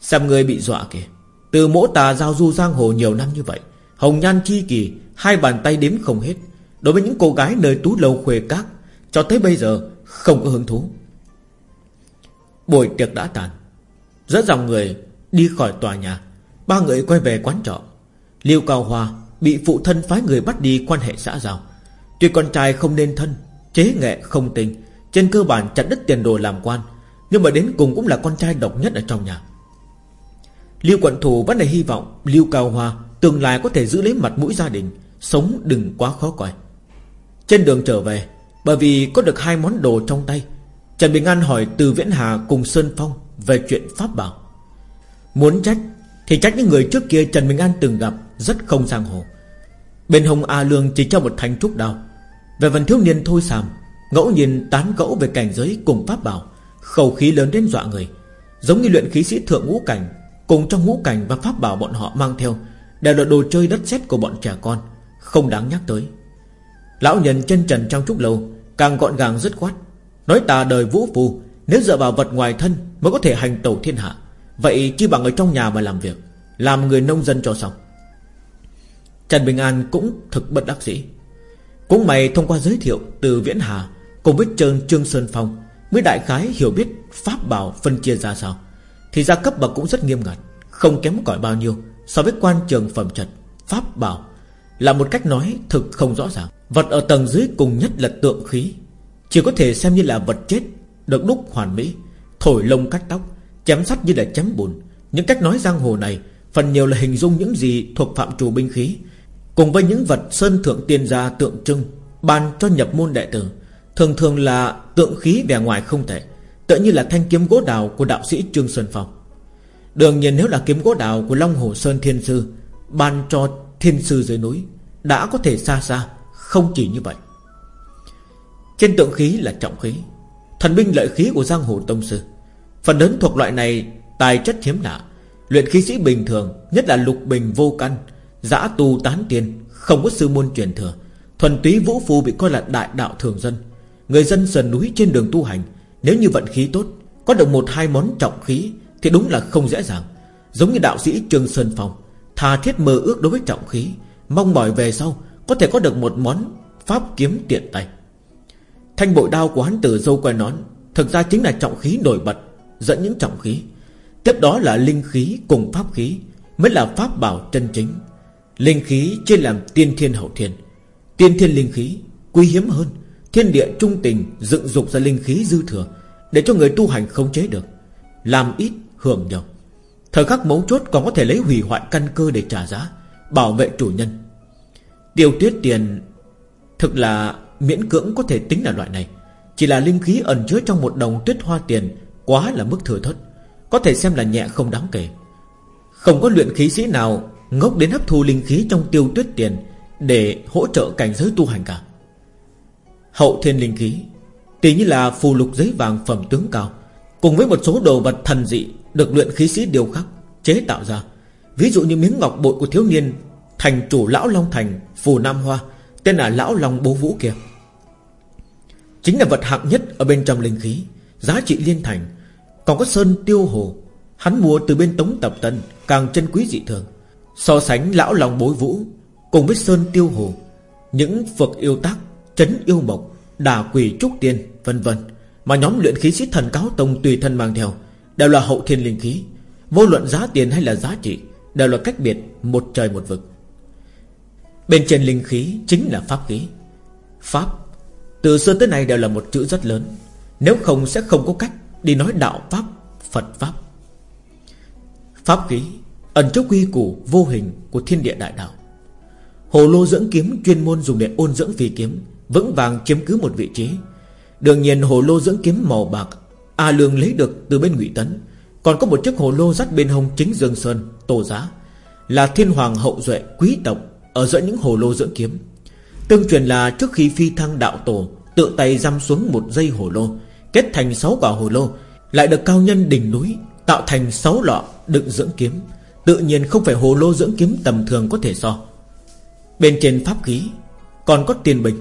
Xem người bị dọa kìa. Từ mỗ tà giao du giang hồ nhiều năm như vậy, Hồng nhan chi kỳ, Hai bàn tay đếm không hết. Đối với những cô gái nơi tú lâu khuê các, Cho tới bây giờ không có hứng thú. Buổi tiệc đã tàn. Rất dòng người đi khỏi tòa nhà, Ba người quay về quán trọ. Liêu Cao Hoa bị phụ thân phái người bắt đi quan hệ xã giao. Tuy con trai không nên thân, Chế nghệ không tình, Trên cơ bản chặt đứt tiền đồ làm quan, Nhưng mà đến cùng cũng là con trai độc nhất ở trong nhà. Liêu quận thủ vẫn là hy vọng Liêu Cao Hoa tương lai có thể giữ lấy mặt mũi gia đình, Sống đừng quá khó coi. Trên đường trở về, Bởi vì có được hai món đồ trong tay, Trần Bình An hỏi từ Viễn Hà cùng Sơn Phong Về chuyện Pháp Bảo. Muốn trách thì trách những người trước kia Trần Minh An từng gặp Rất không giang hồ. Bên hồng A Lương chỉ cho một thanh trúc đao. Về phần thiếu niên thôi sàm Ngẫu nhìn tán gẫu về cảnh giới cùng Pháp Bảo, Khẩu khí lớn đến dọa người. Giống như luyện khí sĩ thượng ngũ cảnh, Cùng trong ngũ cảnh và Pháp Bảo bọn họ mang theo, Đều là đồ chơi đất sét của bọn trẻ con, Không đáng nhắc tới. Lão nhân chân trần trong trúc lâu, Càng gọn gàng dứt khoát, Nói ta đời vũ phù Nếu dựa vào vật ngoài thân mới có thể hành tẩu thiên hạ. Vậy chi bằng ở trong nhà mà làm việc, Làm người nông dân cho xong. Trần Bình An cũng thực bất đắc dĩ. Cũng mày thông qua giới thiệu từ Viễn Hà, Cùng với Trơn Trương Sơn Phong, Mới đại khái hiểu biết Pháp bảo phân chia ra sao. Thì ra cấp bậc cũng rất nghiêm ngặt, Không kém cỏi bao nhiêu So với quan trường phẩm trật Pháp bảo. Là một cách nói thực không rõ ràng. Vật ở tầng dưới cùng nhất là tượng khí, Chỉ có thể xem như là vật chết, Được đúc hoàn mỹ, Thổi lông cắt tóc. Chém sắt như là chém bùn. Những cách nói giang hồ này Phần nhiều là hình dung những gì thuộc phạm trù binh khí. Cùng với những vật sơn thượng tiên gia tượng trưng, Ban cho nhập môn đệ tử, Thường thường là tượng khí vẻ ngoài không thể, Tựa như là thanh kiếm gỗ đào của đạo sĩ Trương Xuân Phong. Đương nhiên nếu là kiếm gỗ đào của Long Hồ Sơn Thiên Sư, Ban cho thiên sư dưới núi, Đã có thể xa xa, Không chỉ như vậy. Trên tượng khí là trọng khí, Thần binh lợi khí của Giang Hồ Tông Sư. Phần lớn thuộc loại này, Tài chất hiếm lạ. Luyện khí sĩ bình thường, Nhất là lục bình vô căn, Giã tu tán tiền Không có sư môn truyền thừa. Thuần túy vũ phu bị coi là đại đạo thường dân. Người dân sườn núi trên đường tu hành, Nếu như vận khí tốt, Có được một hai món trọng khí Thì đúng là không dễ dàng. Giống như đạo sĩ Trương Sơn Phong Thà thiết mơ ước đối với trọng khí, Mong mỏi về sau Có thể có được một món pháp kiếm tiện tay. Thanh bội đao của hắn tử dâu quay nón, Thực ra chính là trọng khí nổi bật. Dẫn những trọng khí. Tiếp đó là linh khí cùng pháp khí, Mới là pháp bảo chân chính. Linh khí chia làm tiên thiên hậu thiên. Tiên thiên linh khí Quý hiếm hơn. Thiên địa trung tình dựng dục ra linh khí dư thừa, Để cho người tu hành không chế được, Làm ít hưởng nhiều. Thời khắc mấu chốt còn có thể lấy hủy hoại căn cơ để trả giá, Bảo vệ chủ nhân. Tiêu tuyết tiền Thực là miễn cưỡng có thể tính là loại này. Chỉ là linh khí ẩn chứa trong một đồng tuyết hoa tiền Quá là mức thừa thất, Có thể xem là nhẹ không đáng kể. Không có luyện khí sĩ nào Ngốc đến hấp thu linh khí trong tiêu tuyết tiền Để hỗ trợ cảnh giới tu hành cả. Hậu thiên linh khí Tỷ như là phù lục giấy vàng phẩm tướng cao, Cùng với một số đồ vật thần dị Được luyện khí sĩ điều khắc, Chế tạo ra. Ví dụ như miếng ngọc bội của thiếu niên Thành chủ lão Long Thành, Phù Nam Hoa, Tên là Lão Long Bố Vũ kia. Chính là vật hạng nhất Ở bên trong linh khí, Giá trị liên thành còn có Sơn Tiêu Hồ. Hắn mua từ bên Tống Tập Tân, Càng chân quý dị thường. So sánh Lão lòng bối Vũ, Cùng với Sơn Tiêu Hồ, Những Phật yêu tác, Chấn yêu mộc, Đà quỷ trúc tiên, Vân vân, Mà nhóm luyện khí sĩ thần cáo tông tùy thân mang theo, Đều là hậu thiên linh khí. Vô luận giá tiền hay là giá trị, Đều là cách biệt một trời một vực. Bên trên linh khí chính là pháp khí. Pháp, Từ xưa tới nay đều là một chữ rất lớn. Nếu không sẽ không có cách Đi nói đạo Pháp, Phật Pháp. Pháp khí Ẩn chứa quy củ vô hình của thiên địa đại đạo. Hồ lô dưỡng kiếm chuyên môn dùng để ôn dưỡng phi kiếm Vững vàng chiếm cứ một vị trí. Đương nhiên hồ lô dưỡng kiếm màu bạc A Lương lấy được từ bên Ngụy Tấn. Còn có một chiếc hồ lô dắt bên hông chính Dương Sơn Tô Giá Là thiên hoàng hậu duệ quý tộc Ở giữa những hồ lô dưỡng kiếm. Tương truyền là trước khi phi thăng đạo tổ Tự tay giam xuống một dây hồ lô Kết thành sáu quả hồ lô, Lại được cao nhân đỉnh núi Tạo thành sáu lọ đựng dưỡng kiếm. Tự nhiên không phải hồ lô dưỡng kiếm tầm thường có thể so. Bên trên pháp khí Còn có tiền bình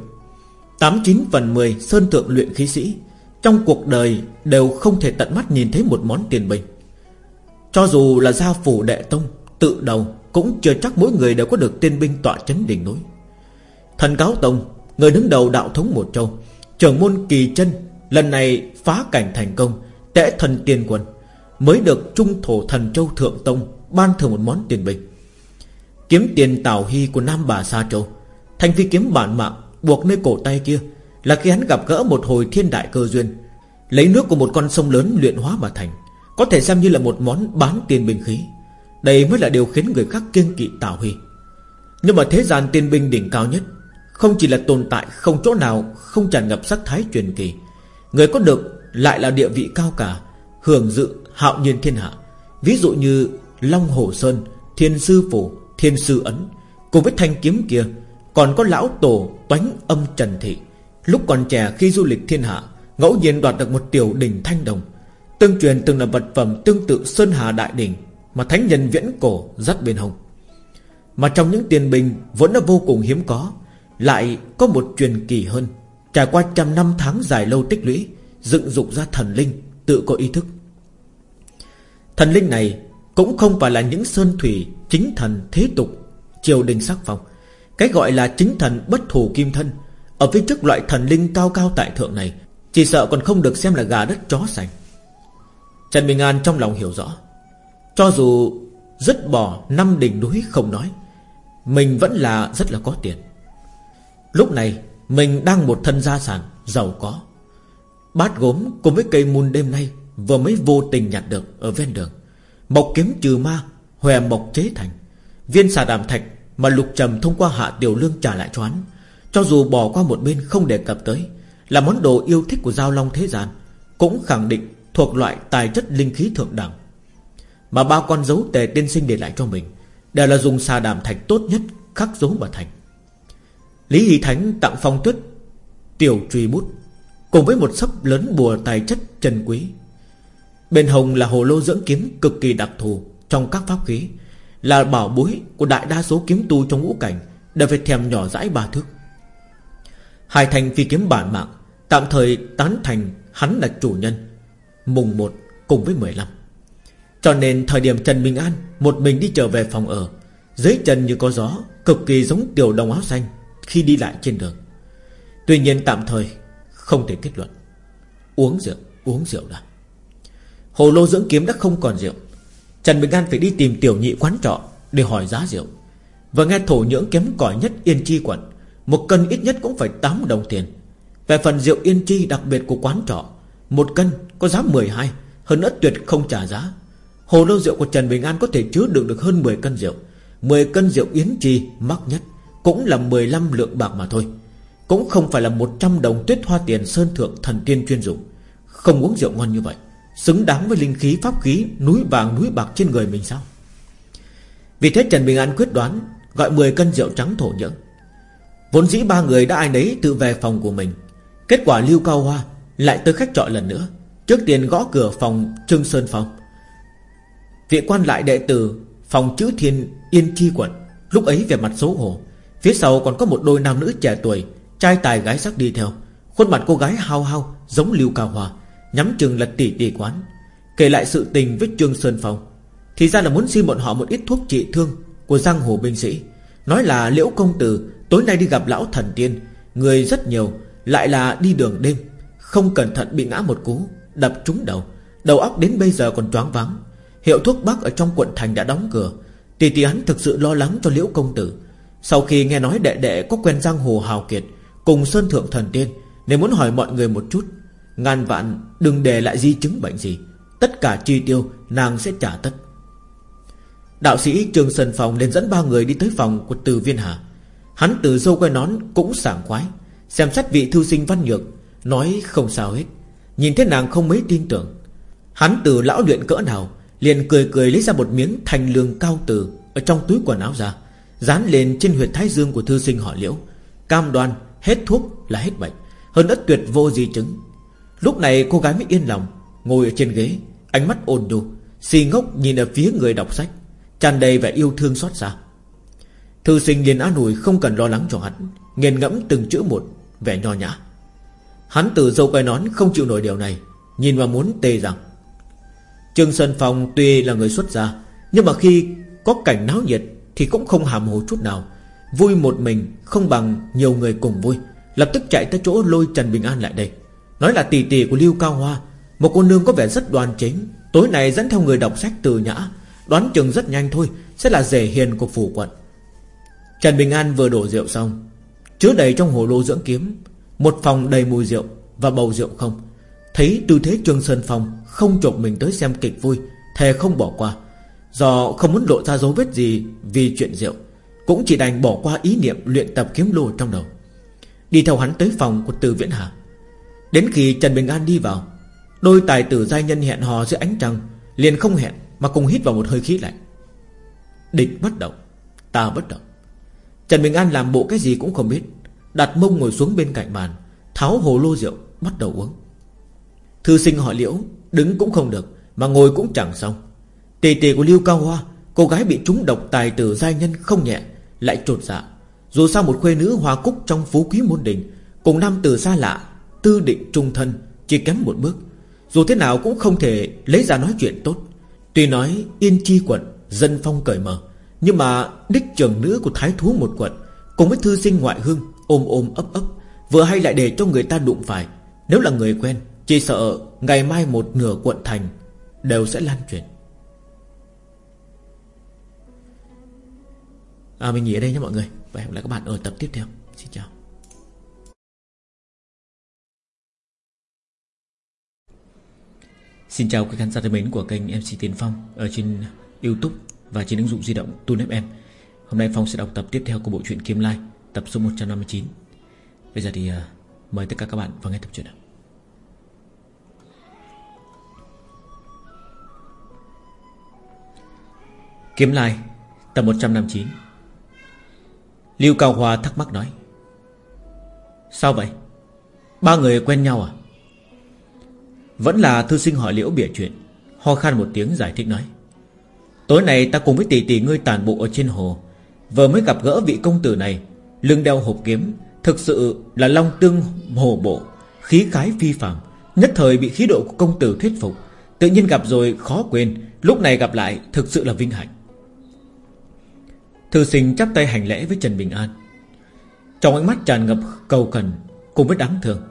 89 phần 10 sơn thượng luyện khí sĩ. Trong cuộc đời đều không thể tận mắt nhìn thấy một món tiền bình. Cho dù là gia phủ đệ tông, Tự đầu cũng chưa chắc mỗi người đều có được tiên binh tọa chấn đỉnh núi. Thần cáo tông, Người đứng đầu đạo thống một châu, Trưởng môn kỳ chân Lần này phá cảnh thành công Tẽ thần tiên quân, Mới được trung thổ thần châu thượng tông Ban thưởng một món tiền bình. Kiếm tiền tào hy của Nam Bà Sa Châu, Thanh phi kiếm bản mạng Buộc nơi cổ tay kia Là khi hắn gặp gỡ một hồi thiên đại cơ duyên, Lấy nước của một con sông lớn luyện hóa mà thành, Có thể xem như là một món bán tiền bình khí. Đây mới là điều khiến người khác kiêng kỵ Tào Huy Nhưng mà thế gian tiên binh đỉnh cao nhất, Không chỉ là tồn tại không chỗ nào Không tràn ngập sắc thái truyền kỳ Người có được lại là địa vị cao cả, Hưởng dự hạo nhiên thiên hạ. Ví dụ như Long Hồ Sơn, Thiên Sư Phủ, Thiên Sư Ấn, Cùng với thanh kiếm kia, Còn có lão tổ toánh âm trần thị. Lúc còn trẻ khi du lịch thiên hạ, Ngẫu nhiên đoạt được một tiểu đỉnh thanh đồng. Tương truyền từng là vật phẩm tương tự Sơn Hà Đại Đỉnh Mà thánh nhân viễn cổ dắt bên hông. Mà trong những tiền bình Vẫn là vô cùng hiếm có, Lại có một truyền kỳ hơn. Trải qua trăm năm tháng dài lâu tích lũy, Dựng dục ra thần linh, Tự có ý thức. Thần linh này cũng không phải là những sơn thủy, Chính thần, thế tục, Triều đình sắc phong. Cái gọi là chính thần bất thù kim thân, Ở phía trước loại thần linh cao cao tại thượng này, Chỉ sợ còn không được xem là gà đất chó sành. Trần Bình An trong lòng hiểu rõ, Cho dù Dứt bỏ năm đỉnh núi không nói, Mình vẫn là rất là có tiền. Lúc này mình đang một thân gia sản, Giàu có. Bát gốm cùng với cây mun đêm nay Vừa mới vô tình nhặt được ở ven đường. Mộc kiếm trừ ma, Hòe mộc chế thành. Viên xà đàm thạch mà lục trầm thông qua hạ tiểu lương trả lại cho hắn. Cho dù bỏ qua một bên không đề cập tới, Là món đồ yêu thích của Giao Long thế gian, Cũng khẳng định thuộc loại tài chất linh khí thượng đẳng. Mà ba con dấu tề tiên sinh để lại cho mình, Đều là dùng xà đàm thạch tốt nhất, Khắc dấu mà thành. Lý Hy Thánh tặng phong tuyết, Tiểu truy bút, Cùng với một sấp lớn bùa tài chất trần quý. Bên hồng là hồ lô dưỡng kiếm cực kỳ đặc thù Trong các pháp khí, Là bảo bối của đại đa số kiếm tu trong ngũ cảnh, Đều phải thèm nhỏ dãi ba thước. Hai thành phi kiếm bản mạng Tạm thời tán thành hắn là chủ nhân, Mùng 1 cùng với 15 Cho nên thời điểm Trần Minh An Một mình đi trở về phòng ở, Dưới chân như có gió, Cực kỳ giống tiểu đồng áo xanh. Khi đi lại trên đường. Tuy nhiên tạm thời không thể kết luận. Uống rượu, uống rượu đã. Hồ lô dưỡng kiếm đã không còn rượu. Trần Bình An phải đi tìm tiểu nhị quán trọ Để hỏi giá rượu. Và nghe thổ nhưỡng kém cỏi nhất yên chi quận Một cân ít nhất cũng phải 8 đồng tiền. Về phần rượu yên chi đặc biệt của quán trọ Một cân có giá 12 Hơn nữa tuyệt không trả giá. Hồ lô rượu của Trần Bình An có thể chứa được được hơn 10 cân rượu 10 cân rượu yến chi mắc nhất. Cũng là 15 lượng bạc mà thôi. Cũng không phải là 100 đồng tuyết hoa tiền sơn thượng thần tiên chuyên dụng Không uống rượu ngon như vậy, Xứng đáng với linh khí, pháp khí, Núi vàng, núi bạc trên người mình sao? Vì thế Trần Bình An quyết đoán, Gọi 10 cân rượu trắng thổ nhưỡng. Vốn dĩ ba người đã ai nấy tự về phòng của mình. Kết quả Lưu Cao Hoa Lại tới khách trọ lần nữa, Trước tiên gõ cửa phòng Trương Sơn Phong. Vị quan lại đệ tử Phòng chữ thiên Yên Chi quận, Lúc ấy về mặt xấu hổ Phía sau còn có một đôi nam nữ trẻ tuổi, Trai tài gái sắc đi theo. Khuôn mặt cô gái hao hao, giống Lưu Cao Hòa, Nhắm chừng là tỷ tỷ quán. Kể lại sự tình với Trương Sơn Phong, Thì ra là muốn xin bọn họ một ít thuốc trị thương Của giang hồ binh sĩ. Nói là liễu công tử, Tối nay đi gặp lão thần tiên, Người rất nhiều, Lại là đi đường đêm, Không cẩn thận bị ngã một cú, Đập trúng đầu. Đầu óc đến bây giờ còn choáng váng. Hiệu thuốc bắc ở trong quận thành đã đóng cửa. Tỷ tỷ hắn thực sự lo lắng cho liễu công tử. Sau khi nghe nói đệ đệ có quen giang hồ hào kiệt Cùng Sơn Thượng Thần Tiên, Nên muốn hỏi mọi người một chút. Ngàn vạn đừng để lại di chứng bệnh gì, Tất cả chi tiêu nàng sẽ trả tất. Đạo sĩ Trương Sơn phòng liền dẫn ba người đi tới phòng của Từ Viên Hà. Hắn từ dâu quay nón cũng sảng khoái, Xem xét vị thư sinh văn nhược, Nói không sao hết. Nhìn thấy nàng không mấy tin tưởng, Hắn từ lão luyện cỡ nào Liền cười cười lấy ra một miếng thành lương cao từ Ở trong túi quần áo ra Dán lên trên huyệt thái dương của thư sinh họ liễu. Cam đoan Hết thuốc là hết bệnh, Hơn đất tuyệt vô di chứng. Lúc này cô gái mới yên lòng, Ngồi ở trên ghế, Ánh mắt ôn nhu Xì ngốc nhìn ở phía người đọc sách, tràn đầy vẻ yêu thương xót xa. Thư sinh liền an ủi không cần lo lắng cho hắn, Nghiền ngẫm từng chữ một, Vẻ nho nhã. Hắn từ dâu quay nón không chịu nổi điều này, Nhìn mà muốn tê rằng. Trương Sơn Phong tuy là người xuất gia, Nhưng mà khi có cảnh náo nhiệt thì cũng không hàm hồ chút nào. Vui một mình, không bằng nhiều người cùng vui. Lập tức chạy tới chỗ lôi Trần Bình An lại đây. Nói là tỷ tỷ của Lưu Cao Hoa, Một cô nương có vẻ rất đoan chính. Tối nay dẫn theo người đọc sách từ nhã, Đoán chừng rất nhanh thôi, Sẽ là rể hiền của phủ quận. Trần Bình An vừa đổ rượu xong, Chứa đầy trong hồ lô dưỡng kiếm, Một phòng đầy mùi rượu và bầu rượu không. Thấy tư thế Trương Sơn Phong Không chộp mình tới xem kịch vui, Thề không bỏ qua. Do không muốn lộ ra dấu vết gì vì chuyện rượu, cũng chỉ đành bỏ qua ý niệm luyện tập kiếm lô trong đầu. Đi theo hắn tới phòng của Từ Viễn Hà. Đến khi Trần Bình An đi vào, Đôi tài tử giai nhân hẹn hò giữa ánh trăng Liền không hẹn mà cùng hít vào một hơi khí lạnh. Địch bất động, Ta bất động. Trần Bình An làm bộ cái gì cũng không biết, Đặt mông ngồi xuống bên cạnh bàn, Tháo hồ lô rượu, bắt đầu uống. Thư sinh họ liễu Đứng cũng không được Mà ngồi cũng chẳng xong. Tỷ tỷ của Lưu Cao Hoa, Cô gái bị trúng độc tài tử giai nhân không nhẹ, lại trột dạ. Dù sao một khuê nữ hòa cúc trong phú quý môn đình, Cùng nam tử xa lạ, Tư định trung thân, Chỉ kém một bước. Dù thế nào cũng không thể lấy ra nói chuyện tốt. Tuy nói yên chi quận, Dân phong cởi mở, Nhưng mà đích trưởng nữ của thái thú một quận, Cùng với thư sinh ngoại hương, Ôm ôm ấp ấp, Vừa hay lại để cho người ta đụng phải. Nếu là người quen, Chỉ sợ ngày mai một nửa quận thành Đều sẽ lan truyền. À, Mình nghỉ ở đây nhé mọi người. Và hẹn gặp lại các bạn ở tập tiếp theo. Xin chào. Xin chào quý khán giả thân mến của kênh MC Tiến Phong Ở trên Youtube và trên ứng dụng di động TuneFM Hôm nay Phong sẽ đọc tập tiếp theo của bộ truyện Kim Lai Tập số 159 Bây giờ thì uh, mời tất cả các bạn vào nghe tập truyện nào. Kiếm Lai Tập 159 Lưu Cao Hoa thắc mắc nói. Sao vậy? Ba người quen nhau à? Vẫn là thư sinh hỏi liễu bịa chuyện. Ho khan một tiếng giải thích nói. Tối nay ta cùng với tỷ tỷ ngươi tàn bộ ở trên hồ. Vừa mới gặp gỡ vị công tử này. Lưng đeo hộp kiếm. Thực sự là long tương hồ bộ. Khí khái phi phạm Nhất thời bị khí độ của công tử thuyết phục. Tự nhiên gặp rồi khó quên. Lúc này gặp lại thực sự là vinh hạnh. Thư sinh chắp tay hành lễ với Trần Bình An. Trong ánh mắt tràn ngập cầu khẩn Cùng với đáng thương,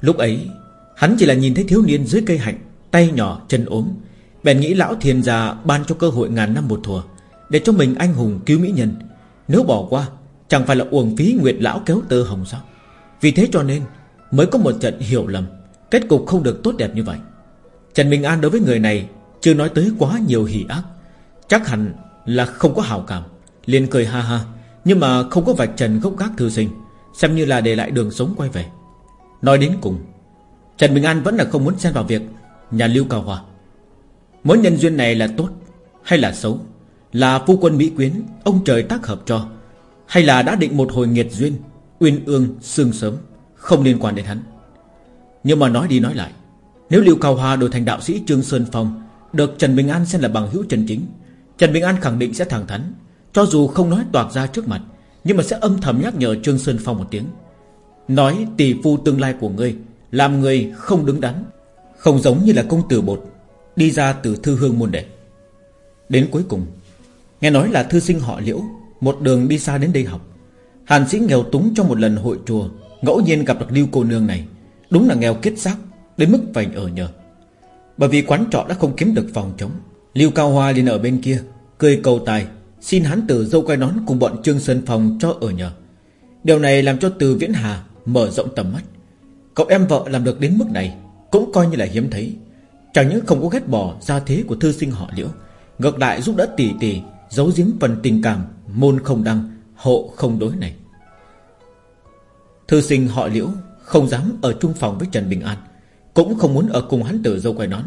Lúc ấy, Hắn chỉ là nhìn thấy thiếu niên dưới cây hạnh, Tay nhỏ, chân ốm, Bèn nghĩ lão thiền già ban cho cơ hội ngàn năm một thùa Để cho mình anh hùng cứu mỹ nhân. Nếu bỏ qua, Chẳng phải là uổng phí nguyệt lão kéo tơ hồng sao? Vì thế cho nên Mới có một trận hiểu lầm, Kết cục không được tốt đẹp như vậy. Trần Bình An đối với người này Chưa nói tới quá nhiều hỉ ác, Chắc hẳn là không có hào cảm liền cười ha ha, Nhưng mà không có vạch trần gốc gác thư sinh, Xem như là để lại đường sống quay về. Nói đến cùng, Trần Bình An vẫn là không muốn xen vào việc Nhà Lưu Cao Hòa Mối nhân duyên này là tốt hay là xấu? Là phu quân Mỹ Quyến, Ông trời tác hợp cho, Hay là đã định một hồi nghiệt duyên, Uyên ương, sương sớm, Không liên quan đến hắn? Nhưng mà nói đi nói lại, Nếu Lưu Cao Hòa đổi thành đạo sĩ Trương Sơn Phong, Được Trần Bình An xem là bằng hữu trần chính, Trần Bình An khẳng định sẽ thẳng thắn cho dù không nói toạc ra trước mặt, Nhưng mà sẽ âm thầm nhắc nhở Trương Sơn Phong một tiếng. Nói tỷ phu tương lai của ngươi, Làm người không đứng đắn, Không giống như là công tử bột, Đi ra từ thư hương môn đệ. Đến cuối cùng, Nghe nói là thư sinh họ liễu, Một đường đi xa đến đây học. Hàn sĩ nghèo túng trong một lần hội chùa, Ngẫu nhiên gặp được lưu cô nương này. Đúng là nghèo kết xác, Đến mức phải ở nhờ. Bởi vì quán trọ đã không kiếm được phòng trống, Lưu Cao Hoa liền ở bên kia, Cười cầu tài Xin hắn từ dâu quay nón cùng bọn Trương Sơn Phòng cho ở nhờ. Điều này làm cho từ Viễn Hà Mở rộng tầm mắt. Cậu em vợ làm được đến mức này Cũng coi như là hiếm thấy. Chẳng những không có ghét bỏ gia thế của thư sinh họ liễu, Ngược lại giúp đỡ tỷ tỷ Giấu giếm phần tình cảm, Môn không đăng, Hộ không đối này. Thư sinh họ liễu Không dám ở chung phòng với Trần Bình An, Cũng không muốn ở cùng hắn tử dâu quay nón.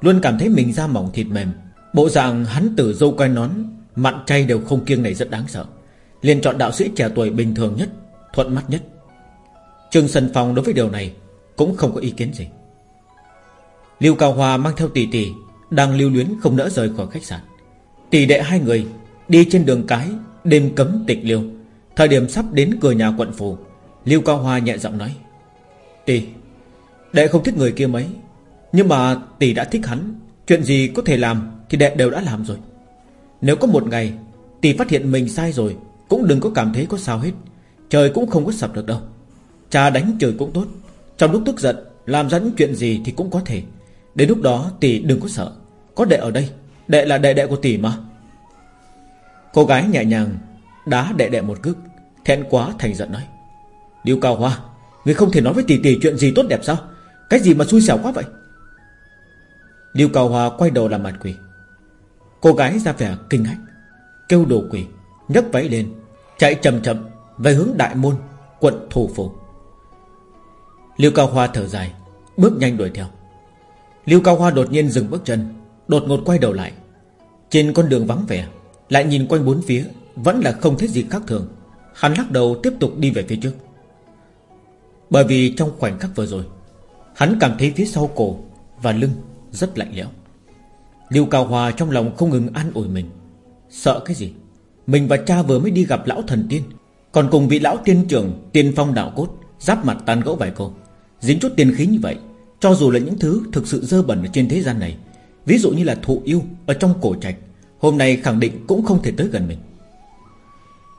Luôn cảm thấy mình da mỏng thịt mềm, Bộ dạng hắn tử dâu quay nón Mặn chay đều không kiêng này rất đáng sợ. Liền chọn đạo sĩ trẻ tuổi bình thường nhất, Thuận mắt nhất. Trương Sân Phong đối với điều này Cũng không có ý kiến gì. Lưu Cao Hòa mang theo tỷ tỷ Đang lưu luyến không nỡ rời khỏi khách sạn. Tỷ đệ hai người Đi trên đường cái Đêm cấm tịch liêu. Thời điểm sắp đến cửa nhà quận phủ, Lưu Cao Hoa nhẹ giọng nói, Tỷ, Đệ không thích người kia mấy, Nhưng mà tỷ đã thích hắn, Chuyện gì có thể làm Thì đệ đều đã làm rồi. Nếu có một ngày Tỷ phát hiện mình sai rồi, Cũng đừng có cảm thấy có sao hết. Trời cũng không có sập được đâu. Cha đánh trời cũng tốt. Trong lúc tức giận, Làm ra những chuyện gì thì cũng có thể. Đến lúc đó tỷ đừng có sợ. Có đệ ở đây. Đệ là đệ đệ của tỷ mà. Cô gái nhẹ nhàng Đá đệ đệ một cước, Thẹn quá thành giận nói. Điêu cao hoa, Người không thể nói với tỷ tỷ chuyện gì tốt đẹp sao? Cái gì mà xui xẻo quá vậy? Điêu cao hoa quay đầu làm mặt quỷ. Cô gái ra vẻ kinh hách, Kêu đồ quỷ, nhấc váy lên, Chạy chậm chậm về hướng đại môn, Quận thủ phủ. Lưu Cao Hoa thở dài, Bước nhanh đuổi theo. Lưu Cao Hoa đột nhiên dừng bước chân, Đột ngột quay đầu lại. Trên con đường vắng vẻ, Lại nhìn quanh bốn phía, Vẫn là không thấy gì khác thường. Hắn lắc đầu tiếp tục đi về phía trước. Bởi vì trong khoảnh khắc vừa rồi, Hắn cảm thấy phía sau cổ Và lưng rất lạnh lẽo. Liêu Cao hòa trong lòng không ngừng an ủi mình. Sợ cái gì? Mình và cha vừa mới đi gặp lão thần tiên. Còn cùng vị lão tiên trưởng, Tiên phong đạo cốt, Giáp mặt tan gỗ vài câu Dính chút tiền khí như vậy, Cho dù là những thứ thực sự dơ bẩn ở trên thế gian này, Ví dụ như là thụ yêu Ở trong cổ trạch, Hôm nay khẳng định cũng không thể tới gần mình.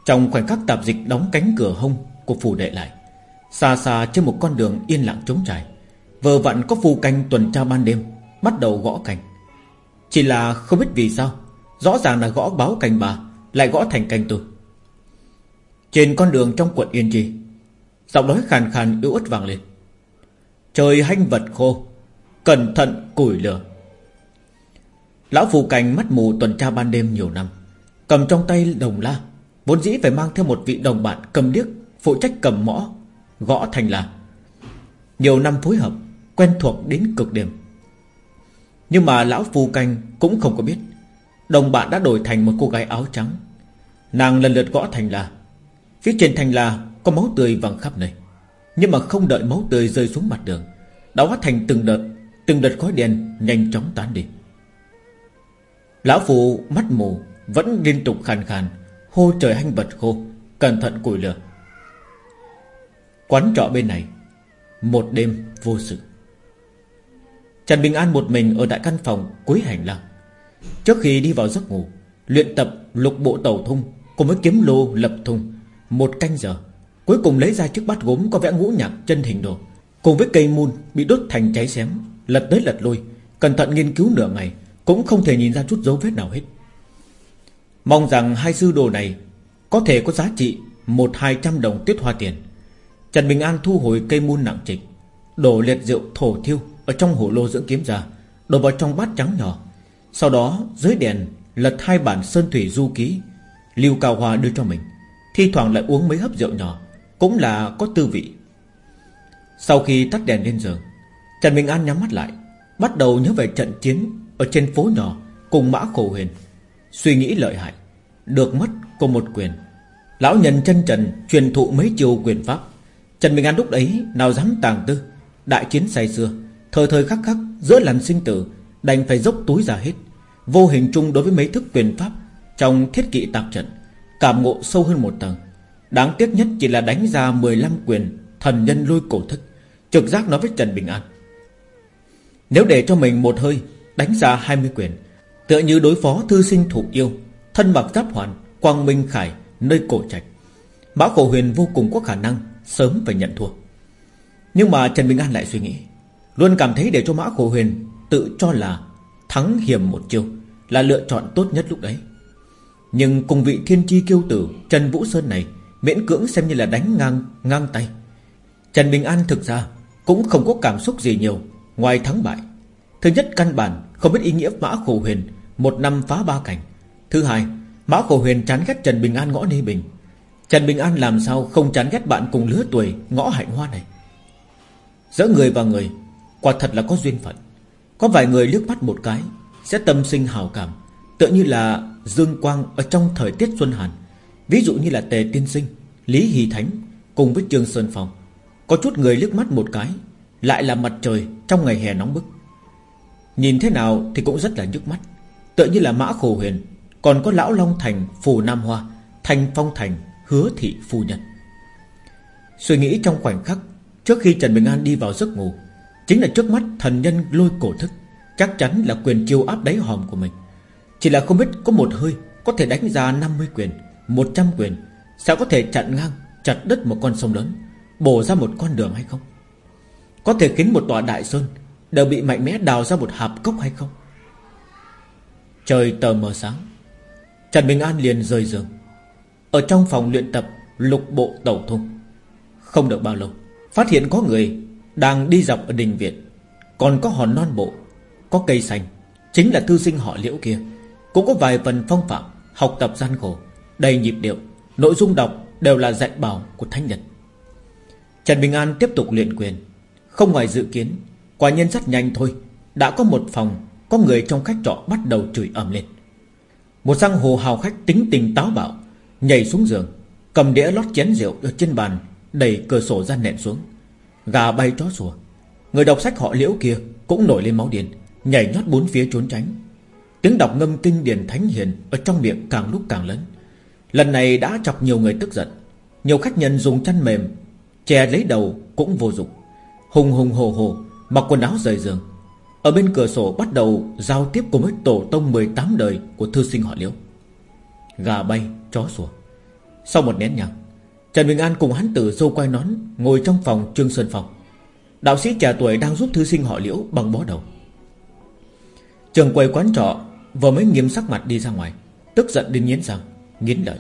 Trong khoảnh khắc tạp dịch đóng cánh cửa hông Của phủ đệ lại, Xa xa trên một con đường yên lặng trống trải, Vờ vặn có phù canh tuần tra ban đêm, Bắt đầu gõ cành. Chỉ là không biết vì sao, Rõ ràng là gõ báo cành bà, Lại gõ thành cành tôi. Trên con đường trong quận Yên Trì Giọng nói khàn khàn yếu ớt vang lên. Trời hanh vật khô, Cẩn thận củi lửa. Lão phù cành mắt mù tuần tra ban đêm nhiều năm, Cầm trong tay đồng la, Vốn dĩ phải mang theo một vị đồng bạn cầm điếc, Phụ trách cầm mõ, Gõ thành là. Nhiều năm phối hợp, Quen thuộc đến cực điểm. Nhưng mà lão phù canh cũng không có biết. Đồng bạn đã đổi thành một cô gái áo trắng. Nàng lần lượt gõ thành là, Phía trên thành là Có máu tươi văng khắp nơi. Nhưng mà không đợi máu tươi rơi xuống mặt đường, Đã hóa thành từng đợt Từng đợt khói đen nhanh chóng tán đi. Lão phụ mắt mù, Vẫn liên tục khàn khàn, Hô trời hanh vật khô, Cẩn thận củi lửa. Quán trọ bên này, Một đêm vô sự. Trần Bình An một mình ở đại căn phòng cuối hành lang. Trước khi đi vào giấc ngủ, Luyện tập lục bộ tàu thung Cùng với kiếm lô lập thung. Một canh giờ, Cuối cùng lấy ra chiếc bát gốm có vẽ ngũ nhạc chân hình đồ, Cùng với cây mun bị đốt thành cháy xém, Lật tới lật lui. Cẩn thận nghiên cứu nửa ngày, Cũng không thể nhìn ra chút dấu vết nào hết. Mong rằng hai sư đồ này Có thể có giá trị Một hai trăm đồng tiết hoa tiền. Trần Bình An thu hồi cây mun nặng trịch, Đổ liệt rượu thổ thiêu. Ở trong hổ lô dưỡng kiếm ra, Đổ vào trong bát trắng nhỏ. Sau đó, dưới đèn, lật hai bản sơn thủy du ký, Lưu Cao Hoa đưa cho mình. Thi thoảng lại uống mấy hấp rượu nhỏ, Cũng là có tư vị. Sau khi tắt đèn lên giường, Trần Bình An nhắm mắt lại, Bắt đầu nhớ về trận chiến Ở trên phố nhỏ cùng mã khổ huyền. Suy nghĩ lợi hại, Được mất cùng một quyền. Lão nhân chân trần truyền thụ mấy chiều quyền pháp. Trần Bình An lúc ấy Nào dám tàng tư, Đại chiến say xưa Thời thời khắc khắc, giữa làn sinh tử, Đành phải dốc túi ra hết. Vô hình chung đối với mấy thức quyền pháp Trong thiết kỵ tạp trận, Cảm ngộ sâu hơn một tầng. Đáng tiếc nhất chỉ là đánh ra 15 quyền Thần nhân lôi cổ thức, Trực giác nói với Trần Bình An. Nếu để cho mình một hơi, Đánh ra 20 quyền, Tựa như đối phó thư sinh thủ yêu, Thân mặc giáp hoàn, Quang Minh Khải, Nơi cổ trạch Mã Khổ Huyền vô cùng có khả năng Sớm phải nhận thua. Nhưng mà Trần Bình An lại suy nghĩ Luôn cảm thấy để cho Mã Khổ Huyền Tự cho là thắng hiểm một chiêu Là lựa chọn tốt nhất lúc đấy. Nhưng cùng vị thiên chi kiêu tử Trần Vũ Sơn này Miễn cưỡng xem như là đánh ngang ngang tay. Trần Bình An thực ra Cũng không có cảm xúc gì nhiều Ngoài thắng bại. Thứ nhất căn bản không biết ý nghĩa Mã Khổ Huyền Một năm phá ba cảnh. Thứ hai, Mã Khổ Huyền chán ghét Trần Bình An ngõ Ni Bình. Trần Bình An làm sao không chán ghét bạn cùng lứa tuổi Ngõ hạnh hoa này? Giữa người và người Quả thật là có duyên phận. Có vài người liếc mắt một cái, Sẽ tâm sinh hào cảm, Tựa như là dương quang ở trong thời tiết xuân hàn. Ví dụ như là Tề Tiên Sinh, Lý Hỷ Thánh Cùng với Trương Sơn Phong. Có chút người liếc mắt một cái, Lại là mặt trời trong ngày hè nóng bức. Nhìn thế nào thì cũng rất là nhức mắt, Tựa như là Mã Khổ Huyền, Còn có Lão Long Thành, Phù Nam Hoa, Thành Phong Thành, Hứa Thị Phu Nhân. Suy nghĩ trong khoảnh khắc, Trước khi Trần Bình An đi vào giấc ngủ Chính là trước mắt thần nhân lôi cổ thức, Chắc chắn là quyền chiêu áp đáy hòm của mình. Chỉ là không biết có một hơi Có thể đánh ra 50 quyền 100 quyền, Sao có thể chặn ngang, Chặt đứt một con sông lớn, Bổ ra một con đường hay không? Có thể khiến một tòa đại sơn Đều bị mạnh mẽ đào ra một hạp cốc hay không? Trời tờ mờ sáng, Trần Bình An liền rời giường. Ở trong phòng luyện tập Lục bộ tẩu thung, Không được bao lâu, Phát hiện có người đang đi dọc ở đình viện Còn có hòn non bộ, Có cây xanh, Chính là thư sinh họ liễu kia. Cũng có vài phần phong phạm, Học tập gian khổ, Đầy nhịp điệu, Nội dung đọc đều là dạy bảo của Thánh Nhật. Trần Bình An tiếp tục luyện quyền. Không ngoài dự kiến, Quả nhân rất nhanh thôi. Đã có một phòng, Có người trong khách trọ bắt đầu chửi ầm lên. Một giang hồ hào khách tính tình táo bạo, Nhảy xuống giường, Cầm đĩa lót chén rượu ở trên bàn, Đẩy cửa sổ ra nện xuống. Gà bay chó sủa. Người đọc sách họ liễu kia Cũng nổi lên máu điên Nhảy nhót bốn phía trốn tránh. Tiếng đọc ngâm kinh điển thánh hiền Ở trong miệng càng lúc càng lớn. Lần này đã chọc nhiều người tức giận. Nhiều khách nhân dùng chăn mềm Che lấy đầu cũng vô dụng. Hùng hùng hồ hồ Mặc quần áo rời giường. Ở bên cửa sổ bắt đầu giao tiếp cùng với tổ tông 18 đời Của thư sinh họ liễu. Gà bay, chó sủa. Sau một nén nhang Trần Bình An cùng hắn tử dâu quay nón, Ngồi trong phòng Trương Sơn Phòng Đạo sĩ trẻ tuổi đang giúp thư sinh họ liễu bằng bó đầu. Trường quầy quán trọ, Vừa mới nghiêm sắc mặt đi ra ngoài, Tức giận đến nghiến răng, Nghiến lợi.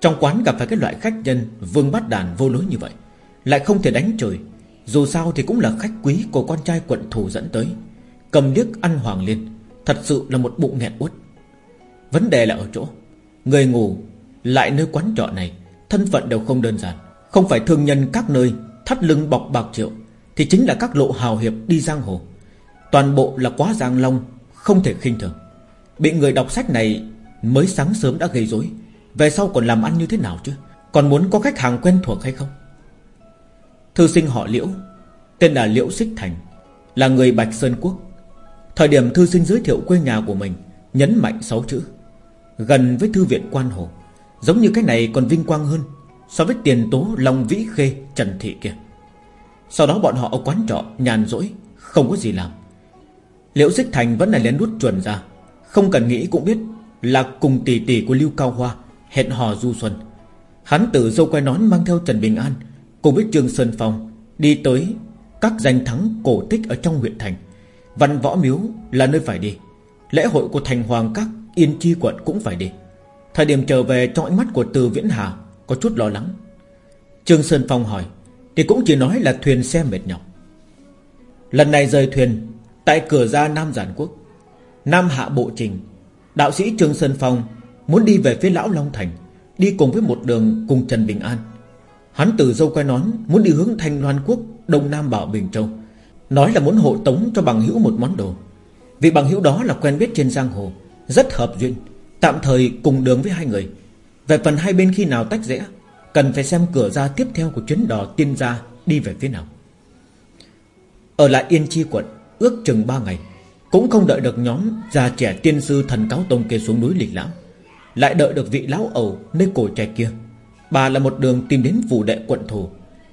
Trong quán gặp phải cái loại khách nhân Vương bắt đàn vô lối như vậy, Lại không thể đánh trời. Dù sao thì cũng là khách quý của con trai quận thủ dẫn tới. Cầm điếc ăn hoàng liên Thật sự là một bụng nghẹn uất. Vấn đề là ở chỗ, Người ngủ lại nơi quán trọ này Thân phận đều không đơn giản. Không phải thương nhân các nơi Thắt lưng bọc bạc triệu, Thì chính là các lộ hào hiệp đi giang hồ. Toàn bộ là quá giang long, Không thể khinh thường. Bị người đọc sách này mới sáng sớm đã gây rối. Về sau còn làm ăn như thế nào chứ? Còn muốn có khách hàng quen thuộc hay không? Thư sinh họ Liễu, Tên là Liễu Xích Thành, Là người Bạch Sơn Quốc. Thời điểm thư sinh giới thiệu quê nhà của mình, Nhấn mạnh sáu chữ, Gần với thư viện quan hồ. Giống như cái này còn vinh quang hơn So với tiền tố Long Vĩ Khê, Trần Thị kia. Sau đó bọn họ ở quán trọ, nhàn rỗi, Không có gì làm. Liễu Dích Thành vẫn là lén đút chuẩn ra, Không cần nghĩ cũng biết Là cùng tỷ tỷ của Lưu Cao Hoa Hẹn hò du xuân. Hắn tử dâu quay nón mang theo Trần Bình An Cùng với Trương Sơn Phong Đi tới các danh thắng cổ tích Ở trong huyện thành. Văn Võ Miếu là nơi phải đi. Lễ hội của thành hoàng các Yên Chi quận cũng phải đi. Thời điểm trở về, trong ánh mắt của Từ Viễn Hà Có chút lo lắng. Trương Sơn Phong hỏi, Thì cũng chỉ nói là thuyền xe mệt nhọc. Lần này rời thuyền, Tại cửa ra Nam Giản Quốc. Nam Hạ Bộ Trình, Đạo sĩ Trương Sơn Phong Muốn đi về phía Lão Long Thành, Đi cùng với một đường cùng Trần Bình An. Hắn từ dâu quay nón Muốn đi hướng Thanh Loan Quốc, Đông Nam Bảo Bình Châu. Nói là muốn hộ tống cho bằng hữu một món đồ. Vì bằng hữu đó là quen biết trên giang hồ, Rất hợp duyên. Tạm thời cùng đường với hai người. Về phần hai bên khi nào tách rẽ, Cần phải xem cửa ra tiếp theo của chuyến đò tiên gia Đi về phía nào. Ở lại Yên Chi quận, Ước chừng ba ngày, Cũng không đợi được nhóm già trẻ tiên sư thần cáo tông kia xuống núi lịch lãm. Lại đợi được vị lão ẩu nơi cổ trẻ kia. Bà là một đường tìm đến phủ đệ quận thủ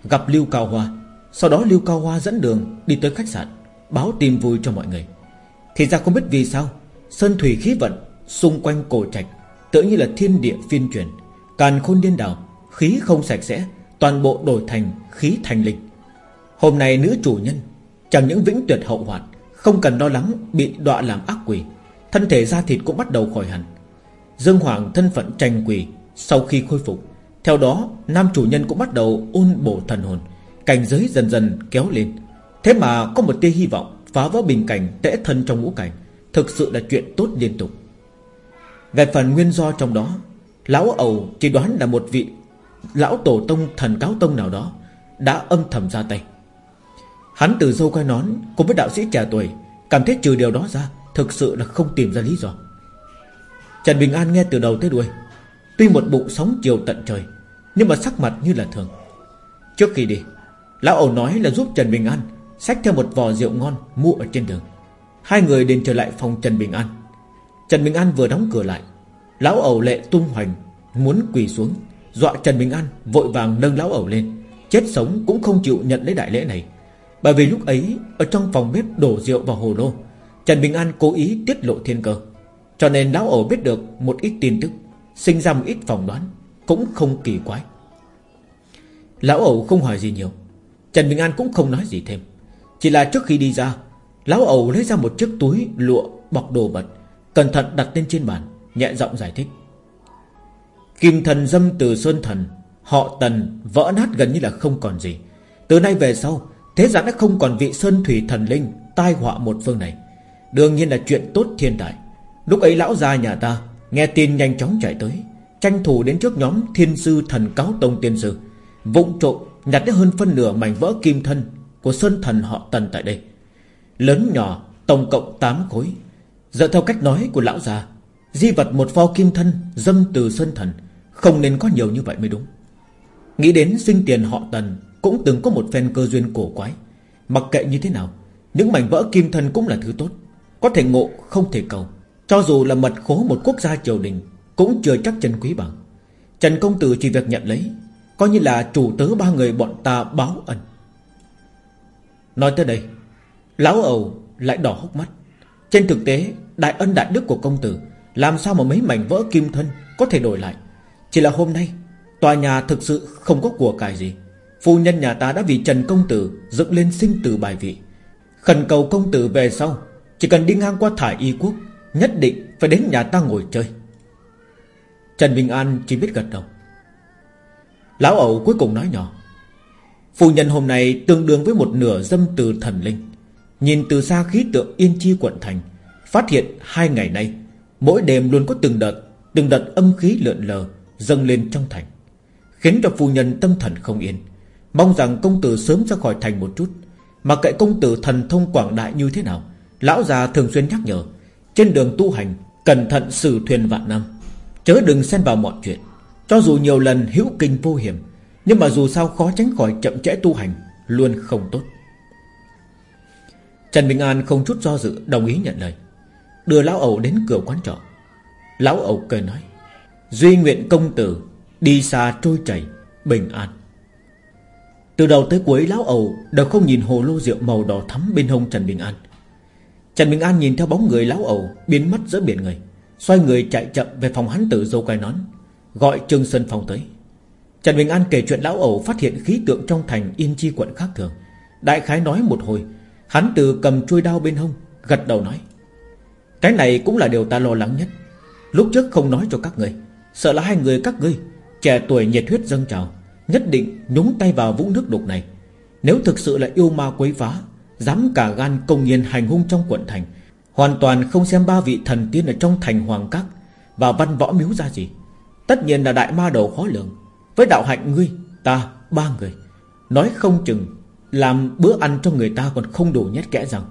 Gặp Lưu Cao Hoa. Sau đó Lưu Cao Hoa dẫn đường đi tới khách sạn, Báo tin vui cho mọi người. Thì ra không biết vì sao, Sơn thủy khí vận xung quanh cổ trạch Tự như là thiên địa phiên truyền Càn khôn điên đảo, Khí không sạch sẽ, Toàn bộ đổi thành khí thành linh Hôm nay nữ chủ nhân, Chẳng những vĩnh tuyệt hậu hoạn, Không cần lo lắng bị đọa làm ác quỷ, Thân thể da thịt cũng bắt đầu khỏi hẳn. Dương Hoàng thân phận tranh quỷ Sau khi khôi phục, Theo đó nam chủ nhân cũng bắt đầu ôn bổ thần hồn, Cảnh giới dần dần kéo lên. Thế mà có một tia hy vọng Phá vỡ bình cảnh tễ thân trong ngũ cảnh, Thực sự là chuyện tốt liên tục. Về phần nguyên do trong đó, Lão ẩu chỉ đoán là một vị Lão tổ tông thần cáo tông nào đó Đã âm thầm ra tay. Hắn từ dâu quay nón Cùng với đạo sĩ trẻ tuổi Cảm thấy trừ điều đó ra Thực sự là không tìm ra lý do. Trần Bình An nghe từ đầu tới đuôi, Tuy một bụng sóng chiều tận trời, Nhưng mà sắc mặt như là thường. Trước khi đi, Lão ẩu nói là giúp Trần Bình An Xách theo một vò rượu ngon mua ở trên đường. Hai người đến trở lại phòng Trần Bình An. Trần Bình An vừa đóng cửa lại, Lão ẩu lệ tung hoành, Muốn quỳ xuống. Dọa Trần Bình An vội vàng nâng lão ẩu lên, Chết sống cũng không chịu nhận lấy đại lễ này. Bởi vì lúc ấy, Ở trong phòng bếp đổ rượu vào hồ lô, Trần Bình An cố ý tiết lộ thiên cơ. Cho nên lão ẩu biết được một ít tin tức, Sinh ra một ít phỏng đoán, Cũng không kỳ quái. Lão ẩu không hỏi gì nhiều, Trần Bình An cũng không nói gì thêm. Chỉ là trước khi đi ra, Lão ẩu lấy ra một chiếc túi lụa bọc đồ vật Cẩn thận đặt lên trên bàn, Nhẹ giọng giải thích. Kim thần dâm từ Sơn Thần, Họ Tần vỡ nát gần như là không còn gì. Từ nay về sau, Thế gian đã không còn vị Sơn Thủy Thần Linh Tai họa một phương này. Đương nhiên là chuyện tốt thiên đại Lúc ấy lão gia nhà ta Nghe tin nhanh chóng chạy tới, Tranh thủ đến trước nhóm thiên sư thần cáo tông tiên sư. Vụng trộm nhặt đến hơn phân nửa mảnh vỡ kim thân Của Sơn Thần họ Tần tại đây. Lớn nhỏ, tổng cộng 8 khối Dựa theo cách nói của lão già, Di vật một pho kim thân Dâm từ Sơn Thần, Không nên có nhiều như vậy mới đúng. Nghĩ đến sinh tiền họ Tần, Cũng từng có một phen cơ duyên cổ quái. Mặc kệ như thế nào, Những mảnh vỡ kim thân cũng là thứ tốt. Có thể ngộ, không thể cầu. Cho dù là mật khố một quốc gia triều đình, Cũng chưa chắc chân quý bằng. Trần Công Tử chỉ việc nhận lấy, Coi như là chủ tớ ba người bọn ta báo ân. Nói tới đây, Lão ẩu lại đỏ hốc mắt. Trên thực tế Đại ân đại đức của công tử, Làm sao mà mấy mảnh vỡ kim thân Có thể đổi lại? Chỉ là hôm nay, Tòa nhà thực sự không có của cải gì. Phu nhân nhà ta đã vì Trần Công Tử Dựng lên sinh tử bài vị. Khẩn cầu công tử về sau, Chỉ cần đi ngang qua thải y quốc, Nhất định phải đến nhà ta ngồi chơi. Trần Bình An chỉ biết gật đầu. Lão ẩu cuối cùng nói nhỏ. Phu nhân hôm nay tương đương với một nửa dâm từ thần linh. Nhìn từ xa khí tượng yên chi quận thành Phát hiện hai ngày nay, Mỗi đêm luôn có từng đợt Từng đợt âm khí lượn lờ Dâng lên trong thành, Khiến cho phu nhân tâm thần không yên. Mong rằng công tử sớm ra khỏi thành một chút, Mà kệ công tử thần thông quảng đại như thế nào, Lão già thường xuyên nhắc nhở, Trên đường tu hành Cẩn thận xử thuyền vạn năm Chớ đừng xen vào mọi chuyện, Cho dù nhiều lần hữu kinh vô hiểm, Nhưng mà dù sao khó tránh khỏi chậm trễ tu hành Luôn không tốt. Trần Bình An không chút do dự Đồng ý nhận lời. Đưa lão ẩu đến cửa quán trọ. Lão ẩu cười nói, Duy nguyện công tử Đi xa trôi chảy, Bình an. Từ đầu tới cuối, lão ẩu Đều không nhìn hồ lô rượu màu đỏ thắm bên hông Trần Bình An. Trần Bình An nhìn theo bóng người lão ẩu, Biến mất giữa biển người, Xoay người chạy chậm về phòng hắn tử dâu quai nón, Gọi Trương Sơn Phong tới. Trần Bình An kể chuyện lão ẩu phát hiện khí tượng trong thành Yên Chi quận khác thường. Đại khái nói một hồi, Hắn từ cầm chuôi đao bên hông, Gật đầu nói cái này cũng là điều ta lo lắng nhất. Lúc trước không nói cho các người, Sợ là hai người các ngươi, Trẻ tuổi nhiệt huyết dâng trào, Nhất định nhúng tay vào vũng nước đục này. Nếu thực sự là yêu ma quấy phá, Dám cả gan công nhiên hành hung trong quận thành, Hoàn toàn không xem ba vị thần tiên ở trong thành hoàng các Và văn võ miếu ra gì. Tất nhiên là đại ma đầu khó lường. Với đạo hạnh ngươi, Ta, ba người, Nói không chừng Làm bữa ăn cho người ta còn không đủ nhét kẽ rằng.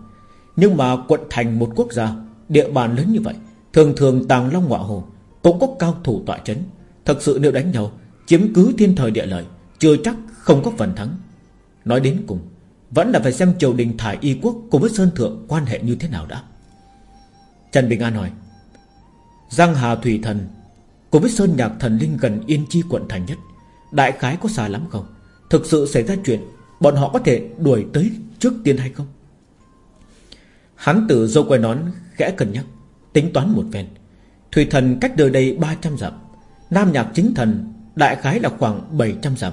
Nhưng mà quận thành một quốc gia Địa bàn lớn như vậy, Thường thường tàng long ngọa hồ Cũng có cao thủ tọa chấn. Thật sự nếu đánh nhau, Chiếm cứ thiên thời địa lợi, Chưa chắc không có phần thắng. Nói đến cùng, Vẫn là phải xem triều đình thải y quốc Cùng với Sơn Thượng quan hệ như thế nào đã. Trần Bình An hỏi, Giang Hà Thủy Thần Cùng với Sơn Nhạc Thần Linh gần Yên Chi quận thành nhất, Đại khái có xa lắm không? Thực sự xảy ra chuyện, Bọn họ có thể đuổi tới trước tiên hay không? Hắn tử dâu quay nón Khẽ cân nhắc, Tính toán một phen. Thủy thần cách đời đây 300 dặm, Nam nhạc chính thần Đại khái là khoảng 700 dặm.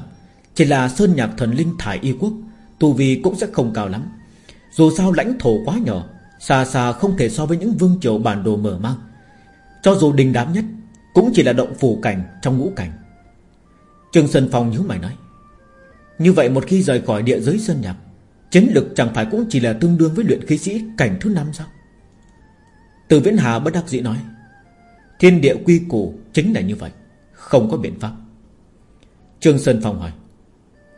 Chỉ là sơn nhạc thần linh thải y quốc, Tu vi cũng sẽ không cao lắm. Dù sao lãnh thổ quá nhỏ, Xa xa không thể so với những vương triều bản đồ mở mang. Cho dù đình đám nhất, Cũng chỉ là động phủ cảnh trong ngũ cảnh. Trương Sơn Phong nhíu mày nói, Như vậy một khi rời khỏi địa giới sơn nhạc Chiến lực chẳng phải cũng chỉ là tương đương với luyện khí sĩ cảnh thứ năm sao? Từ Viễn Hà bất đắc dĩ nói, Thiên địa quy củ chính là như vậy, Không có biện pháp. Trương Sơn Phong hỏi,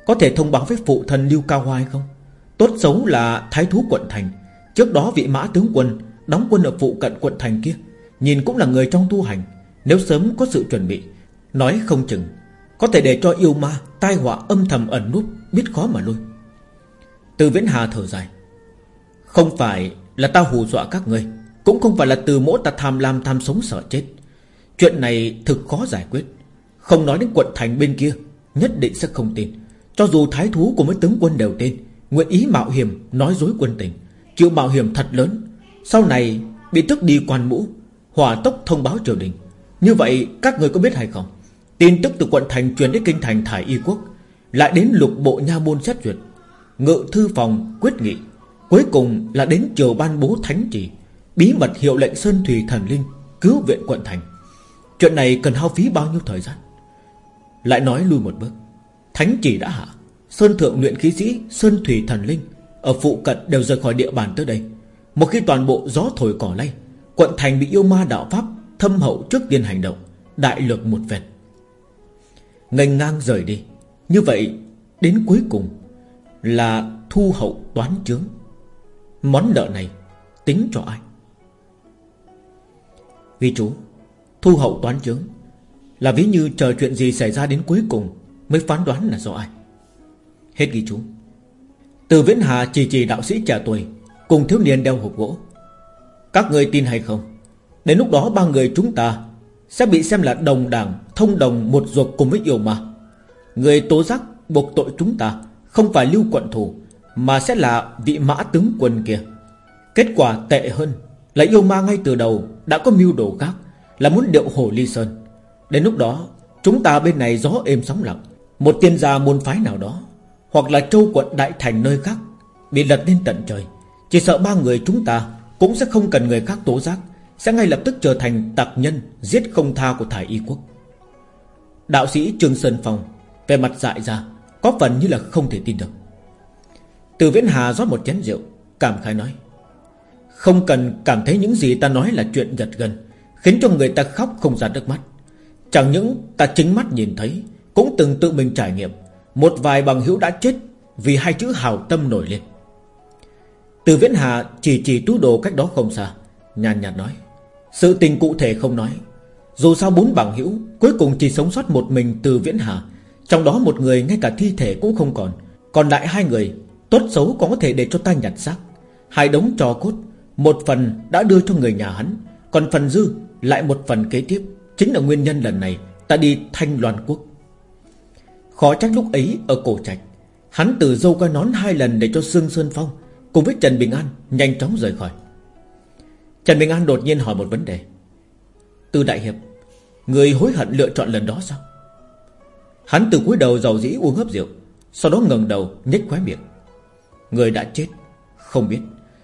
Có thể thông báo với phụ thần Lưu Cao Hoa hay không? Tốt xấu là thái thú quận thành. Trước đó vị mã tướng quân Đóng quân ở phụ cận quận thành kia, Nhìn cũng là người trong tu hành. Nếu sớm có sự chuẩn bị, Nói không chừng Có thể để cho yêu ma Tai họa âm thầm ẩn núp, Biết khó mà lui. Từ Viễn Hà thở dài. Không phải là ta hù dọa các ngươi Cũng không phải là từ mỗi ta tham lam tham sống sợ chết. Chuyện này thực khó giải quyết. Không nói đến quận thành bên kia Nhất định sẽ không tin. Cho dù thái thú của mấy tướng quân đều tin, Nguyện ý mạo hiểm nói dối quân tình Chịu mạo hiểm thật lớn Sau này bị tức đi quan mũ Hỏa tốc thông báo triều đình. Như vậy các người có biết hay không? Tin tức từ quận thành truyền đến kinh thành thải y quốc Lại đến lục bộ nha môn xét duyệt. Ngự thư phòng quyết nghị. Cuối cùng là đến chiều ban bố thánh chỉ, Bí mật hiệu lệnh Sơn Thủy Thần Linh Cứu viện quận thành. Chuyện này cần hao phí bao nhiêu thời gian? Lại nói lui một bước. Thánh chỉ đã hạ, Sơn Thượng luyện khí sĩ, Sơn Thủy Thần Linh Ở phụ cận đều rời khỏi địa bàn tới đây. Một khi toàn bộ gió thổi cỏ lay, Quận thành bị yêu ma đạo Pháp Thâm hậu trước tiên hành động, Đại lược một vệt Ngành ngang rời đi. Như vậy, đến cuối cùng là thu hậu toán chướng. Món nợ này Tính cho ai? Ghi chú, Thu hậu toán chướng Là ví như chờ chuyện gì xảy ra đến cuối cùng Mới phán đoán là do ai. Hết ghi chú. Từ Viễn Hà chỉ chỉ đạo sĩ trẻ tuổi Cùng thiếu niên đeo hộp gỗ. Các người tin hay không? Đến lúc đó ba người chúng ta Sẽ bị xem là đồng đảng, Thông đồng, một ruột cùng với yêu mà Người tố giác buộc tội chúng ta không phải lưu quận thủ, Mà sẽ là vị mã tướng quân kia. Kết quả tệ hơn, Là yêu ma ngay từ đầu Đã có mưu đồ khác, Là muốn điệu hồ ly sơn. Đến lúc đó, Chúng ta bên này gió êm sóng lặng, Một tiên gia môn phái nào đó, Hoặc là châu quận đại thành nơi khác, Bị lật lên tận trời. Chỉ sợ ba người chúng ta Cũng sẽ không cần người khác tố giác, Sẽ ngay lập tức trở thành tặc nhân, Giết không tha của thải y quốc. Đạo sĩ Trương Sơn Phong Về mặt dại ra có phần như là không thể tin được. Từ Viễn Hà rót một chén rượu, Cảm khai nói, Không cần cảm thấy những gì ta nói là chuyện giật gần Khiến cho người ta khóc không ra nước mắt. Chẳng những ta chính mắt nhìn thấy, Cũng từng tự mình trải nghiệm, Một vài bằng hữu đã chết Vì hai chữ hào tâm nổi lên. Từ Viễn Hà chỉ chỉ tú đồ cách đó không xa, Nhàn nhạt nói, Sự tình cụ thể không nói. Dù sao bốn bằng hữu Cuối cùng chỉ sống sót một mình từ Viễn Hà trong đó một người ngay cả thi thể cũng không còn. Còn lại hai người, Tốt xấu còn có thể để cho ta nhặt xác. Hai đống trò cốt, Một phần đã đưa cho người nhà hắn, Còn phần dư lại một phần kế tiếp. Chính là nguyên nhân lần này, Ta đi Thanh Loan Quốc. Khó trách lúc ấy ở cổ trạch, Hắn từ dâu qua nón hai lần để cho Sương Sơn Phong Cùng với Trần Bình An Nhanh chóng rời khỏi. Trần Bình An đột nhiên hỏi một vấn đề. Từ Đại Hiệp, Người hối hận lựa chọn lần đó sao? Hắn từ cúi đầu giàu dĩ uống hấp rượu, Sau đó ngẩng đầu, nhếch khóe miệng. Người đã chết? Không biết.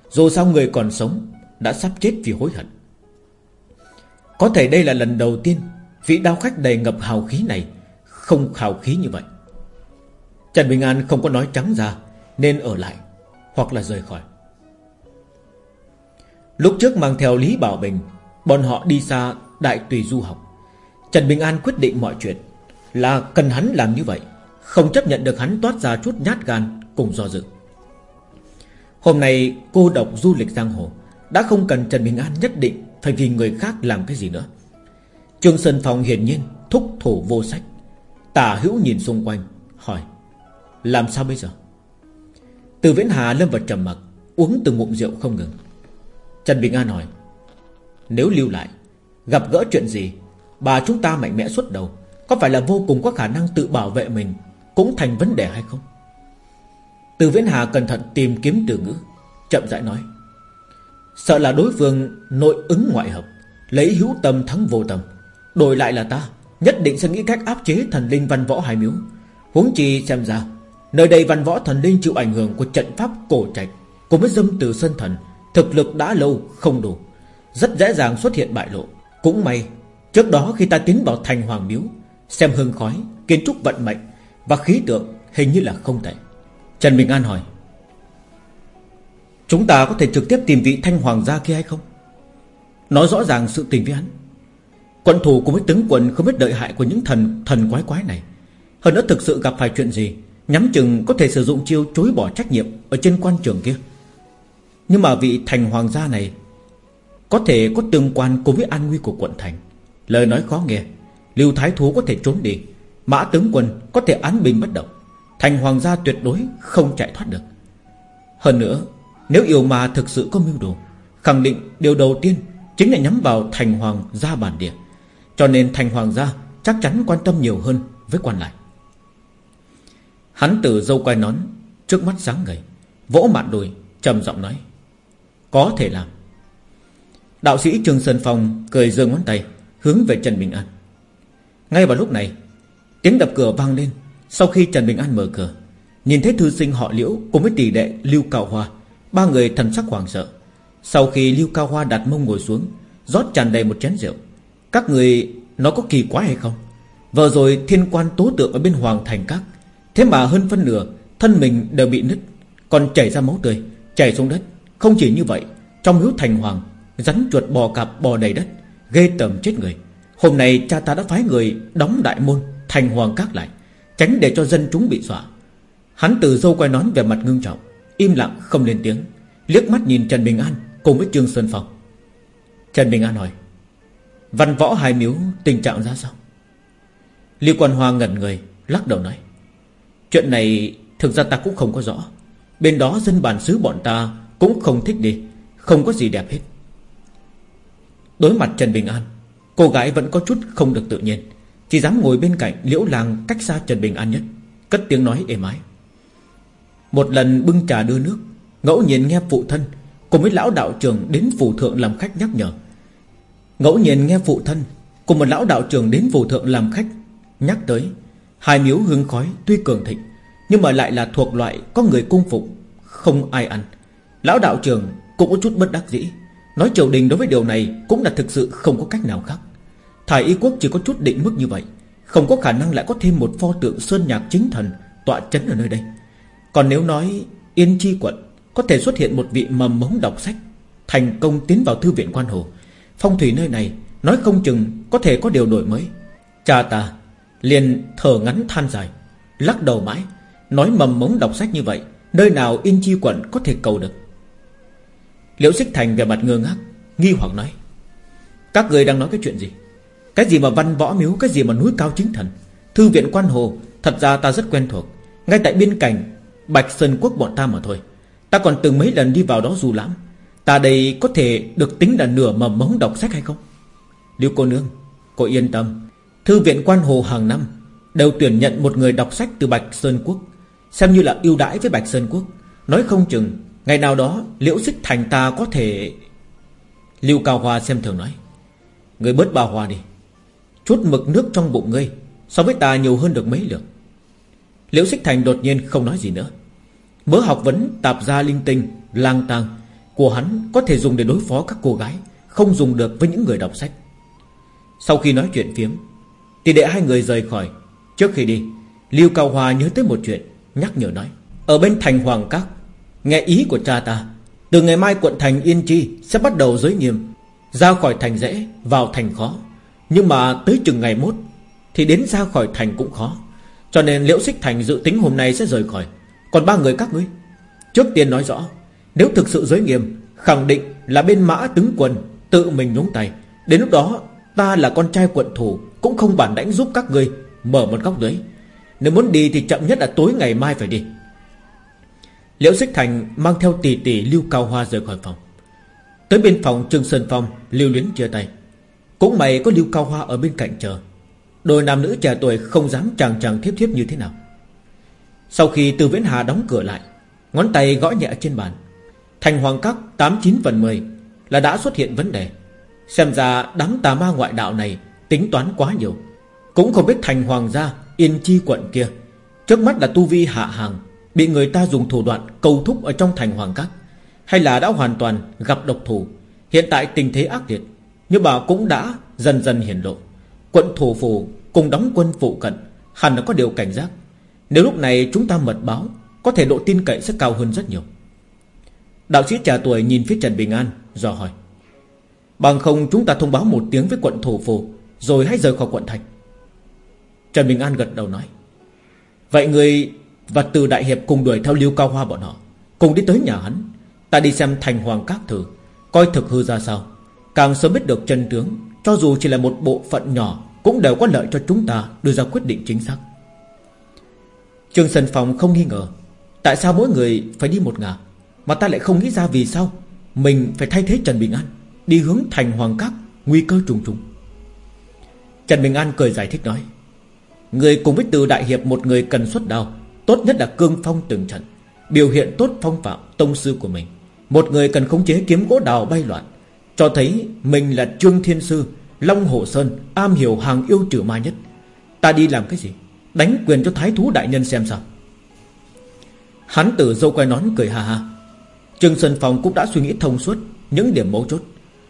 Dù sao người còn sống, Đã sắp chết vì hối hận. Có thể đây là lần đầu tiên Vị đao khách đầy ngập hào khí này Không hào khí như vậy. Trần Bình An không có nói trắng ra, Nên ở lại, Hoặc là rời khỏi. Lúc trước mang theo Lý Bảo Bình, Bọn họ đi xa Đại tùy du học. Trần Bình An quyết định mọi chuyện. Là cần hắn làm như vậy, Không chấp nhận được hắn toát ra chút nhát gan Cùng do dự. Hôm nay, cô độc du lịch giang hồ, Đã không cần Trần Bình An nhất định Phải vì người khác làm cái gì nữa. Trương Sơn Phong hiển nhiên Thúc thủ vô sách. Tả hữu nhìn xung quanh, Hỏi, Làm sao bây giờ? Từ Viễn Hà lâm vào trầm mặc, Uống từng ngụm rượu không ngừng. Trần Bình An hỏi, Nếu lưu lại, Gặp gỡ chuyện gì, Bà chúng ta mạnh mẽ suốt đầu có phải là vô cùng có khả năng tự bảo vệ mình Cũng thành vấn đề hay không? Từ Viễn Hà cẩn thận tìm kiếm từ ngữ, Chậm rãi nói, Sợ là đối phương nội ứng ngoại hợp, Lấy hữu tâm thắng vô tâm. Đổi lại là ta, Nhất định sẽ nghĩ cách áp chế thần linh văn võ hai miếu. Huống chi xem ra, Nơi đây văn võ thần linh chịu ảnh hưởng của trận pháp cổ trạch Cùng với dâm từ sân thần, Thực lực đã lâu không đủ. Rất dễ dàng xuất hiện bại lộ. Cũng may, Trước đó khi ta tiến vào thành hoàng miếu Xem hương khói, kiến trúc vận mệnh Và khí tượng hình như là không thể Trần Bình An hỏi Chúng ta có thể trực tiếp tìm vị thanh hoàng gia kia hay không? Nói rõ ràng sự tình với hắn. Quận thủ cùng với tướng quận không biết đợi hại của những thần thần quái quái này. Hơn nữa thực sự gặp phải chuyện gì Nhắm chừng có thể sử dụng chiêu chối bỏ trách nhiệm Ở trên quan trường kia. Nhưng mà vị thành hoàng gia này Có thể có tương quan cùng với an nguy của quận thành. Lời nói khó nghe. Lưu Thái Thú có thể trốn đi, Mã tướng quân có thể án binh bất động. Thành hoàng gia tuyệt đối không chạy thoát được. Hơn nữa, Nếu yêu ma thực sự có mưu đồ, Khẳng định điều đầu tiên Chính là nhắm vào thành hoàng gia bản địa. Cho nên thành hoàng gia Chắc chắn quan tâm nhiều hơn với quan lại. Hắn từ dâu quay nón, Trước mắt sáng ngời, Vỗ mạn đùi, trầm giọng nói, Có thể làm. Đạo sĩ Trương Sơn Phong cười giơ ngón tay Hướng về Trần Bình An. Ngay vào lúc này, Tiếng đập cửa vang lên. Sau khi Trần Bình An mở cửa, Nhìn thấy thư sinh họ liễu cùng với tỷ đệ Lưu Cao Hoa, Ba người thần sắc hoàng sợ. Sau khi Lưu Cao Hoa đặt mông ngồi xuống, rót tràn đầy một chén rượu, Các người, nó có kỳ quái hay không? Vừa rồi thiên quan tố tượng ở bên Hoàng Thành Các, Thế mà hơn phân nửa Thân mình đều bị nứt, Còn chảy ra máu tươi, Chảy xuống đất. Không chỉ như vậy, Trong hiếu thành hoàng, Rắn chuột bò cạp bò đầy đất, Ghê tởm chết người. Hôm nay cha ta đã phái người đóng đại môn, Thành hoàng các lại, Tránh để cho dân chúng bị dọa. Hắn từ dâu quay nón về mặt ngưng trọng, Im lặng không lên tiếng, Liếc mắt nhìn Trần Bình An cùng với Trương Sơn Phong. Trần Bình An hỏi, Văn võ hai miếu tình trạng ra sao? Lưu Quan Hoa ngẩn người, Lắc đầu nói, Chuyện này thực ra ta cũng không có rõ. Bên đó dân bản xứ bọn ta Cũng không thích đi, Không có gì đẹp hết. Đối mặt Trần Bình An Cô gái vẫn có chút không được tự nhiên. Chỉ dám ngồi bên cạnh liễu làng cách xa Trần Bình An nhất, Cất tiếng nói êm ái. Một lần bưng trà đưa nước, Ngẫu nhiên nghe phụ thân, Cùng với lão đạo trưởng đến phủ thượng làm khách nhắc nhở. Ngẫu nhiên nghe phụ thân Cùng một lão đạo trưởng đến phủ thượng làm khách Nhắc tới, Hai miếu hương khói tuy cường thịnh, Nhưng mà lại là thuộc loại có người cung phục Không ai ăn. Lão đạo trưởng cũng có chút bất đắc dĩ, Nói triều đình đối với điều này Cũng là thực sự không có cách nào khác. Thải y quốc chỉ có chút định mức như vậy, Không có khả năng lại có thêm một pho tượng Sơn nhạc chính thần tọa chấn ở nơi đây. Còn nếu nói Yên Chi quận Có thể xuất hiện một vị mầm mống đọc sách, Thành công tiến vào thư viện quan hồ, Phong thủy nơi này Nói không chừng có thể có điều đổi mới. Cha ta liền thở ngắn than dài, Lắc đầu mãi, Nói mầm mống đọc sách như vậy, Nơi nào yên chi quận có thể cầu được? Liễu Xích Thành về mặt ngơ ngác, Nghi hoặc nói, Các người đang nói cái chuyện gì? Cái gì mà văn võ miếu, Cái gì mà núi cao chính thần? Thư viện quan hồ, Thật ra ta rất quen thuộc. Ngay tại biên cảnh Bạch Sơn Quốc bọn ta mà thôi. Ta còn từng mấy lần đi vào đó du lãm. Ta đây có thể được tính là nửa mầm mống đọc sách hay không? Liêu cô nương, Cô yên tâm. Thư viện quan hồ hàng năm Đều tuyển nhận một người đọc sách từ Bạch Sơn Quốc. Xem như là ưu đãi với Bạch Sơn Quốc. Nói không chừng, Ngày nào đó liễu xích thành ta có thể Lưu Cao Hoa xem thường nói. Người bớt bao hoa đi. Chút mực nước trong bụng ngươi, So với ta nhiều hơn được mấy lượt Liễu xích thành đột nhiên không nói gì nữa. Mớ học vấn tạp gia linh tinh, Lang tang Của hắn có thể dùng để đối phó các cô gái, Không dùng được với những người đọc sách. Sau khi nói chuyện phiếm thì để hai người rời khỏi. Trước khi đi, Lưu Cao Hòa nhớ tới một chuyện, Nhắc nhở nói. Ở bên thành Hoàng Các, Nghe ý của cha ta, Từ ngày mai quận thành Yên Chi Sẽ bắt đầu giới nghiêm, Ra khỏi thành dễ, Vào thành khó. Nhưng mà tới chừng ngày mốt Thì đến ra khỏi thành cũng khó. Cho nên Liễu Xích Thành dự tính hôm nay sẽ rời khỏi. Còn ba người các ngươi, Trước tiên nói rõ, Nếu thực sự giới nghiêm, Khẳng định là bên mã tướng quân Tự mình nhúng tay. Đến lúc đó, ta là con trai quận thủ, cũng không bản đánh giúp các ngươi Mở một góc lưới Nếu muốn đi thì chậm nhất là tối ngày mai phải đi. Liễu Xích Thành mang theo tỷ tỷ Lưu Cao Hoa rời khỏi phòng. Tới bên phòng Trương Sơn Phong, Lưu Luyến chia tay. Cũng mày có Lưu Cao Hoa ở bên cạnh chờ. Đôi nam nữ trẻ tuổi không dám chàng chàng thiếp thiếp như thế nào. Sau khi Từ Viễn Hà đóng cửa lại, Ngón tay gõ nhẹ trên bàn. Thành hoàng các 89 phần 10 Là đã xuất hiện vấn đề. Xem ra đám tà ma ngoại đạo này Tính toán quá nhiều. Cũng không biết thành hoàng gia Yên chi quận kia, Trước mắt là tu vi hạ hàng, Bị người ta dùng thủ đoạn cầu thúc ở trong thành hoàng các, Hay là đã hoàn toàn gặp độc thủ, Hiện tại tình thế ác liệt. Nhưng mà cũng đã dần dần hiển lộ. Quận thủ phủ cùng đóng quân phụ cận Hẳn là có điều cảnh giác. Nếu lúc này chúng ta mật báo, Có thể độ tin cậy sẽ cao hơn rất nhiều. Đạo sĩ trẻ tuổi nhìn phía Trần Bình An, dò hỏi. Bằng không chúng ta thông báo một tiếng với quận thủ phủ, Rồi hãy rời khỏi quận thành. Trần Bình An gật đầu nói. Vậy người và từ Đại Hiệp cùng đuổi theo lưu Cao Hoa bọn họ, Cùng đi tới nhà hắn, Ta đi xem thành hoàng các thử, Coi thực hư ra sao. Càng sớm biết được chân tướng, Cho dù chỉ là một bộ phận nhỏ, Cũng đều có lợi cho chúng ta đưa ra quyết định chính xác. Trương Sơn Phong không nghi ngờ, Tại sao mỗi người phải đi một ngả, Mà ta lại không nghĩ ra vì sao Mình phải thay thế Trần Bình An, Đi hướng thành hoàng các, Nguy cơ trùng trùng. Trần Bình An cười giải thích nói, Người cùng với từ đại hiệp một người cần xuất đao, Tốt nhất là cương phong từng trận, Biểu hiện tốt phong phạm tông sư của mình. Một người cần khống chế kiếm gỗ đào bay loạn cho thấy mình là Trương Thiên Sư, Long Hồ Sơn, Am hiểu hàng yêu trừ ma nhất. Ta đi làm cái gì? Đánh quyền cho thái thú đại nhân xem sao. Hắn tử dâu quay nón cười hà hà Trương Sơn Phong cũng đã suy nghĩ thông suốt Những điểm mấu chốt,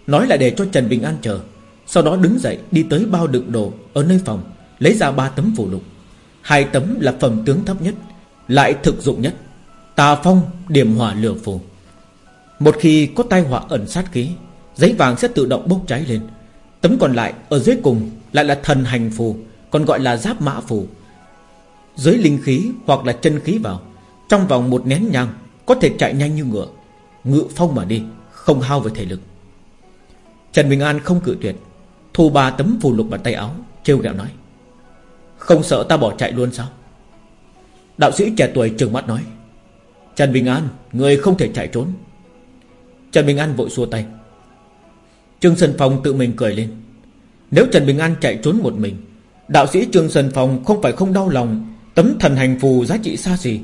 Nói là để cho Trần Bình An chờ, Sau đó đứng dậy đi tới bao đựng đồ Ở nơi phòng, Lấy ra ba tấm phù lục. Hai tấm là phẩm tướng thấp nhất, Lại thực dụng nhất. Tà phong điểm hỏa lửa phù. Một khi có tai họa ẩn sát khí Giấy vàng sẽ tự động bốc cháy lên. Tấm còn lại ở dưới cùng Lại là thần hành phù, Còn gọi là giáp mã phù. Dưới linh khí hoặc là chân khí vào, Trong vòng một nén nhang Có thể chạy nhanh như ngựa. Ngự phong mà đi, Không hao về thể lực. Trần Bình An không cự tuyệt, Thu ba tấm phù lục bàn tay áo, trêu ghẹo nói, Không sợ ta bỏ chạy luôn sao? Đạo sĩ trẻ tuổi trừng mắt nói, Trần Bình An, Người không thể chạy trốn. Trần Bình An vội xua tay Trương Sơn Phong tự mình cười lên. Nếu Trần Bình An chạy trốn một mình, Đạo sĩ Trương Sơn Phong không phải không đau lòng Tấm thần hành phù giá trị xa xỉ,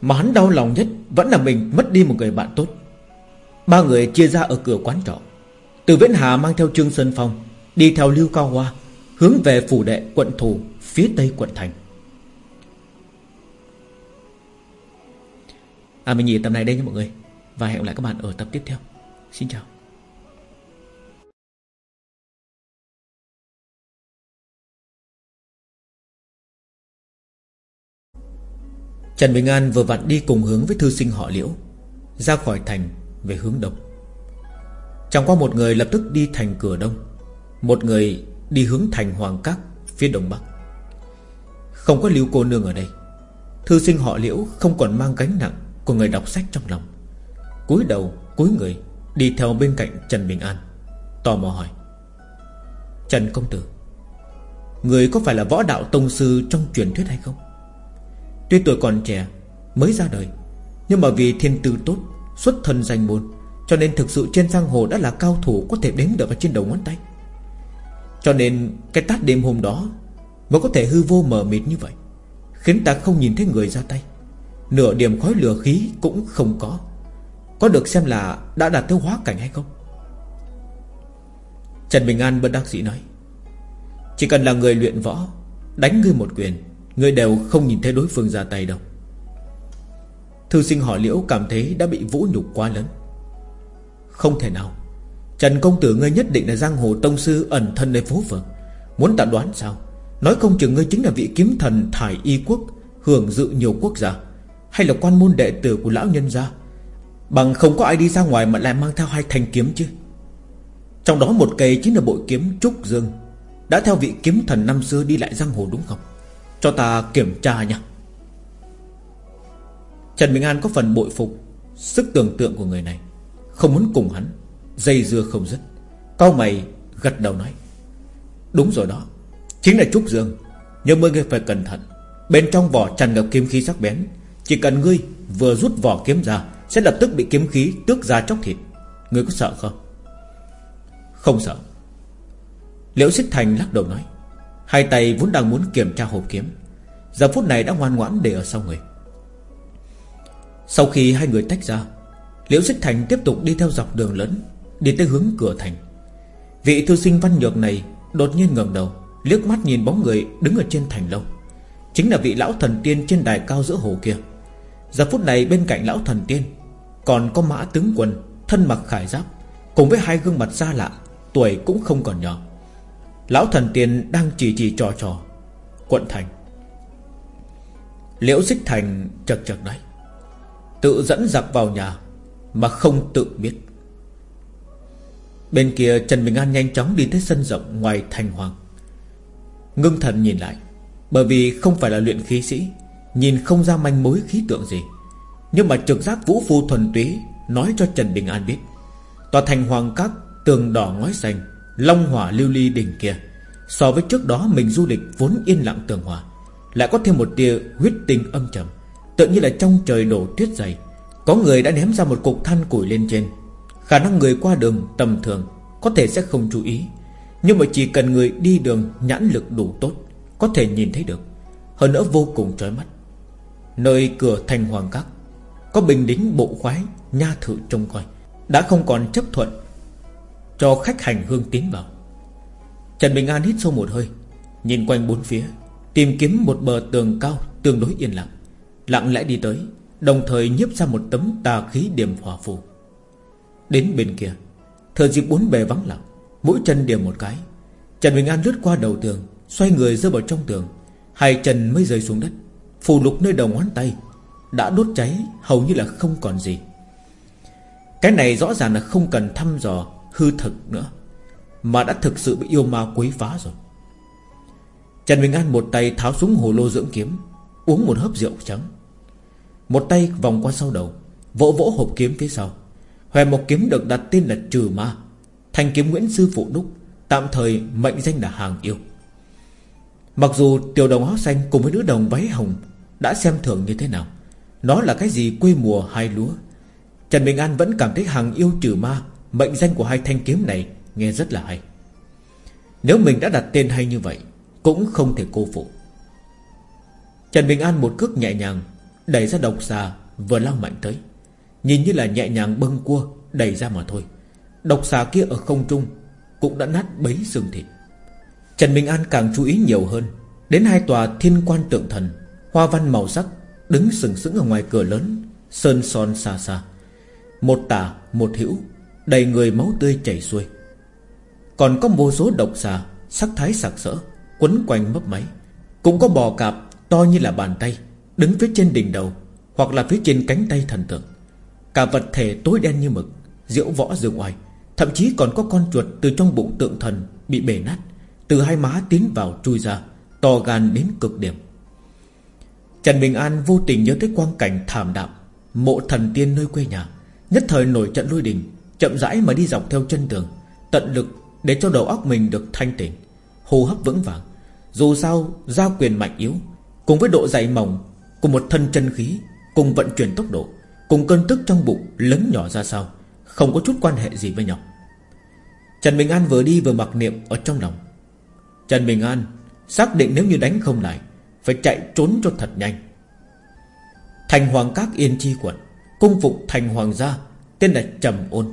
Mà hắn đau lòng nhất Vẫn là mình mất đi một người bạn tốt. Ba người chia ra ở cửa quán trọ. Từ Viễn Hà mang theo Trương Sơn Phong Đi theo Lưu Cao Hoa Hướng về phủ đệ quận thủ Phía tây quận thành. À mình nghỉ tập này đây nha mọi người Và hẹn gặp lại các bạn ở tập tiếp theo. Xin chào. Trần Bình An vừa vặn đi cùng hướng với thư sinh họ liễu, Ra khỏi thành về hướng đông. Chẳng qua một người lập tức đi thành cửa đông, Một người đi hướng thành Hoàng Các Phía đông bắc. Không có lưu cô nương ở đây, Thư sinh họ liễu không còn mang gánh nặng Của người đọc sách trong lòng. Cúi đầu, cúi người, Đi theo bên cạnh Trần Bình An, Tò mò hỏi, Trần Công Tử, Người có phải là võ đạo tông sư trong truyền thuyết hay không? Tuy tuổi còn trẻ, Mới ra đời, Nhưng mà vì thiên tư tốt, Xuất thân danh môn, Cho nên thực sự trên giang hồ đã là cao thủ Có thể đếm được ở trên đầu ngón tay. Cho nên cái tát đêm hôm đó Mới có thể hư vô mờ mịt như vậy, Khiến ta không nhìn thấy người ra tay. Nửa điểm khói lửa khí cũng không có. Có được xem là Đã đạt tới hóa cảnh hay không? Trần Bình An bất đắc dĩ nói, Chỉ cần là người luyện võ, Đánh ngươi một quyền Người đều không nhìn thấy đối phương ra tay đâu. Thư sinh hỏi liễu cảm thấy đã bị vũ nhục quá lớn. Không thể nào. Trần công tử, ngươi nhất định là giang hồ tông sư ẩn thân nơi phố phường. Muốn ta đoán sao? Nói không chừng ngươi chính là vị kiếm thần thải y quốc, Hưởng dự nhiều quốc gia, Hay là quan môn đệ tử của lão nhân gia. Bằng không có ai đi ra ngoài mà lại mang theo hai thanh kiếm chứ? Trong đó một cây chính là bội kiếm Trúc Dương. Đã theo vị kiếm thần năm xưa đi lại giang hồ đúng không? Cho ta kiểm tra nha. Trần Bình An có phần bội phục Sức tưởng tượng của người này. Không muốn cùng hắn, Dây dưa không dứt. Cao mày gật đầu nói, Đúng rồi đó, Chính là Trúc Dương. Nhưng ngươi phải cẩn thận. Bên trong vỏ tràn ngập kiếm khí sắc bén. Chỉ cần ngươi vừa rút vỏ kiếm ra, Sẽ lập tức bị kiếm khí tước ra chóc thịt. Ngươi có sợ không? Không sợ. Liễu Xích Thành lắc đầu nói Hai tay vốn đang muốn kiểm tra hộp kiếm. Giờ phút này đã ngoan ngoãn để ở sau người. Sau khi hai người tách ra, Liễu Xích Thành tiếp tục đi theo dọc đường lớn, Đi tới hướng cửa thành. Vị thư sinh văn nhược này Đột nhiên ngẩng đầu, Liếc mắt nhìn bóng người đứng ở trên thành lâu. Chính là vị lão thần tiên trên đài cao giữa hồ kia. Giờ phút này bên cạnh lão thần tiên Còn có mã tướng quân Thân mặc khải giáp, Cùng với hai gương mặt xa lạ, Tuổi cũng không còn nhỏ. Lão thần tiên đang chỉ chỉ trò trò. Quận thành. Liễu xích thành chật chật nói. Tự dẫn giặc vào nhà Mà không tự biết. Bên kia Trần Bình An nhanh chóng đi tới sân rộng ngoài thành hoàng. Ngưng thần nhìn lại, Bởi vì không phải là luyện khí sĩ, Nhìn không ra manh mối khí tượng gì. Nhưng mà trực giác vũ phu thuần túy Nói cho Trần Bình An biết. Tòa thành hoàng các tường đỏ ngói xanh Long hỏa lưu ly đỉnh kia. So với trước đó mình du lịch vốn yên lặng tường hòa, Lại có thêm một tia huyết tinh âm trầm Tự như là trong trời đổ tuyết dày. Có người đã ném ra một cục than củi lên trên. Khả năng người qua đường tầm thường Có thể sẽ không chú ý, Nhưng mà chỉ cần người đi đường nhãn lực đủ tốt Có thể nhìn thấy được. Hơn nữa vô cùng trói mắt. Nơi cửa thành hoàng các, Có bình đính bộ khoái, Nha thử trông coi, Đã không còn chấp thuận cho khách hành hương tiến vào. Trần Bình An hít sâu một hơi, Nhìn quanh bốn phía, Tìm kiếm một bờ tường cao tương đối yên lặng Lặng lẽ đi tới, Đồng thời nhiếp ra một tấm tà khí điểm hỏa phù. Đến bên kia Thời dịp bốn bề vắng lặng mỗi chân điểm một cái, Trần Bình An lướt qua đầu tường, Xoay người rơi vào trong tường, Hai chân mới rơi xuống đất, Phù lục nơi đầu ngón tay, Đã đốt cháy hầu như là không còn gì. Cái này rõ ràng là không cần thăm dò Hư thực nữa, Mà đã thực sự bị yêu ma quấy phá rồi. Trần Bình An một tay tháo xuống hồ lô dưỡng kiếm, Uống một hớp rượu trắng. Một tay vòng qua sau đầu, Vỗ vỗ hộp kiếm phía sau. Hòe một kiếm được đặt tên là Trừ Ma Thành kiếm Nguyễn Sư Phụ Đúc, Tạm thời mệnh danh là Hàng Yêu. Mặc dù tiểu đồng áo xanh cùng với nữ đồng váy hồng Đã xem thường như thế nào, Nó là cái gì quê mùa hai lúa, Trần Bình An vẫn cảm thấy Hàng Yêu Trừ Ma Mệnh danh của hai thanh kiếm này Nghe rất là hay. Nếu mình đã đặt tên hay như vậy, Cũng không thể cô phụ. Trần Bình An một cước nhẹ nhàng, Đẩy ra độc xà, vừa lao mạnh tới. Nhìn như là nhẹ nhàng bâng cua, Đẩy ra mà thôi. Độc xà kia ở không trung, Cũng đã nát bấy xương thịt. Trần Bình An càng chú ý nhiều hơn, Đến hai tòa thiên quan tượng thần, Hoa văn màu sắc, Đứng sừng sững ở ngoài cửa lớn, Sơn son xa xa. Một tả một hữu Đầy người máu tươi chảy xuôi. Còn có vô số độc xà Sắc thái sặc sỡ Quấn quanh mấp máy. Cũng có bò cạp to như là bàn tay Đứng phía trên đỉnh đầu Hoặc là phía trên cánh tay thần tượng. Cả vật thể tối đen như mực Diễu võ dương ngoài, Thậm chí còn có con chuột từ trong bụng tượng thần Bị bể nát Từ hai má tiến vào chui ra To gan đến cực điểm. Trần Bình An vô tình nhớ tới quang cảnh thảm đạm Mộ thần tiên nơi quê nhà Nhất thời nổi trận lôi đình Chậm rãi mà đi dọc theo chân tường Tận lực để cho đầu óc mình được thanh tỉnh Hô hấp vững vàng. Dù sao giao quyền mạnh yếu, Cùng với độ dày mỏng Cùng một thân chân khí, Cùng vận chuyển tốc độ, Cùng cơn tức trong bụng lớn nhỏ ra sao, Không có chút quan hệ gì với nhau. Trần Bình An vừa đi vừa mặc niệm Ở trong lòng. Trần Bình An Xác định nếu như đánh không lại, Phải chạy trốn cho thật nhanh. Thành Hoàng Các Yên Chi quận, Cung phục Thành Hoàng gia, Tên là Trầm Ôn.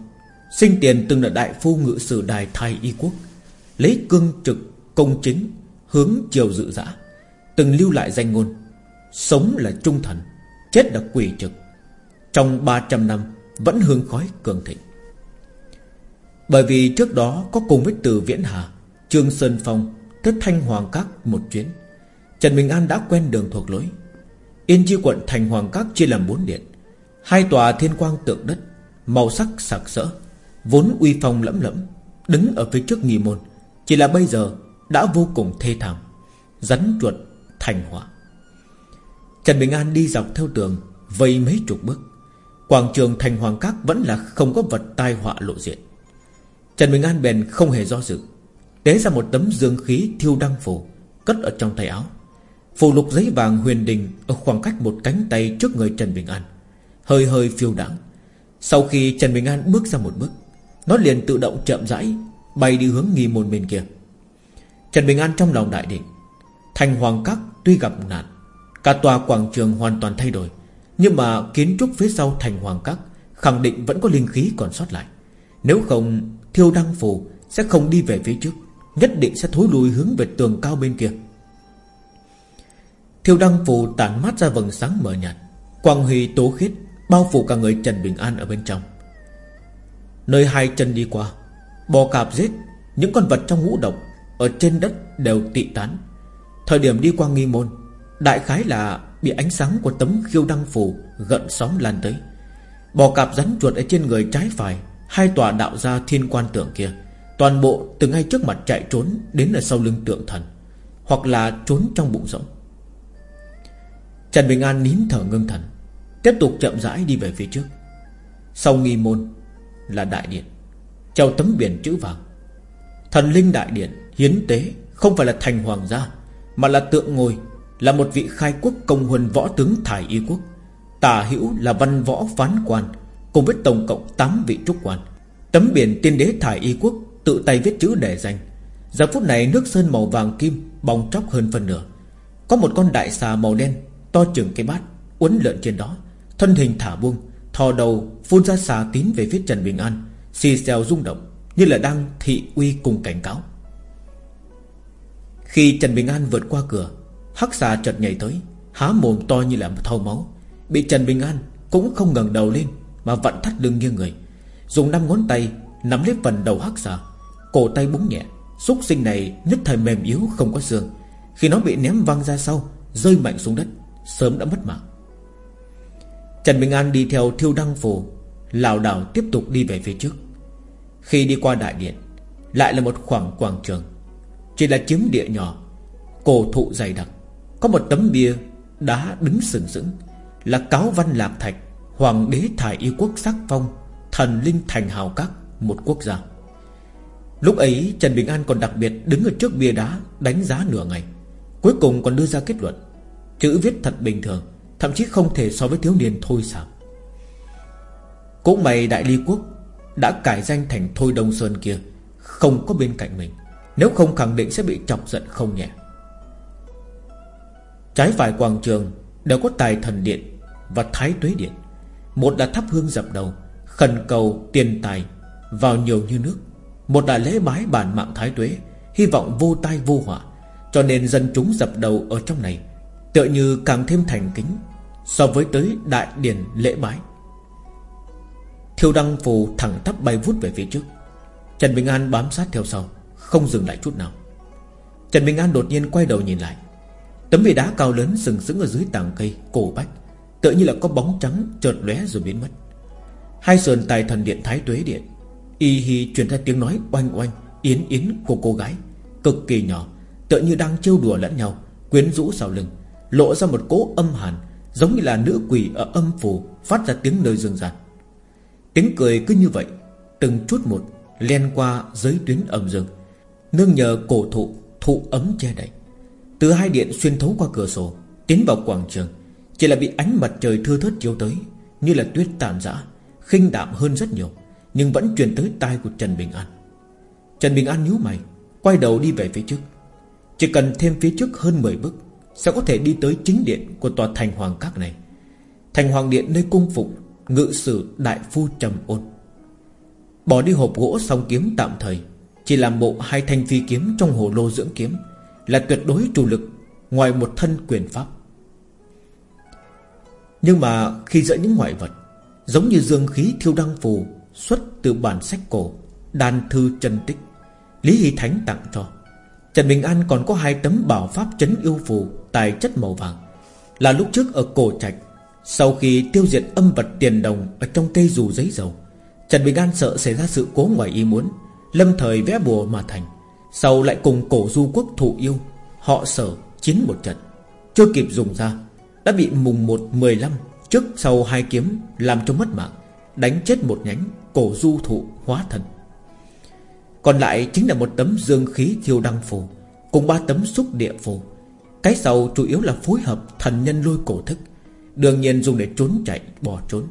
Sinh tiền từng là đại phu ngự sử đài thai y quốc. Lấy cương trực, công chính, Hướng chiều dự dã. Từng lưu lại danh ngôn. Sống là trung thần, Chết là quỷ trực. Trong 300 năm, Vẫn hương khói cường thịnh. Bởi vì trước đó Có cùng với từ Viễn Hà, Trương Sơn Phong Tới Thanh Hoàng Các một chuyến. Trần Bình An đã quen đường thuộc lối. Yên chi quận Thành Hoàng Các chia làm bốn điện. Hai tòa thiên quang tượng đất, Màu sắc sặc sỡ. Vốn uy phong lẫm lẫm, Đứng ở phía trước nghi môn, Chỉ là bây giờ đã vô cùng thê thảm, Rắn chuột thành hỏa Trần Bình An đi dọc theo tường, Vây mấy chục bước. Quảng trường thành hoàng các vẫn là không có vật tai họa lộ diện. Trần Bình An bèn không hề do dự, Tế ra một tấm dương khí thiêu đăng phủ Cất ở trong tay áo. Phù lục giấy vàng huyền đình Ở khoảng cách một cánh tay trước người Trần Bình An, Hơi hơi phiêu đãng. Sau khi Trần Bình An bước ra một bước nó liền tự động chậm rãi Bay đi hướng nghi môn bên kia. Trần Bình An trong lòng đại định, Thành Hoàng Các tuy gặp nạn, Cả tòa quảng trường hoàn toàn thay đổi, Nhưng mà kiến trúc phía sau thành Hoàng Các Khẳng định vẫn có linh khí còn sót lại. Nếu không, Thiêu Đăng Phù sẽ không đi về phía trước, Nhất định sẽ thối lùi hướng về tường cao bên kia. Thiêu Đăng Phù tản mát ra vầng sáng mờ nhạt, Quang huy tố khít Bao phủ cả người Trần Bình An ở bên trong. Nơi hai chân đi qua, Bò cạp giết Những con vật trong ngũ độc Ở trên đất đều tị tán. Thời điểm đi qua nghi môn, Đại khái là bị ánh sáng của tấm khiêu đăng phủ Gận sóng lan tới. Bò cạp rắn chuột ở trên người trái phải, Hai tòa đạo ra thiên quan tượng kia, Toàn bộ từ ngay trước mặt chạy trốn Đến ở sau lưng tượng thần, Hoặc là trốn trong bụng rỗng. Trần Bình An nín thở ngưng thần, Tiếp tục chậm rãi đi về phía trước. Sau nghi môn là đại điện. Treo tấm biển chữ vàng. Thần linh đại điện, hiến tế, Không phải là thành hoàng gia, Mà là tượng ngồi, Là một vị khai quốc công huân võ tướng thải y quốc. Tả hữu là văn võ phán quan, Cùng với tổng cộng 8 vị trúc quan. Tấm biển tiên đế thải y quốc Tự tay viết chữ để danh Giờ phút này nước sơn màu vàng kim Bong tróc hơn phần nửa. Có một con đại xà màu đen To chừng cái bát, Uốn lượn trên đó, Thân hình thả buông. Thò đầu, phun ra xà tín về phía Trần Bình An. Xì xèo rung động, Như là đang thị uy cùng cảnh cáo. Khi Trần Bình An vượt qua cửa, Hắc xà chợt nhảy tới, Há mồm to như là thau máu. Bị Trần Bình An cũng không ngẩng đầu lên Mà vặn thắt lưng nghiêng người, Dùng năm ngón tay nắm lấy phần đầu hắc xà. Cổ tay búng nhẹ, Xúc sinh này nhất thời mềm yếu không có xương. Khi nó bị ném văng ra sau, Rơi mạnh xuống đất, Sớm đã mất mạng. Trần Bình An đi theo thiêu đăng phù, lảo đảo tiếp tục đi về phía trước. Khi đi qua đại điện, Lại là một khoảng quảng trường. Chỉ là chiếm địa nhỏ, Cổ thụ dày đặc, Có một tấm bia đá đứng sừng sững, Là cáo văn lạc thạch, Hoàng đế thải y quốc sắc phong, Thần linh thành hào các, Một quốc gia. Lúc ấy, Trần Bình An còn đặc biệt đứng ở trước bia đá Đánh giá nửa ngày, Cuối cùng còn đưa ra kết luận, Chữ viết thật bình thường. Thậm chí không thể so với thiếu niên thôi sao? Cũng mày đại ly quốc Đã cải danh thành Thôi Đông Sơn kia, Không có bên cạnh mình. Nếu không khẳng định sẽ bị chọc giận không nhẹ. Trái phải quảng trường Đều có tài thần điện Và thái tuế điện. Một là thắp hương dập đầu, Khẩn cầu tiền tài Vào nhiều như nước. Một là lễ bái bản mạng thái tuế, Hy vọng vô tai vô họa. Cho nên dân chúng dập đầu ở trong này, Tựa như càng thêm thành kính So với tới đại điển lễ bái. Thiêu đăng phù thẳng tắp bay vút về phía trước. Trần Bình An bám sát theo sau, Không dừng lại chút nào. Trần Bình An đột nhiên quay đầu nhìn lại. Tấm bia đá cao lớn sừng sững ở dưới tảng cây, Cổ bách, Tựa như là có bóng trắng chợt lóe rồi biến mất. Hai sườn tài thần điện thái tuế điện, Y hi truyền ra tiếng nói oanh oanh, Yến yến của cô gái, Cực kỳ nhỏ, Tựa như đang trêu đùa lẫn nhau, Quyến rũ sau lưng, Lộ ra một cỗ âm hàn Giống như là nữ quỷ ở âm phủ Phát ra tiếng nơi dương gian. Tiếng cười cứ như vậy Từng chút một len qua giới tuyến âm dương Nương nhờ cổ thụ Thụ ấm che đậy. Từ hai điện xuyên thấu qua cửa sổ Tiến vào quảng trường Chỉ là bị ánh mặt trời thưa thớt chiếu tới Như là tuyết tàn dã, khinh đạm hơn rất nhiều Nhưng vẫn truyền tới tai của Trần Bình An. Trần Bình An nhíu mày Quay đầu đi về phía trước. Chỉ cần thêm phía trước hơn 10 bước sẽ có thể đi tới chính điện Của tòa thành hoàng các này? Thành hoàng điện nơi cung phục Ngự sử đại phu trầm ôn. Bỏ đi hộp gỗ song kiếm tạm thời, Chỉ làm bộ hai thanh phi kiếm Trong hồ lô dưỡng kiếm, Là tuyệt đối chủ lực Ngoài một thân quyền pháp. Nhưng mà khi dẫn những ngoại vật, Giống như dương khí thiêu đăng phù Xuất từ bản sách cổ Đàn thư chân tích, Lý Hy Thánh tặng cho. Trần Bình An còn có hai tấm bảo pháp chấn yêu phù, Tài chất màu vàng. Là lúc trước ở cổ trạch, Sau khi tiêu diệt âm vật tiền đồng Ở trong cây dù giấy dầu, Trần Bình An sợ xảy ra sự cố ngoài ý muốn, Lâm thời vẽ bùa mà thành. Sau lại cùng cổ du quốc thụ yêu, Họ sở chiến một trận. Chưa kịp dùng ra, Đã bị mùng 1 15 Trước sau hai kiếm làm cho mất mạng, Đánh chết một nhánh cổ du thụ hóa thần còn lại chính là một tấm dương khí thiêu đăng phù, Cùng ba tấm xúc địa phù. Cái sau chủ yếu là phối hợp thần nhân lôi cổ thức, Đương nhiên dùng để trốn chạy, bỏ trốn.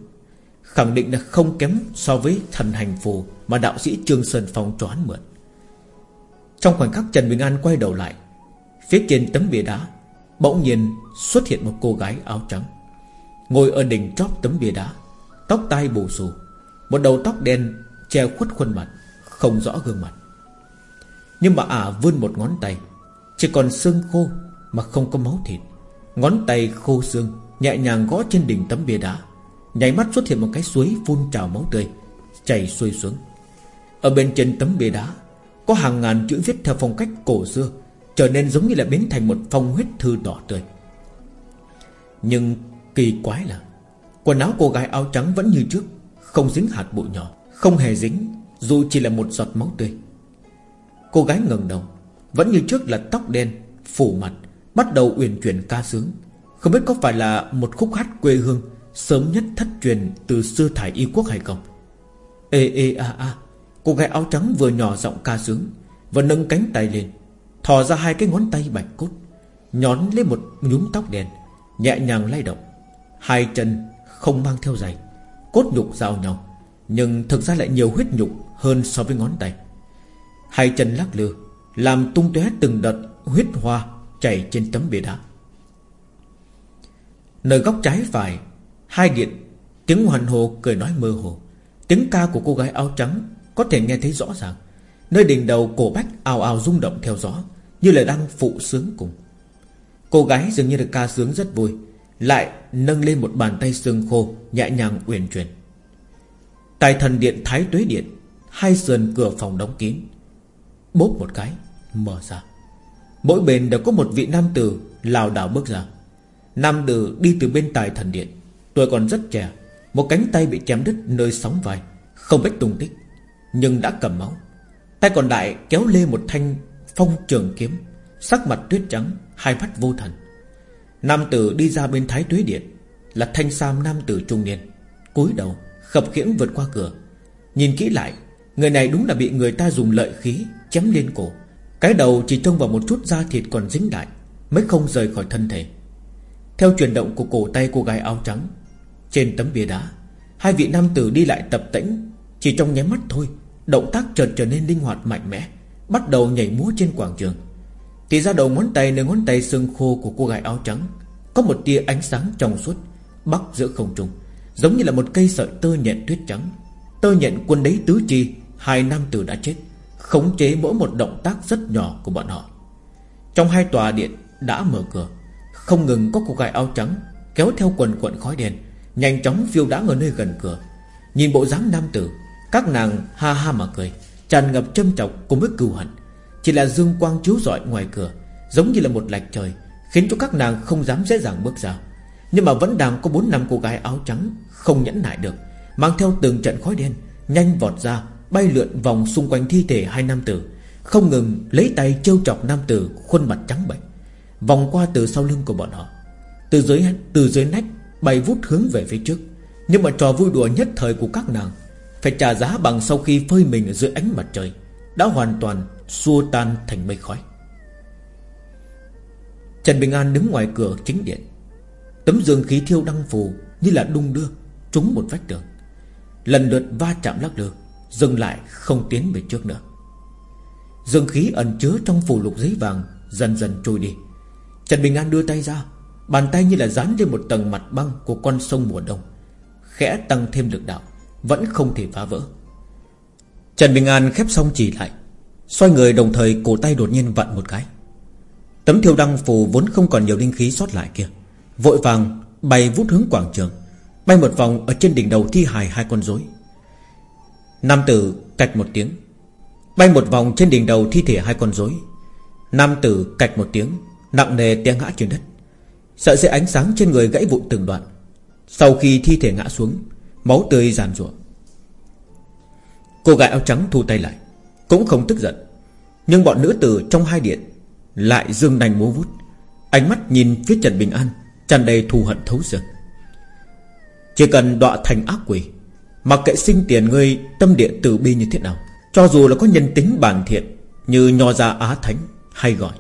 Khẳng định là không kém so với thần hành phù Mà đạo sĩ Trương Sơn Phong cho hắn mượn. Trong khoảnh khắc Trần Bình An quay đầu lại, Phía trên tấm bia đá, Bỗng nhiên xuất hiện một cô gái áo trắng. Ngồi ở đỉnh chóp tấm bia đá, Tóc tai bù xù, Một đầu tóc đen che khuất khuôn mặt. Không rõ gương mặt. Nhưng mà ả vươn một ngón tay, Chỉ còn xương khô Mà không có máu thịt. Ngón tay khô xương Nhẹ nhàng gõ trên đỉnh tấm bia đá Nhảy mắt xuất hiện một cái suối phun trào máu tươi, Chảy xuôi xuống. Ở bên trên tấm bia đá, Có hàng ngàn chữ viết theo phong cách cổ xưa, Trở nên giống như là biến thành một phong huyết thư đỏ tươi. Nhưng kỳ quái là, Quần áo cô gái áo trắng vẫn như trước, Không dính hạt bụi nhỏ, Không hề dính dù chỉ là một giọt máu tươi. Cô gái ngẩng đầu, Vẫn như trước là tóc đen, Phủ mặt, Bắt đầu uyển chuyển ca sướng. Không biết có phải là một khúc hát quê hương Sớm nhất thất truyền từ xưa thải y quốc hay không. Ê ê, a a, Cô gái áo trắng vừa nhỏ giọng ca sướng Và nâng cánh tay lên, Thò ra hai cái ngón tay bạch cốt, Nhón lên một nhúm tóc đen, Nhẹ nhàng lay động. Hai chân không mang theo giày, Cốt nhục giao nhau, Nhưng thực ra lại nhiều huyết nhục hơn so với ngón tay. Hai chân lắc lư, Làm tung tóe từng đợt huyết hoa Chảy trên tấm bia đá. Nơi góc trái phải, Hai điện, Tiếng hoàn hồ cười nói mơ hồ. Tiếng ca của cô gái áo trắng Có thể nghe thấy rõ ràng. Nơi đỉnh đầu cổ bách ào ào rung động theo gió, Như là đang phụ sướng cùng. Cô gái dường như được ca sướng rất vui, Lại nâng lên một bàn tay xương khô Nhẹ nhàng uyển chuyển. Tài thần điện thái tuế điện Hai sườn cửa phòng đóng kín. Bốp một cái, Mở ra. Mỗi bên đều có một vị nam tử lảo đảo bước ra. Nam tử đi từ bên tài thần điện, Tuổi còn rất trẻ, Một cánh tay bị chém đứt nơi sóng vai, Không biết tung tích, Nhưng đã cầm máu. Tay còn lại kéo lê một thanh phong trường kiếm, Sắc mặt tuyết trắng, Hai mắt vô thần. Nam tử đi ra bên thái tuế điện, Là thanh sam nam tử trung niên, cúi đầu, khập khiễng vượt qua cửa, Nhìn kỹ lại Người này đúng là bị người ta dùng lợi khí Chém lên cổ. Cái đầu chỉ trông vào một chút da thịt còn dính lại, Mới không rời khỏi thân thể. Theo chuyển động của cổ tay cô gái áo trắng, Trên tấm bia đá, Hai vị nam tử đi lại tập tĩnh Chỉ trong nháy mắt thôi, Động tác chợt trở nên linh hoạt mạnh mẽ, Bắt đầu nhảy múa trên quảng trường. Thì ra đầu ngón tay nơi ngón tay xương khô của cô gái áo trắng Có một tia ánh sáng trong suốt, Bắc giữa không trung, Giống như là một cây sợi tơ nhện tuyết trắng. Tơ nhện quân đấy tứ chi Hai nam tử đã chết, Khống chế mỗi một động tác rất nhỏ của bọn họ. Trong hai tòa điện đã mở cửa, Không ngừng có cô gái áo trắng Kéo theo quần quận khói đen, Nhanh chóng phiêu đã ở nơi gần cửa. Nhìn bộ dáng nam tử, Các nàng ha ha mà cười, Tràn ngập châm chọc cùng với cừu hận. Chỉ là dương quang chiếu rọi ngoài cửa, Giống như là một lạch trời, Khiến cho các nàng không dám dễ dàng bước ra. Nhưng mà vẫn đang có bốn năm cô gái áo trắng Không nhẫn nại được, Mang theo từng trận khói đen Nhanh vọt ra Bay lượn vòng xung quanh thi thể hai nam tử, Không ngừng lấy tay trêu chọc nam tử Khuôn mặt trắng bệch. Vòng qua từ sau lưng của bọn họ, Từ dưới từ dưới nách Bay vút hướng về phía trước. Nhưng mà trò vui đùa nhất thời của các nàng Phải trả giá bằng sau khi phơi mình dưới ánh mặt trời, Đã hoàn toàn xua tan thành mây khói. Trần Bình An đứng ngoài cửa chính điện. Tấm dương khí thiêu đăng phù Như là đung đưa Trúng một vách tường. Lần lượt va chạm lắc lư. Dừng lại, không tiến về trước nữa. Dương khí ẩn chứa trong phù lục giấy vàng Dần dần trôi đi. Trần Bình An đưa tay ra, Bàn tay như là dán lên một tầng mặt băng Của con sông mùa đông, Khẽ tăng thêm lực đạo, Vẫn không thể phá vỡ. Trần Bình An khép xong chỉ lại, Xoay người đồng thời cổ tay đột nhiên vặn một cái. Tấm thiêu đăng phù vốn không còn nhiều linh khí sót lại kia, Vội vàng bay vút hướng quảng trường, Bay một vòng ở trên đỉnh đầu thi hài hai con rối. Nam tử cạch một tiếng. Bay một vòng trên đỉnh đầu thi thể hai con rối. Nam tử cạch một tiếng, Nặng nề té ngã trên đất. Sợi dây ánh sáng trên người gãy vụn từng đoạn. Sau khi thi thể ngã xuống, Máu tươi giàn rủa Cô gái áo trắng thu tay lại, Cũng không tức giận. Nhưng bọn nữ tử trong hai điện Lại dương nành múa vút. Ánh mắt nhìn phía Trần Bình An tràn đầy thù hận thấu xương. Chỉ cần đọa thành ác quỷ Mặc kệ sinh tiền ngươi, tâm địa từ bi như thế nào? Cho dù là có nhân tính bản thiện, Như nho gia á thánh hay gọi,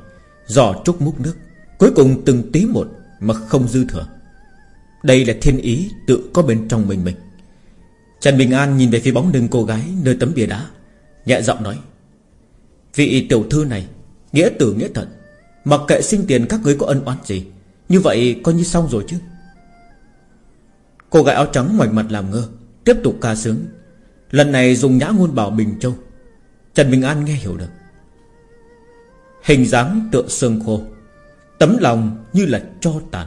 Giò trúc múc nước, Cuối cùng từng tí một mà không dư thừa. Đây là thiên ý tự có bên trong mình mình. Trần Bình An nhìn về phía bóng lưng cô gái Nơi tấm bia đá, Nhẹ giọng nói, Vị tiểu thư này, Nghĩa tử nghĩa tận Mặc kệ sinh tiền các ngươi có ân oán gì, Như vậy coi như xong rồi chứ. Cô gái áo trắng ngoảnh mặt làm ngơ Tiếp tục ca sướng. Lần này dùng nhã ngôn bảo Bình Châu. Trần Bình An nghe hiểu được. Hình dáng tựa xương khô, Tấm lòng như là cho tàn.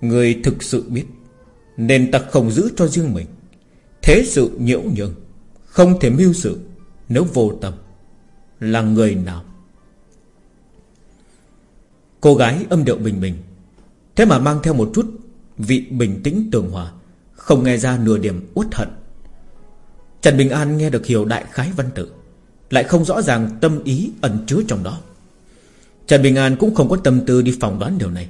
Người thực sự biết Nên ta không giữ cho riêng mình. Thế sự nhiễu nhường, Không thể mưu sự Nếu vô tâm. Là người nào? Cô gái âm điệu bình bình, Thế mà mang theo một chút Vị bình tĩnh tường hòa. Không nghe ra nửa điểm uất hận. Trần Bình An nghe được hiểu đại khái văn tự, Lại không rõ ràng tâm ý ẩn chứa trong đó. Trần Bình An cũng không có tâm tư đi phỏng đoán điều này.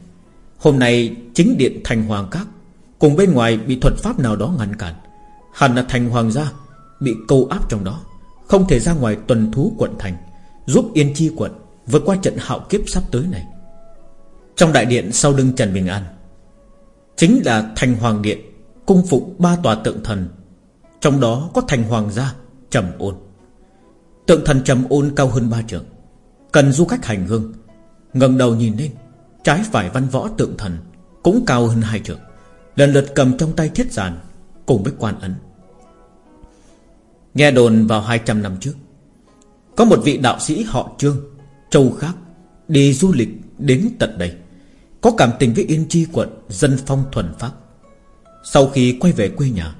Hôm nay, chính điện thành hoàng các Cùng bên ngoài bị thuật pháp nào đó ngăn cản. Hẳn là thành hoàng gia Bị câu áp trong đó, Không thể ra ngoài tuần thú quận thành, Giúp Yên Chi quận vượt qua trận hạo kiếp sắp tới này. Trong đại điện sau lưng Trần Bình An Chính là thành hoàng điện. Cung phục ba tòa tượng thần, Trong đó có thành hoàng gia Trầm ôn. Tượng thần trầm ôn cao hơn ba trượng, Cần du khách hành hương. Ngẩng đầu nhìn lên, Trái phải văn võ tượng thần Cũng cao hơn hai trượng, Lần lượt cầm trong tay thiết giàn Cùng với quan ấn. Nghe đồn vào 200 năm trước, Có một vị đạo sĩ họ Trương, Châu khác, Đi du lịch đến tận đây, Có cảm tình với Yên Chi quận Dân phong thuần pháp. Sau khi quay về quê nhà,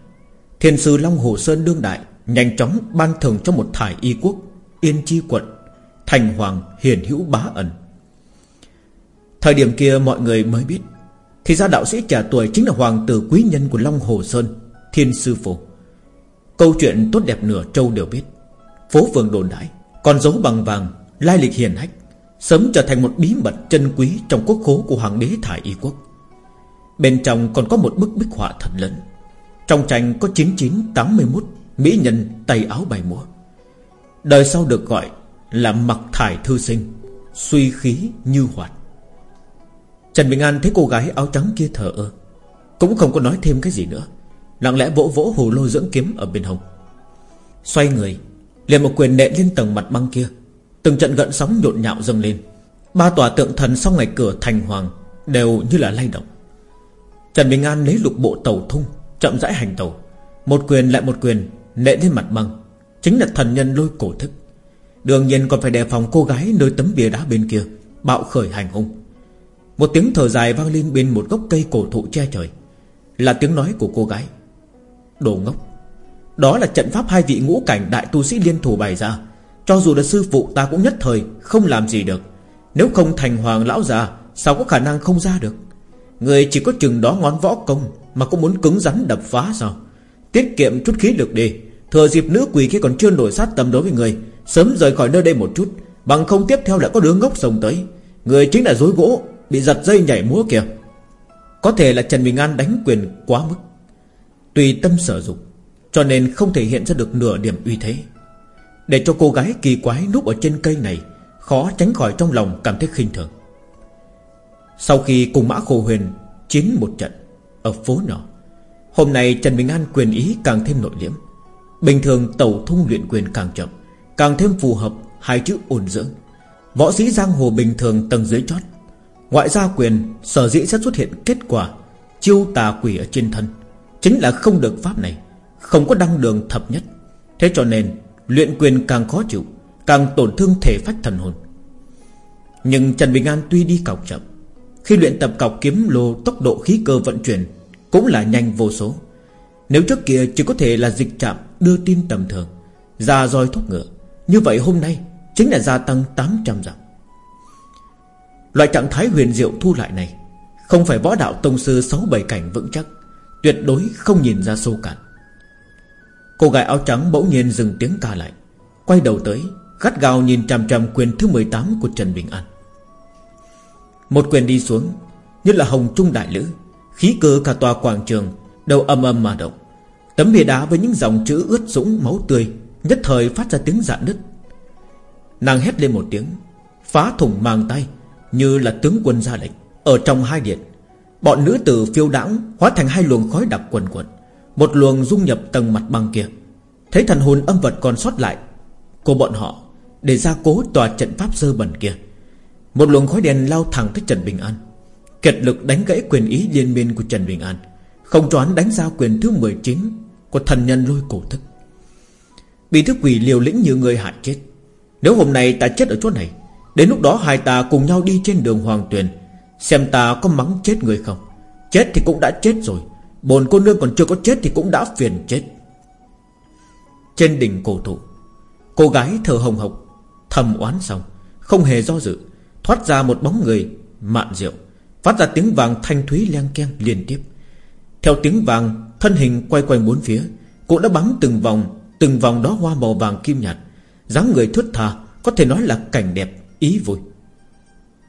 Thiền sư Long Hồ Sơn đương đại Nhanh chóng ban thưởng cho một thải y quốc Yên Chi quận, Thành Hoàng hiền hữu bá ẩn. Thời điểm kia mọi người mới biết, Thì ra đạo sĩ trẻ tuổi chính là hoàng tử quý nhân của Long Hồ Sơn, Thiên Sư Phổ. Câu chuyện tốt đẹp nửa châu đều biết, Phố phường đồn đại Còn dấu bằng vàng, Lai lịch hiền hách, Sớm trở thành một bí mật chân quý Trong quốc khố của hoàng đế Thải Y Quốc. Bên trong còn có một bức bích họa thật lớn Trong tranh có 9981 Mỹ nhân tay áo bày múa. Đời sau được gọi là mặc thải thư sinh, Suy khí như hoạt. Trần Bình An thấy cô gái áo trắng kia thở ơ, Cũng không có nói thêm cái gì nữa. Lặng lẽ vỗ vỗ hồ lô dưỡng kiếm ở bên hông. Xoay người, liền một quyền nệ lên tầng mặt băng kia. Từng trận gợn sóng nhộn nhạo dâng lên. Ba tòa tượng thần sau ngày cửa thành hoàng Đều như là lay động. Trần Bình An lấy lục bộ tàu thung, Chậm rãi hành tàu. Một quyền lại một quyền nệ lên mặt băng. Chính là thần nhân lôi cổ thức. Đương nhiên còn phải đề phòng cô gái nơi tấm bia đá bên kia, Bạo khởi hành hung. Một tiếng thở dài vang lên bên một gốc cây cổ thụ che trời. Là tiếng nói của cô gái. Đồ ngốc. Đó là trận pháp hai vị ngũ cảnh đại tu sĩ liên thủ bày ra. Cho dù là sư phụ ta cũng nhất thời Không làm gì được. Nếu không thành hoàng lão già, Sao có khả năng không ra được? Người chỉ có chừng đó ngón võ công Mà cũng muốn cứng rắn đập phá sao? Tiết kiệm chút khí lực đi. Thừa dịp nữ quỷ kia còn chưa nổi sát tâm đối với người, Sớm rời khỏi nơi đây một chút, Bằng không tiếp theo lại có đứa ngốc sông tới. Người chính là dối gỗ, Bị giật dây nhảy múa kìa. Có thể là Trần Bình An đánh quyền quá mức. Tùy tâm sở dụng Cho nên không thể hiện ra được nửa điểm uy thế. Để cho cô gái kỳ quái núp ở trên cây này, Khó tránh khỏi trong lòng cảm thấy khinh thường. Sau khi cùng Mã Khổ Huyền Chiến một trận Ở phố nhỏ, Hôm nay Trần Bình An quyền ý càng thêm nội liễm. Bình thường tẩu thung luyện quyền càng chậm, Càng thêm phù hợp hai chữ ổn dưỡng. Võ sĩ giang hồ bình thường tầng dưới chót, Ngoại gia quyền Sở dĩ sẽ xuất hiện kết quả Chiêu tà quỷ ở trên thân, Chính là không được pháp này, Không có đăng đường thập nhất. Thế cho nên, luyện quyền càng khó chịu, Càng tổn thương thể phách thần hồn. Nhưng Trần Bình An tuy đi cọc chậm khi luyện tập cọc kiếm lô Tốc độ khí cơ vận chuyển Cũng là nhanh vô số. Nếu trước kia chỉ có thể là dịch chạm Đưa tin tầm thường, Ra roi thúc ngựa, Như vậy hôm nay Chính là gia tăng 800 dặm. Loại trạng thái huyền diệu thu lại này Không phải võ đạo tông sư 6-7 cảnh vững chắc, Tuyệt đối không nhìn ra sâu cạn. Cô gái áo trắng bỗng nhiên dừng tiếng ca lại, Quay đầu tới, Gắt gao nhìn chằm chằm quyền thứ 18 của Trần Bình An. Một quyền đi xuống, Như là hồng trung đại lữ, Khí cơ cả tòa quảng trường Đầu âm âm mà động. Tấm bia đá với những dòng chữ ướt sũng máu tươi Nhất thời phát ra tiếng dạn nứt. Nàng hét lên một tiếng, Phá thủng màng tay, Như là tướng quân ra lệnh, Ở trong hai điện. Bọn nữ tử phiêu đãng Hóa thành hai luồng khói đặc quần quần Một luồng dung nhập tầng mặt băng kia. Thấy thần hồn âm vật còn sót lại Của bọn họ, Để ra cố tòa trận pháp sơ bẩn kia. Một luồng khói đen lao thẳng tới Trần Bình An. Kiệt lực đánh gãy quyền ý liên miên của Trần Bình An, Không cho hắn đánh ra quyền thứ 19 Của thần nhân lôi cổ thức. Bị thức quỷ liều lĩnh như người hại chết. Nếu hôm nay ta chết ở chỗ này, Đến lúc đó hai ta cùng nhau đi trên đường Hoàng Tuyền, Xem ta có mắng chết người không. Chết thì cũng đã chết rồi, Bồn cô nương còn chưa có chết thì cũng đã phiền chết. Trên đỉnh cổ thụ, Cô gái thở hồng hộc, Thầm oán xong, Không hề do dự Thoát ra một bóng người, Mạn rượu. Phát ra tiếng vàng thanh thúy leng keng liên tiếp. Theo tiếng vàng, Thân hình quay quanh bốn phía. Cũng đã bắn từng vòng Từng vòng đó hoa màu vàng kim nhạt. dáng người thướt tha, Có thể nói là cảnh đẹp, ý vui.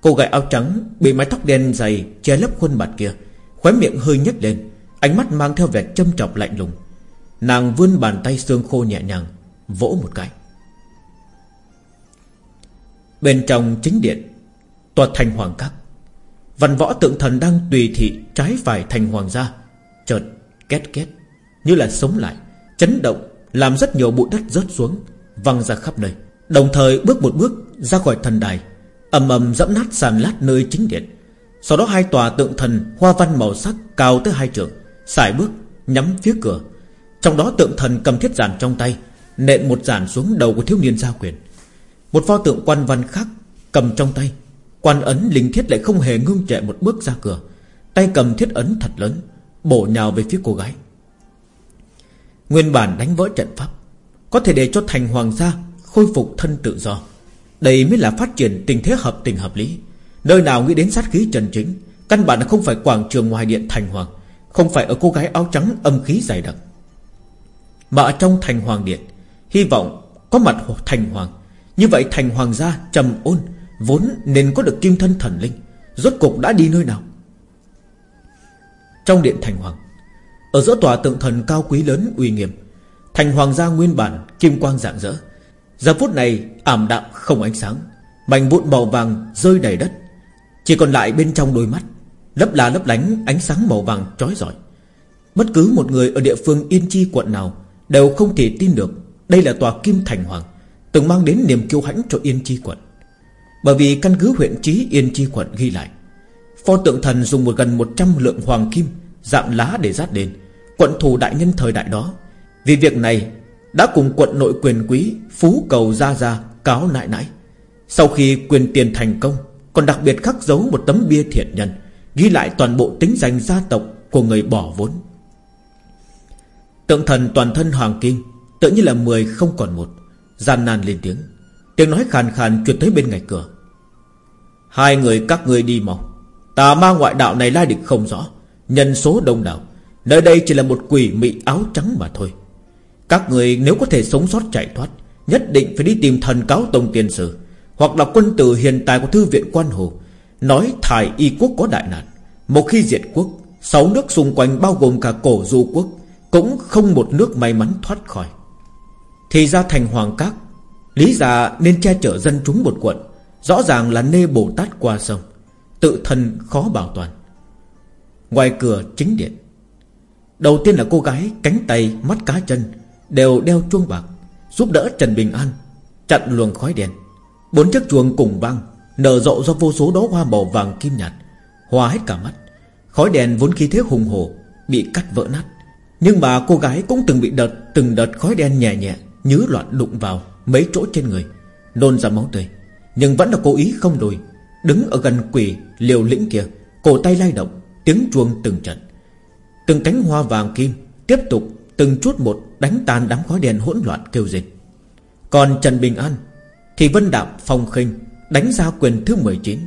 Cô gái áo trắng Bị mái tóc đen dày che lấp khuôn mặt kia, Khóe miệng hơi nhếch lên, Ánh mắt mang theo vẻ châm trọng lạnh lùng. Nàng vươn bàn tay xương khô nhẹ nhàng, Vỗ một cái. Bên trong chính điện Tòa thành hoàng các. Văn võ tượng thần đang tùy thị Trái phải thành hoàng gia, Chợt két két, Như là sống lại, Chấn động, Làm rất nhiều bụi đất rớt xuống, Văng ra khắp nơi. Đồng thời bước một bước ra khỏi thần đài, ầm ầm dẫm nát sàn lát nơi chính điện. Sau đó hai tòa tượng thần Hoa văn màu sắc cao tới hai trường Xài bước nhắm phía cửa. Trong đó tượng thần cầm thiết giản trong tay, Nện một giản xuống đầu của thiếu niên gia quyền. Một pho tượng quan văn khác Cầm trong tay Quan ấn linh thiết lại không hề ngưng trệ một bước ra cửa. Tay cầm thiết ấn thật lớn, Bổ nhào về phía cô gái. Nguyên bản đánh vỡ trận pháp, Có thể để cho thành hoàng gia Khôi phục thân tự do. Đây mới là phát triển tình thế hợp tình hợp lý. Nơi nào nghĩ đến sát khí trần chính, Căn bản là không phải quảng trường ngoài điện thành hoàng, Không phải ở cô gái áo trắng âm khí dày đặc. Mà ở trong thành hoàng điện, Hy vọng có mặt thành hoàng. Như vậy thành hoàng gia trầm ôn Vốn nên có được kim thân thần linh, Rốt cục đã đi nơi nào? Trong điện thành hoàng, Ở giữa tòa tượng thần cao quý lớn uy nghiêm, Thành hoàng gia nguyên bản Kim quang rạng rỡ. Giờ phút này, ảm đạm không ánh sáng, Mảnh vụn màu vàng rơi đầy đất. Chỉ còn lại bên trong đôi mắt, Lấp là lấp lánh ánh sáng màu vàng trói rọi. Bất cứ một người ở địa phương Yên Chi quận nào Đều không thể tin được Đây là tòa Kim Thành Hoàng, Từng mang đến niềm kiêu hãnh cho Yên Chi quận. Bởi vì căn cứ huyện trí Yên Chi quận ghi lại, Pho tượng thần dùng một gần 100 lượng hoàng kim, Dạng lá để dát đền. Quận thủ đại nhân thời đại đó, Vì việc này đã cùng quận nội quyền quý Phú cầu ra ra cáo nại nãi. Sau khi quyền tiền thành công, Còn đặc biệt khắc dấu một tấm bia thiện nhân, Ghi lại toàn bộ tính danh gia tộc Của người bỏ vốn. Tượng thần toàn thân hoàng kim, Tự như là mười không còn một, Gian nan lên tiếng. Tiếng nói khàn khàn truyền tới bên ngoài cửa. Hai người các ngươi đi mau. Tà ma ngoại đạo này lai địch không rõ. Nhân số đông đảo. Nơi đây chỉ là một quỷ mị áo trắng mà thôi. Các người nếu có thể sống sót chạy thoát, Nhất định phải đi tìm thần cáo tông tiền sử Hoặc là quân tử hiện tại của thư viện quan hồ, Nói thải y quốc có đại nạn. Một khi diệt quốc, Sáu nước xung quanh bao gồm cả cổ du quốc Cũng không một nước may mắn thoát khỏi. Thì ra thành hoàng các, Lý giả nên che chở dân chúng một quận. Rõ ràng là nê Bồ Tát qua sông Tự thân khó bảo toàn. Ngoài cửa chính điện Đầu tiên là cô gái Cánh tay, mắt cá chân Đều đeo chuông bạc Giúp đỡ Trần Bình An Chặn luồng khói đen Bốn chiếc chuông cùng vang Nở rộ do vô số đó hoa màu vàng kim nhạt Hoa hết cả mắt. Khói đèn vốn khí thế hùng hồ Bị cắt vỡ nát. Nhưng mà cô gái cũng từng bị đợt Từng đợt khói đen nhẹ nhẹ Nhứ loạn đụng vào mấy chỗ trên người Nôn ra máu tươi. Nhưng vẫn là cố ý không lùi. Đứng ở gần quỷ liều lĩnh kia, Cổ tay lay động, Tiếng chuông từng trận. Từng cánh hoa vàng kim Tiếp tục từng chút một đánh tan đám khói đèn hỗn loạn kêu dịch Còn Trần Bình An Thì Vân Đạm phong khinh Đánh ra quyền thứ 19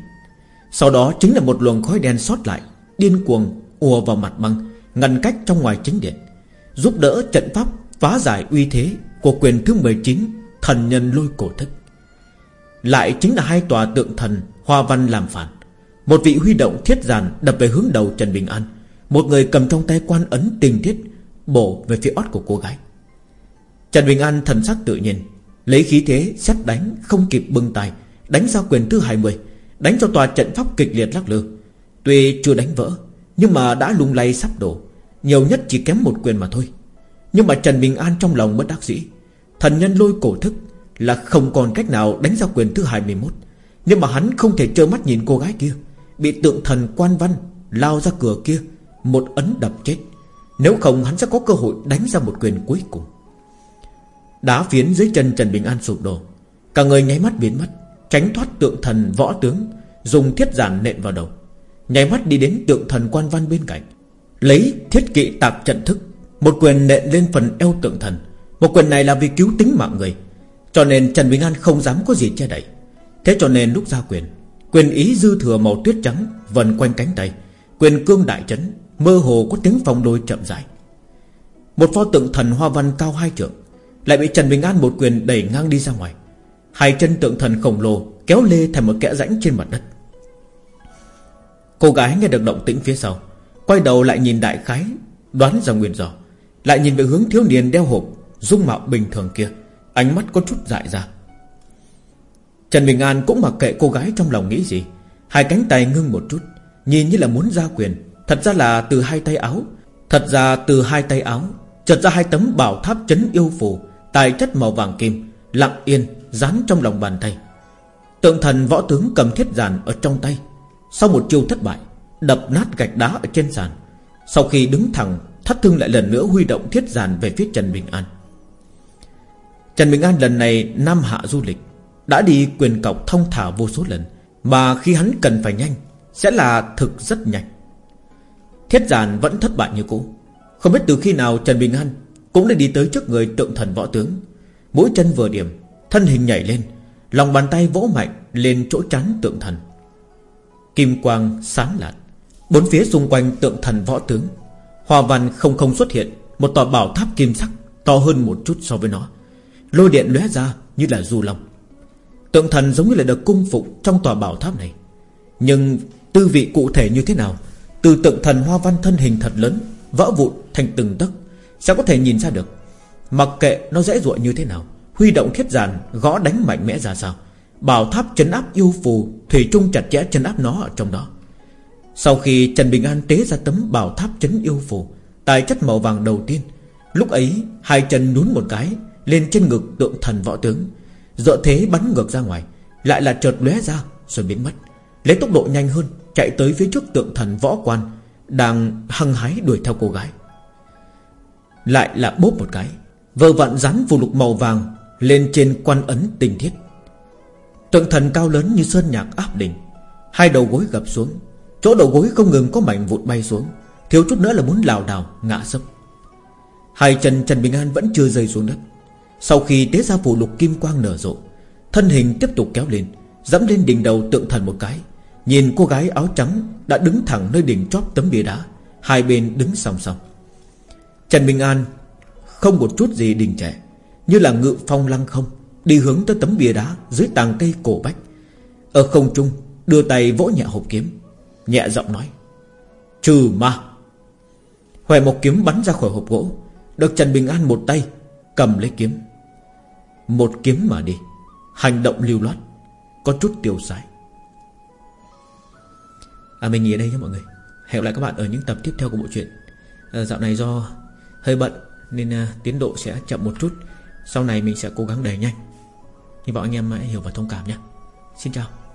Sau đó chính là một luồng khói đen sót lại, Điên cuồng ùa vào mặt băng, Ngăn cách trong ngoài chính điện, Giúp đỡ trận pháp phá giải uy thế Của quyền thứ 19 Thần nhân lôi cổ thức lại chính là hai tòa tượng thần, Hoa văn làm phản. Một vị huy động thiết giàn đập về hướng đầu Trần Bình An. Một người cầm trong tay quan ấn tình thiết, Bổ về phía ót của cô gái. Trần Bình An thần sắc tự nhiên, Lấy khí thế xét đánh, không kịp bưng tay Đánh ra quyền thứ 20 Đánh cho tòa trận pháp kịch liệt lắc lư. Tuy chưa đánh vỡ, Nhưng mà đã lung lay sắp đổ, Nhiều nhất chỉ kém một quyền mà thôi. Nhưng mà Trần Bình An trong lòng bất đắc dĩ, Thần nhân lôi cổ thức là không còn cách nào đánh ra quyền thứ 21 Nhưng mà hắn không thể trơ mắt nhìn cô gái kia, Bị tượng thần quan văn Lao ra cửa kia, Một ấn đập chết. Nếu không, hắn sẽ có cơ hội đánh ra một quyền cuối cùng. Đá phiến dưới chân Trần Bình An sụp đổ. Cả người nháy mắt biến mất, Tránh thoát tượng thần võ tướng, Dùng thiết giản nện vào đầu. Nháy mắt đi đến tượng thần quan văn bên cạnh, Lấy thiết kỵ tạp trận thức, Một quyền nện lên phần eo tượng thần. Một quyền này là vì cứu tính mạng người cho nên Trần Bình An không dám có gì che đậy. Thế cho nên lúc ra quyền Quyền ý dư thừa màu tuyết trắng Vần quanh cánh tay, Quyền cương đại chấn, Mơ hồ có tiếng phong đôi chậm dài Một pho tượng thần hoa văn cao hai trượng, Lại bị Trần Bình An một quyền đẩy ngang đi ra ngoài. Hai chân tượng thần khổng lồ Kéo lê thành một kẽ rãnh trên mặt đất. Cô gái nghe được động tĩnh phía sau, Quay đầu lại nhìn đại khái, Đoán ra nguyên do, Lại nhìn về hướng thiếu niên đeo hộp, Dung mạo bình thường kia. Ánh mắt có chút dại ra. Trần Bình An cũng mặc kệ cô gái trong lòng nghĩ gì. Hai cánh tay ngưng một chút, Nhìn như là muốn ra quyền. Thật ra là từ hai tay áo. Thật ra từ hai tay áo, Chợt ra hai tấm bảo tháp chấn yêu phù, Tài chất màu vàng kim, Lặng yên, dán trong lòng bàn tay. Tượng thần võ tướng cầm thiết giàn ở trong tay. Sau một chiêu thất bại, Đập nát gạch đá ở trên sàn. Sau khi đứng thẳng, Thất thương lại lần nữa huy động thiết giàn về phía Trần Bình An. Trần Bình An lần này Nam hạ du lịch, Đã đi quyền cọc thông thả vô số lần, Mà khi hắn cần phải nhanh, Sẽ là thực rất nhanh. Thiết giàn vẫn thất bại như cũ. Không biết từ khi nào Trần Bình An Cũng đã đi tới trước người tượng thần võ tướng. Mũi chân vừa điểm, Thân hình nhảy lên, Lòng bàn tay vỗ mạnh lên chỗ chắn tượng thần. Kim quang sáng lạn, Bốn phía xung quanh tượng thần võ tướng. Hòa văn không không xuất hiện, Một tòa bảo tháp kim sắc, To hơn một chút so với nó. Lôi điện lóe ra như là du long. Tượng thần giống như là được cung phụng Trong tòa bảo tháp này. Nhưng tư vị cụ thể như thế nào, Từ tượng thần hoa văn thân hình thật lớn, Vỡ vụn thành từng tấc Sẽ có thể nhìn ra được? Mặc kệ nó dễ dụa như thế nào, Huy động thiết giàn, gõ đánh mạnh mẽ ra sao? Bảo tháp chấn áp yêu phù, Thủy chung chặt chẽ chấn áp nó ở trong đó. Sau khi Trần Bình An tế ra tấm bảo tháp chấn yêu phù, Tài chất màu vàng đầu tiên, Lúc ấy hai chân nhún một cái lên trên ngực tượng thần võ tướng. Dựa thế bắn ngược ra ngoài, Lại là chợt lóe ra rồi biến mất. Lấy tốc độ nhanh hơn, Chạy tới phía trước tượng thần võ quan, Đang hăng hái đuổi theo cô gái. Lại là bốp một cái, Vờ vặn rắn phù lục màu vàng Lên trên quan ấn tình thiết. Tượng thần cao lớn như sơn nhạc áp đỉnh, Hai đầu gối gập xuống, Chỗ đầu gối không ngừng có mảnh vụn bay xuống, Thiếu chút nữa là muốn lào đảo ngã sấp. Hai chân Trần Bình An vẫn chưa rơi xuống đất. Sau khi tế ra phù lục kim quang nở rộ, Thân hình tiếp tục kéo lên, Dẫm lên đỉnh đầu tượng thần một cái. Nhìn cô gái áo trắng Đã đứng thẳng nơi đỉnh chóp tấm bia đá, Hai bên đứng song song. Trần Bình An Không một chút gì đình trệ, Như là ngự phong lăng không, Đi hướng tới tấm bia đá Dưới tàng cây cổ bách. Ở không trung, đưa tay vỗ nhẹ hộp kiếm, Nhẹ giọng nói, Trừ ma. Hòe một kiếm bắn ra khỏi hộp gỗ, Được Trần Bình An một tay Cầm lấy kiếm. Một kiếm mà đi. Hành động lưu loát. Có chút tiêu sái. À mình nghỉ ở đây nhé mọi người. Hẹn gặp lại các bạn ở những tập tiếp theo của bộ truyện. À, Dạo này do hơi bận Nên à, tiến độ sẽ chậm một chút. Sau này mình sẽ cố gắng đẩy nhanh. Hy vọng anh em hãy hiểu và thông cảm nhé. Xin chào.